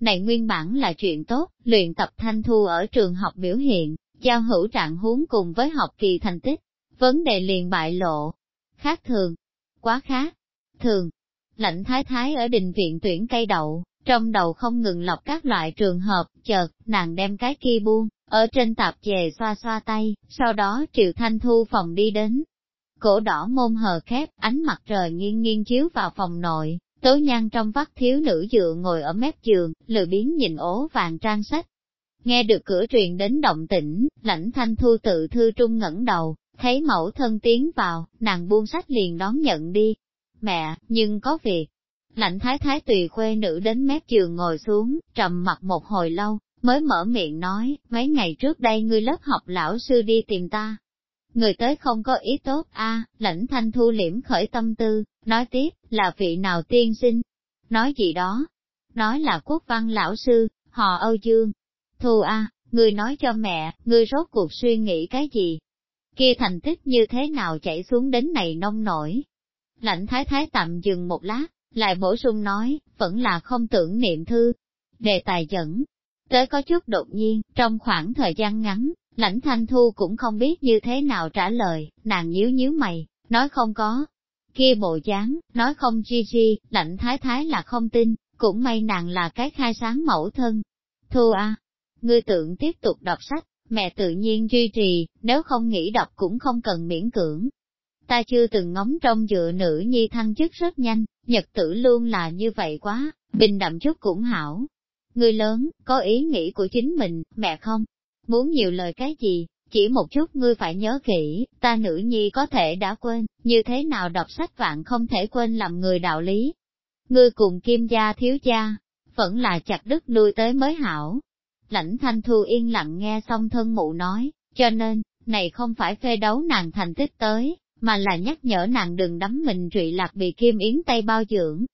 Này nguyên bản là chuyện tốt, luyện tập thanh thu ở trường học biểu hiện, giao hữu trạng huống cùng với học kỳ thành tích. Vấn đề liền bại lộ. Khác thường. Quá khác. Thường. Lãnh thái thái ở đình viện tuyển cây đậu, trong đầu không ngừng lọc các loại trường hợp, chợt, nàng đem cái kia buông, ở trên tạp dề xoa xoa tay, sau đó triệu thanh thu phòng đi đến. Cổ đỏ môn hờ khép, ánh mặt trời nghiêng nghiêng chiếu vào phòng nội, tố nhan trong vắt thiếu nữ dựa ngồi ở mép giường, lười biến nhìn ố vàng trang sách. Nghe được cửa truyền đến động tĩnh, lãnh thanh thu tự thư trung ngẩng đầu, thấy mẫu thân tiến vào, nàng buông sách liền đón nhận đi. Mẹ, nhưng có việc. Lãnh thái thái tùy khuê nữ đến mép giường ngồi xuống, trầm mặt một hồi lâu, mới mở miệng nói, mấy ngày trước đây ngươi lớp học lão sư đi tìm ta. Người tới không có ý tốt a lãnh thanh thu liễm khởi tâm tư, nói tiếp, là vị nào tiên sinh? Nói gì đó? Nói là quốc văn lão sư, họ Âu Dương. Thu a người nói cho mẹ, người rốt cuộc suy nghĩ cái gì? Kia thành tích như thế nào chảy xuống đến này nông nổi? Lãnh thái thái tạm dừng một lát, lại bổ sung nói, vẫn là không tưởng niệm thư. Đề tài dẫn, tới có chút đột nhiên, trong khoảng thời gian ngắn, lãnh thanh thu cũng không biết như thế nào trả lời, nàng nhíu nhíu mày, nói không có. Kia bộ dáng, nói không chi chi, lãnh thái thái là không tin, cũng may nàng là cái khai sáng mẫu thân. Thu a, ngươi tưởng tiếp tục đọc sách, mẹ tự nhiên duy trì, nếu không nghĩ đọc cũng không cần miễn cưỡng. Ta chưa từng ngóng trong dựa nữ nhi thăng chức rất nhanh, nhật tử luôn là như vậy quá, bình đậm chút cũng hảo. Người lớn, có ý nghĩ của chính mình, mẹ không? Muốn nhiều lời cái gì, chỉ một chút ngươi phải nhớ kỹ, ta nữ nhi có thể đã quên, như thế nào đọc sách vạn không thể quên làm người đạo lý. Ngươi cùng kim gia thiếu gia, vẫn là chặt đứt lui tới mới hảo. Lãnh thanh thu yên lặng nghe xong thân mụ nói, cho nên, này không phải phê đấu nàng thành tích tới, mà là nhắc nhở nàng đừng đắm mình trụy lạc bị kim yến tay bao dưỡng.